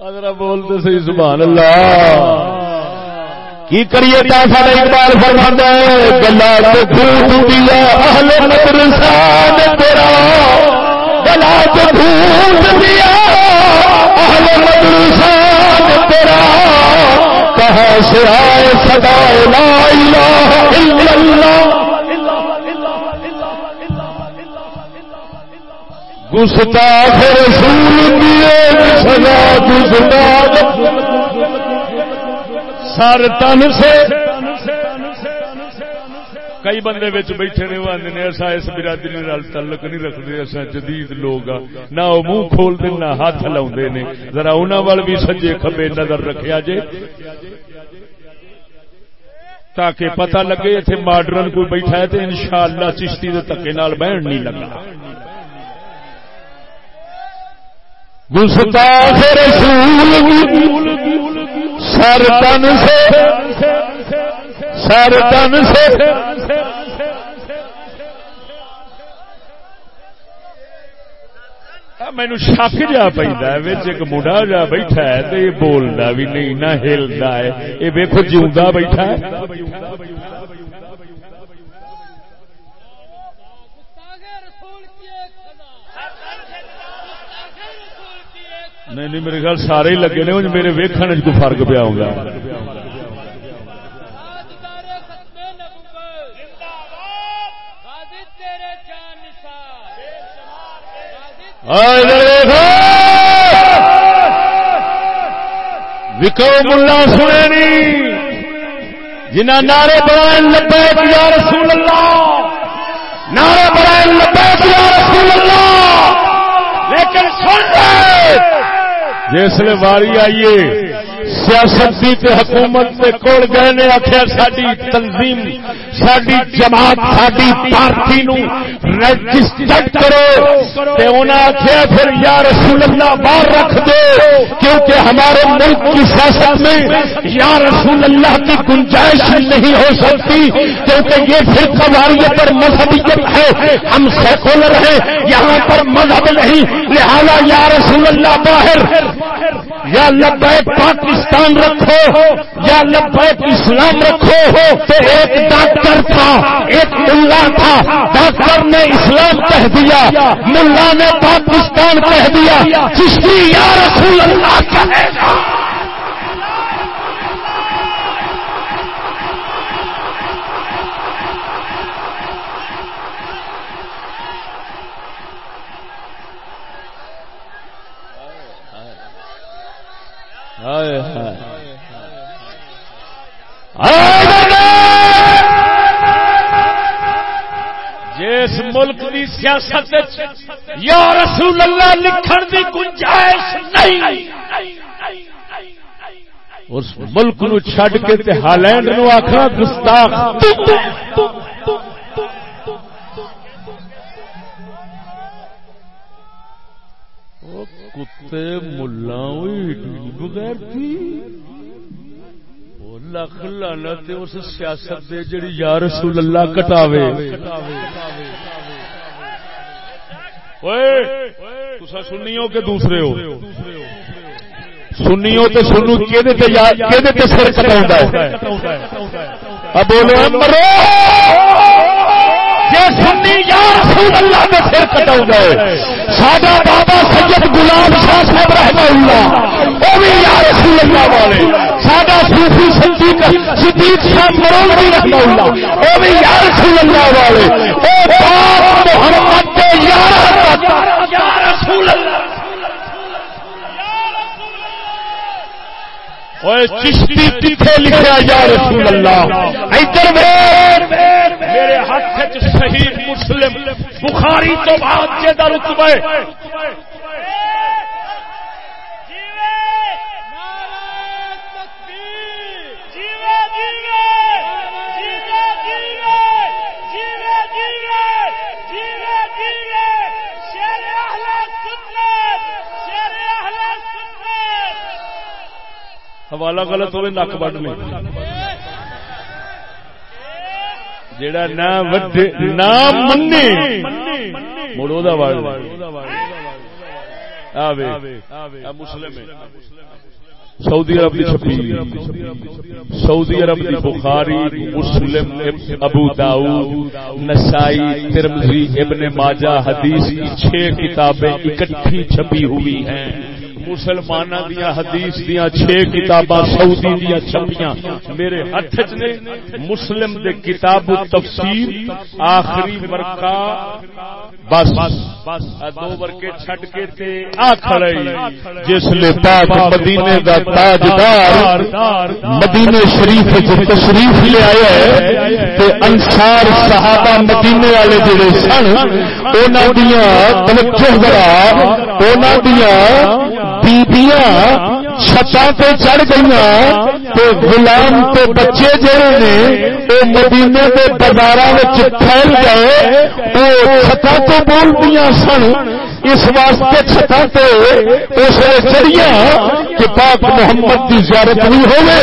اگر بولتے صحیح سبحان اللہ۔ کی کریے تا سارے اقبال فرماتا ہے؟ گلا تو دھوپ دیا اہل مدرسہ نے تیرا۔ گلا تو دھوپ دیا اہل مدرسہ تیرا کہاں سے آئے صدا لا الہ الا اللہ۔ گستاخ رسول دیے، سزا گستاخ سر تن سے کئی بندے بچ بیٹھے نے، وہ آدھے اصا اس برادری نال تعلق نہیں رکھتے اصا جدید لوگ ہاں نہ وہ منہ کھولتے نہ ہاتھ لاؤ نے۔ ذرا انہوں وال بھی سجے کھبے نظر رکھا جے۔ تاکہ پتہ لگے اتنے ماڈرن کوئی بیٹھا ہے تو ان شاء اللہ چشتی کے تکے نال بہن نہیں لگا گستاخ رسول سر تن سے سر تن سے۔ مینو شک جا پہ ایک مڈا جا بیٹھا ہے تو یہ بولتا بھی نہیں، نہ ہلتا ہے۔ یہ ویکو جیوا بیٹھا ہے۔ نہیں نہیں، میرے خیال سارے ہی لگے نے، میرے ویکن کو فرق پیا ہوگا وکو ملا سنے نی جنہ نعرے برائن لبیک یا رسول اللہ۔ نعرے برائن لبیک یا رسول اللہ۔ لیکن سن جیسے واری آئیے۔ سیاست تے حکومت تے کول گئے نے، آخیا ساری تنظیم ساری جماعت ساری پارٹی نو رجسٹر کرو۔ تے انہاں آخیا پھر یا رسول اللہ باہر رکھ دو، کیونکہ ہمارے ملک کی سیاست میں یا رسول اللہ کی گنجائش نہیں ہو سکتی، کیونکہ یہ پھر قواریت پر مذہبیت ہے۔ ہم سیکولر ہیں، یہاں پر مذہب نہیں، لہذا یا رسول اللہ باہر، یا لبیک پاکستان رکھو، یا لبیک اسلام رکھو، تو ایک ڈاکٹر تھا، ایک ملا تھا، ڈاکٹر نے اسلام کہہ دیا، ملا نے پاکستان کہہ دیا، چشتی یا رسول اللہ کہے گا۔ جس ملک کی سیاست یا رسول اللہ لکھن کی گنجائش نہیں، اس ملک نو چھڈ کے ہالینڈ نو آخر گستاخ۔ کتے ملا بغیر تھی۔ لکھ لانا اس سیاست دے جڑی یا رسول اللہ کٹاوے۔ تسا سنی کہ دوسرے ہو؟ سنی ہو تو سنو کہ سر کٹا اب بولو، مرو! سنی یا رسول اللہ میں سر کٹا گئے۔ ساڈا بابا سید گلاب شاہ صاحب رحمہ اللہ، وہ بھی یا رسول اللہ والے۔ ساڈا صوفی صدیق صدیق شاہ مرولوی رحمہ اللہ، وہ بھی یا رسول اللہ والے۔ او باپ محمد کے یا رسول اللہ۔ چشتی کتنے لکھا یا رسول اللہ۔ ادھر میرے ہاتھ صحیح مسلم۔ بخاری تو بعد جا رتبہ حوالہ غلط ہوئے، نک بڑھ لے۔ جڑا نہ نہ منے مڑو دا وڑ آوے مسلم سعودی عرب کی چھپی۔ سعودی عرب کی بخاری، مسلم، ابو داؤد، نسائی ترمزی ابن ماجہ، حدیث کی چھ کتابیں اکٹھی چھپی ہوئی ہیں۔ مسلمان دیا حدیث دیا چھ کتاباں سعودی دیا چھپیاں۔ میرے ہاتھ نے مسلم دے کتاب تفسیر آخری ورقہ بس بس دو ورقے چھڈ کے تے آ کھڑے۔ جس لے پاک مدینے دا تاجدار، مدینے شریف وچ تشریف لے آیا ہے۔ تے انصار صحابہ مدینے والے جڑے سن انہاں دیاں توجہ ذرا انہاں دیاں بیبیاں چھتاں تے چڑھ گئی تو غلام تے بچے جڑے نے، وہ مدینے کے بازار پھیل گئے، وہ چھتاں تو بول دیا سن۔ اس واسطے چھتاں تے اس چڑیا کہ پاک محمد کی زیارت بھی ہوئے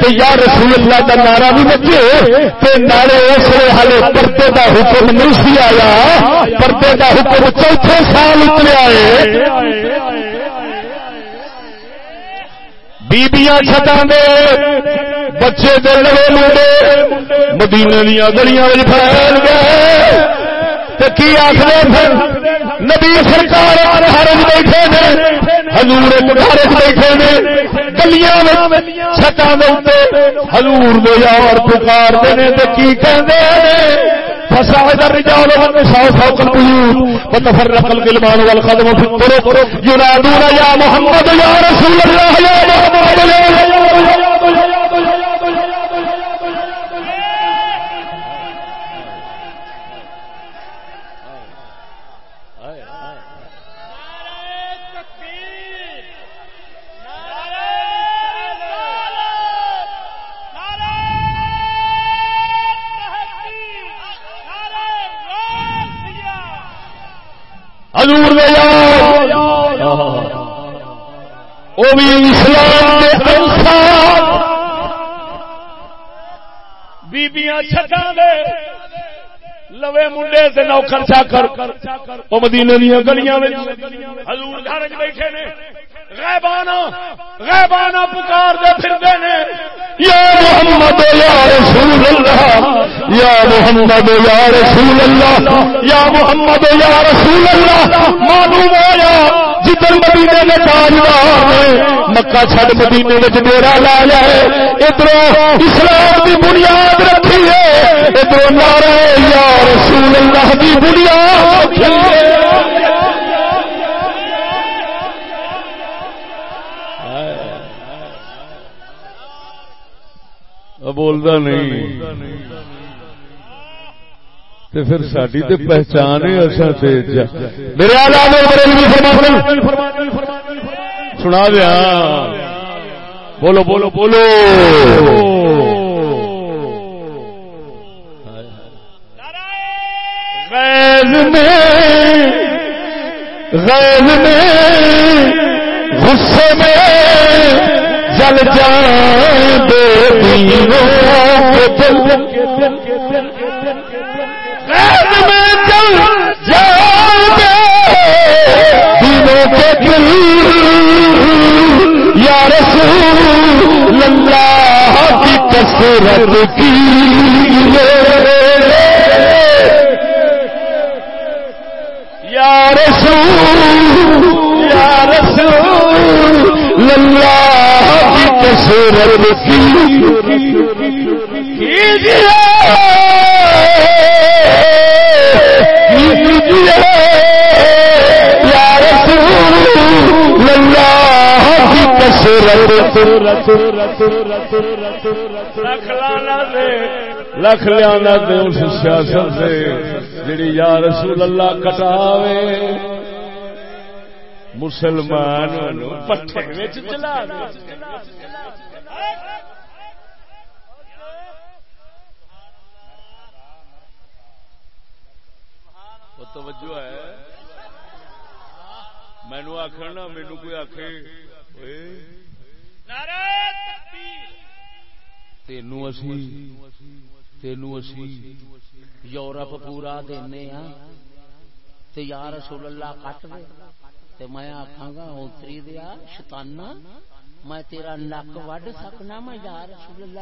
تو یا رسول اللہ کا نعرہ بھی بچے تو نعرے اس ہالے پردے کا حکم نہیں سی آیا۔ پردے کا حکم چوتھے سال اترے آئے۔ بیبیاں چھتاں دے، بچے دے لوے لوڈے مدینہ دیاں گلیاں وچ پھیل گئے۔ تے کی آکھدے پھر نبی سرکار گھر وچ بیٹھے نے، حضور ایک گھر وچ بیٹھے نے، گلیاں وچ چھتاں دے اوتے حضور دے یار پکار دے نے، تے کی کہندے؟ نے فساد الرجال والنساء فوق البيوت وتفرق الغلمان والخدم في الطرق. ينادون يا محمد يا رسول الله يا محمد يا وہ بھی اسلام کے انسان بیبیاں چھٹا دے۔ لوے منڈے سے نوکر چاکر۔ وہ مدینے دیا گلیاں حضور گھر بیٹھے نے۔ غیبانہ غیبانہ پکار دے پھر دے نے۔ یا محمد، یا رسول اللہ یا محمد، یا رسول اللہ یا محمد، یا رسول اللہ معلوم ہوا جدھر مدینے نے تاجدار نے مکہ چھڈ مدینے میں ڈیرا لایا ہے۔ ادھر اسلام کی بنیاد رکھی ہے۔ ادھر نعرہ یا رسول اللہ کی بنیاد رکھی ہے۔ بولتا نہیں۔ تو پھر ساری تو پہچان ہے اچھا میرے سنا دیا بولو بولو بولو غیظ میں غیظ میں غصے میں جل جائیں دو دینوں کے دل کسرت کی یا رسول یا رسول اللہ کی کسورت کی۔ لکھ لیا اس سیاست سے جڑی یا رسول اللہ کٹاوے۔ مسلمان توجہ ہے۔ مینو آخر نا مینو کوئی آخ یورپ پورا دینا رسول اللہ کٹ دے۔ میں آخا گا اتری دیا شتانا میں تیرا نک وڈ سکنا میں یار رسول اللہ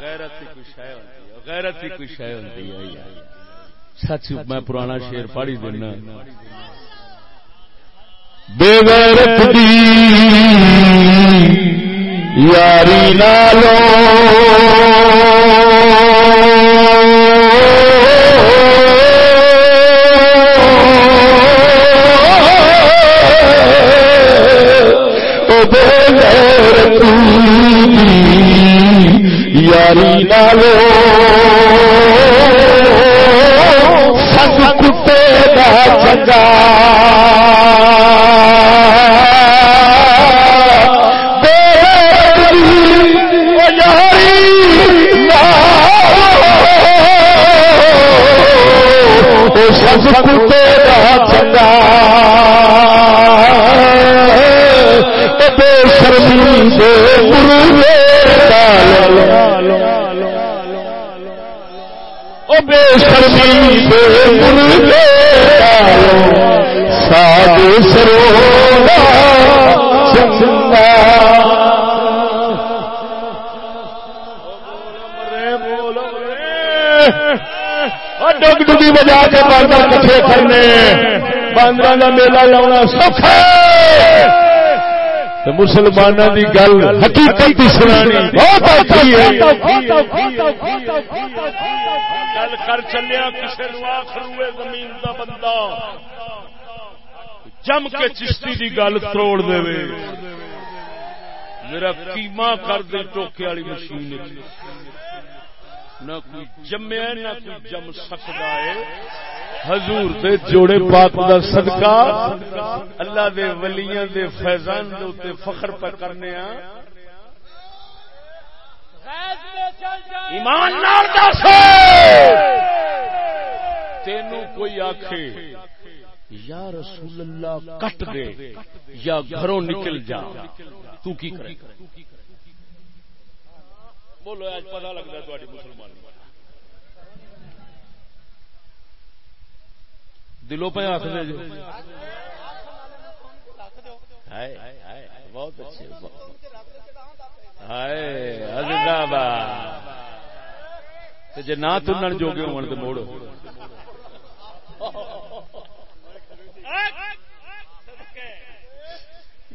غیرت کی کوئی ہے؟ غیرت کی کوئی ہے؟ سچ میں پرانا شیر پڑھی دینا۔ بے غیرت دی یاری نالو ساگ سروڑا چنگا ڈگ ڈگی بجا کے باندر کٹھے کرنے باندر کا میلہ لاؤنا سوکھا مسلمانوں کی گل حقیقت کی سنانی بہت اوکھی ہے گل کر چلیا کسی نو آخر زمین دا بندہ جم کے چشتی دی گل تروڑ دے میرا کیما کر دے ٹوکے والی مشین نہ کوئی جمیا نہ کوئی جم سکتا ہے۔ حضور دے جوڑے پاک دا صدقہ اللہ دے ولیاں دے فیضان دے اوتے فخر پر کرنے ہاں ایمان نال دس۔ تینو کوئی آکھے یا رسول اللہ کٹ دے یا گھروں نکل جا، تو کی کرے؟ بولو، آج پتہ لگتا ہے تھوڑی مسلمان دلوں پہ آخ دے جو۔ ہائے ہائے بہت اچھے ہائے عزیزابا تے جے نہ تنن جوگے ہون تے موڑو۔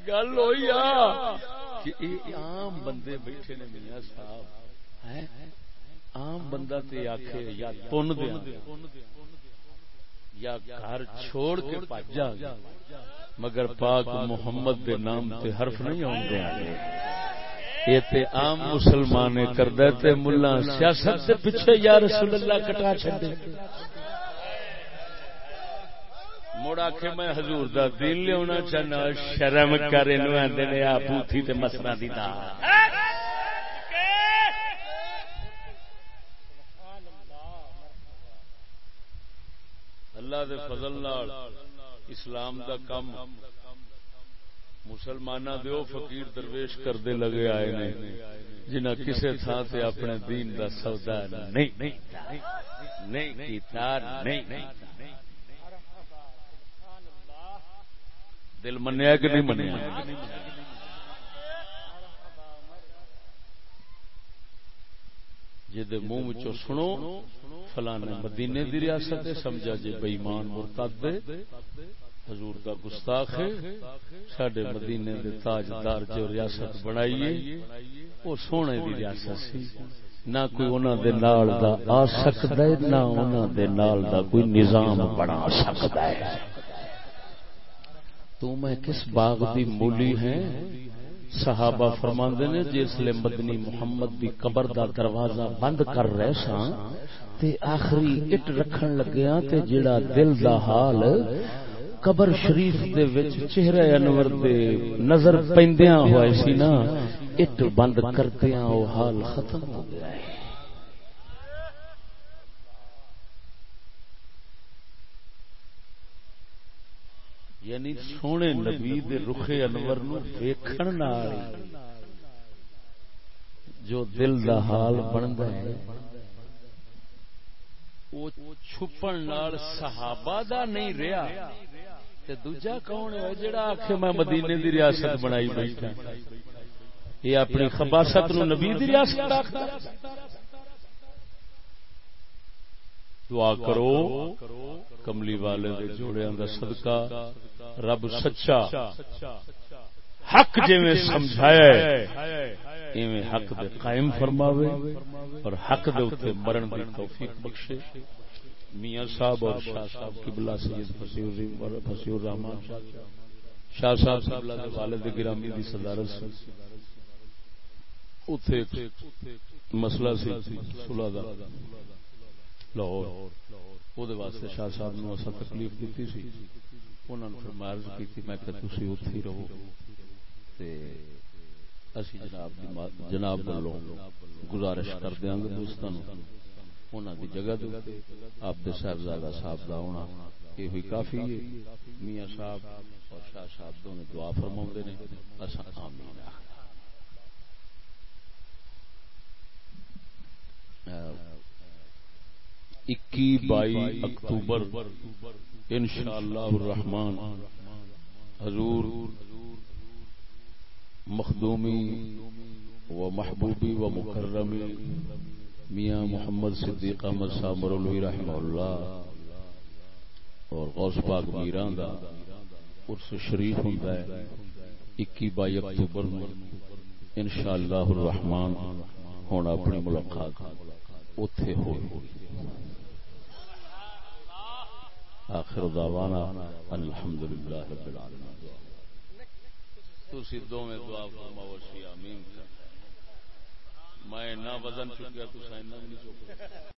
گل ہوئی آ. کہ یہ عام بندے بیٹھے نے میاں صاحب عام بندہ تے آکھے، یا تن دیا یا گھر چھوڑ کے بھج جا مگر پاک محمد دے نام تے حرف نہیں آن دے یہ تے عام مسلمان کردہ تے ملا سیاست دے پیچھے یا رسول اللہ کٹا چھڈے۔ مڑ آخ میں حضور دا دین لیا چاہنا، شرم کر آدھے پوتھی تے مسرا دی دال اللہ دے فضل نال اسلام دا کم مسلمانہ دے او فقیر درویش کردے لگے آئے نے جنہ کسے تھا تے اپنے دین دا سودا نہیں نہیں کیتا، نہیں دل منیا کہ نہیں منیا؟ جی منہ چو سنو، فلانے مدینے دی ریاست سمجھا جی بئیمان مرتد حضور دا گستاخ ہے۔ سڈے مدینے دے تاجدار جو ریاست بنائیے وہ سونے دی ریاست سی۔ نہ کوئی انہوں دے نال دا آ سکتا ہے، نہ انہوں دے نال دا کوئی نظام بنا سکتا ہے۔ تو میں کس باغ دی مولی ہیں؟ صحابہ فرماندے نے، جس لے مدنی محمد دی قبر دا دروازہ بند کر رہے سا تے آخری اٹ رکھن لگیا تے جڑا دل دا حال، قبر شریف دے وچ چہرے انور دے نظر پیندیاں ہوئے سی نا، اٹ بند کردیاں او حال ختم ہو گیا ہے۔ یعنی سونے نبی دے رخ انور نو ویکھن نال جو دل دا حال بندا ہے وہ چھپن نال صحابہ دا نہیں رہا تے دوجا کون ہے؟ جڑا آکھے میں مدینے دی ریاست بنائی بیٹھا۔ یہ اپنی خباست نو نبی دی ریاست آکھدا دعا کرو، کملی والے دے جوڑیاں دا صدقہ۔ رب سچا۔ حق جی سمجھایا ایویں حق دے قائم فرماوے اور حق دے اتنے مرن دی توفیق بخشے۔ میاں صاحب اور شاہ صاحب، قبلہ سید فصیح الرحمان۔ شاہ صاحب، قبلہ دے والد گرامی دی صدارت سے اتنے مسئلہ سی، صلح دا۔ لاہور۔ وہ واسطے شاہ صاحب نو اسا تکلیف دیتی سی۔ انہوں نے فرمایا کی میں کہ تسی اتھے رہو۔ تے اسی جناب جناب والوں گزارش کر دیاں گے دوستاں انہاں دی جگہ دے آپ دے صاحبزادہ صاحب دا ہونا۔ یہ ہوئی کافی ہے۔ میاں صاحب اور شاہ صاحب دونوں دعا فرماوندے نے۔ اساں آمین۔ اکی بائی اکتوبر انشاءاللہ الرحمن. حضور مخدومی و محبوبی و مکرمی میاں محمد صدیق احمد صاحب مرولوی رحمہ اللہ اور غوث پاک میران دا عرص شریف ہوتا ہے اکی بائی اکتوبر میں انشاءاللہ الرحمن ہونا اپنی ملاقات اتھے ہوئی آخر دعوانا الحمدللہ رب العالمين تسی دو میں دعا فرما وسی آمین. میں نہ وزن چکیا، تو سائنہ نہیں چکیا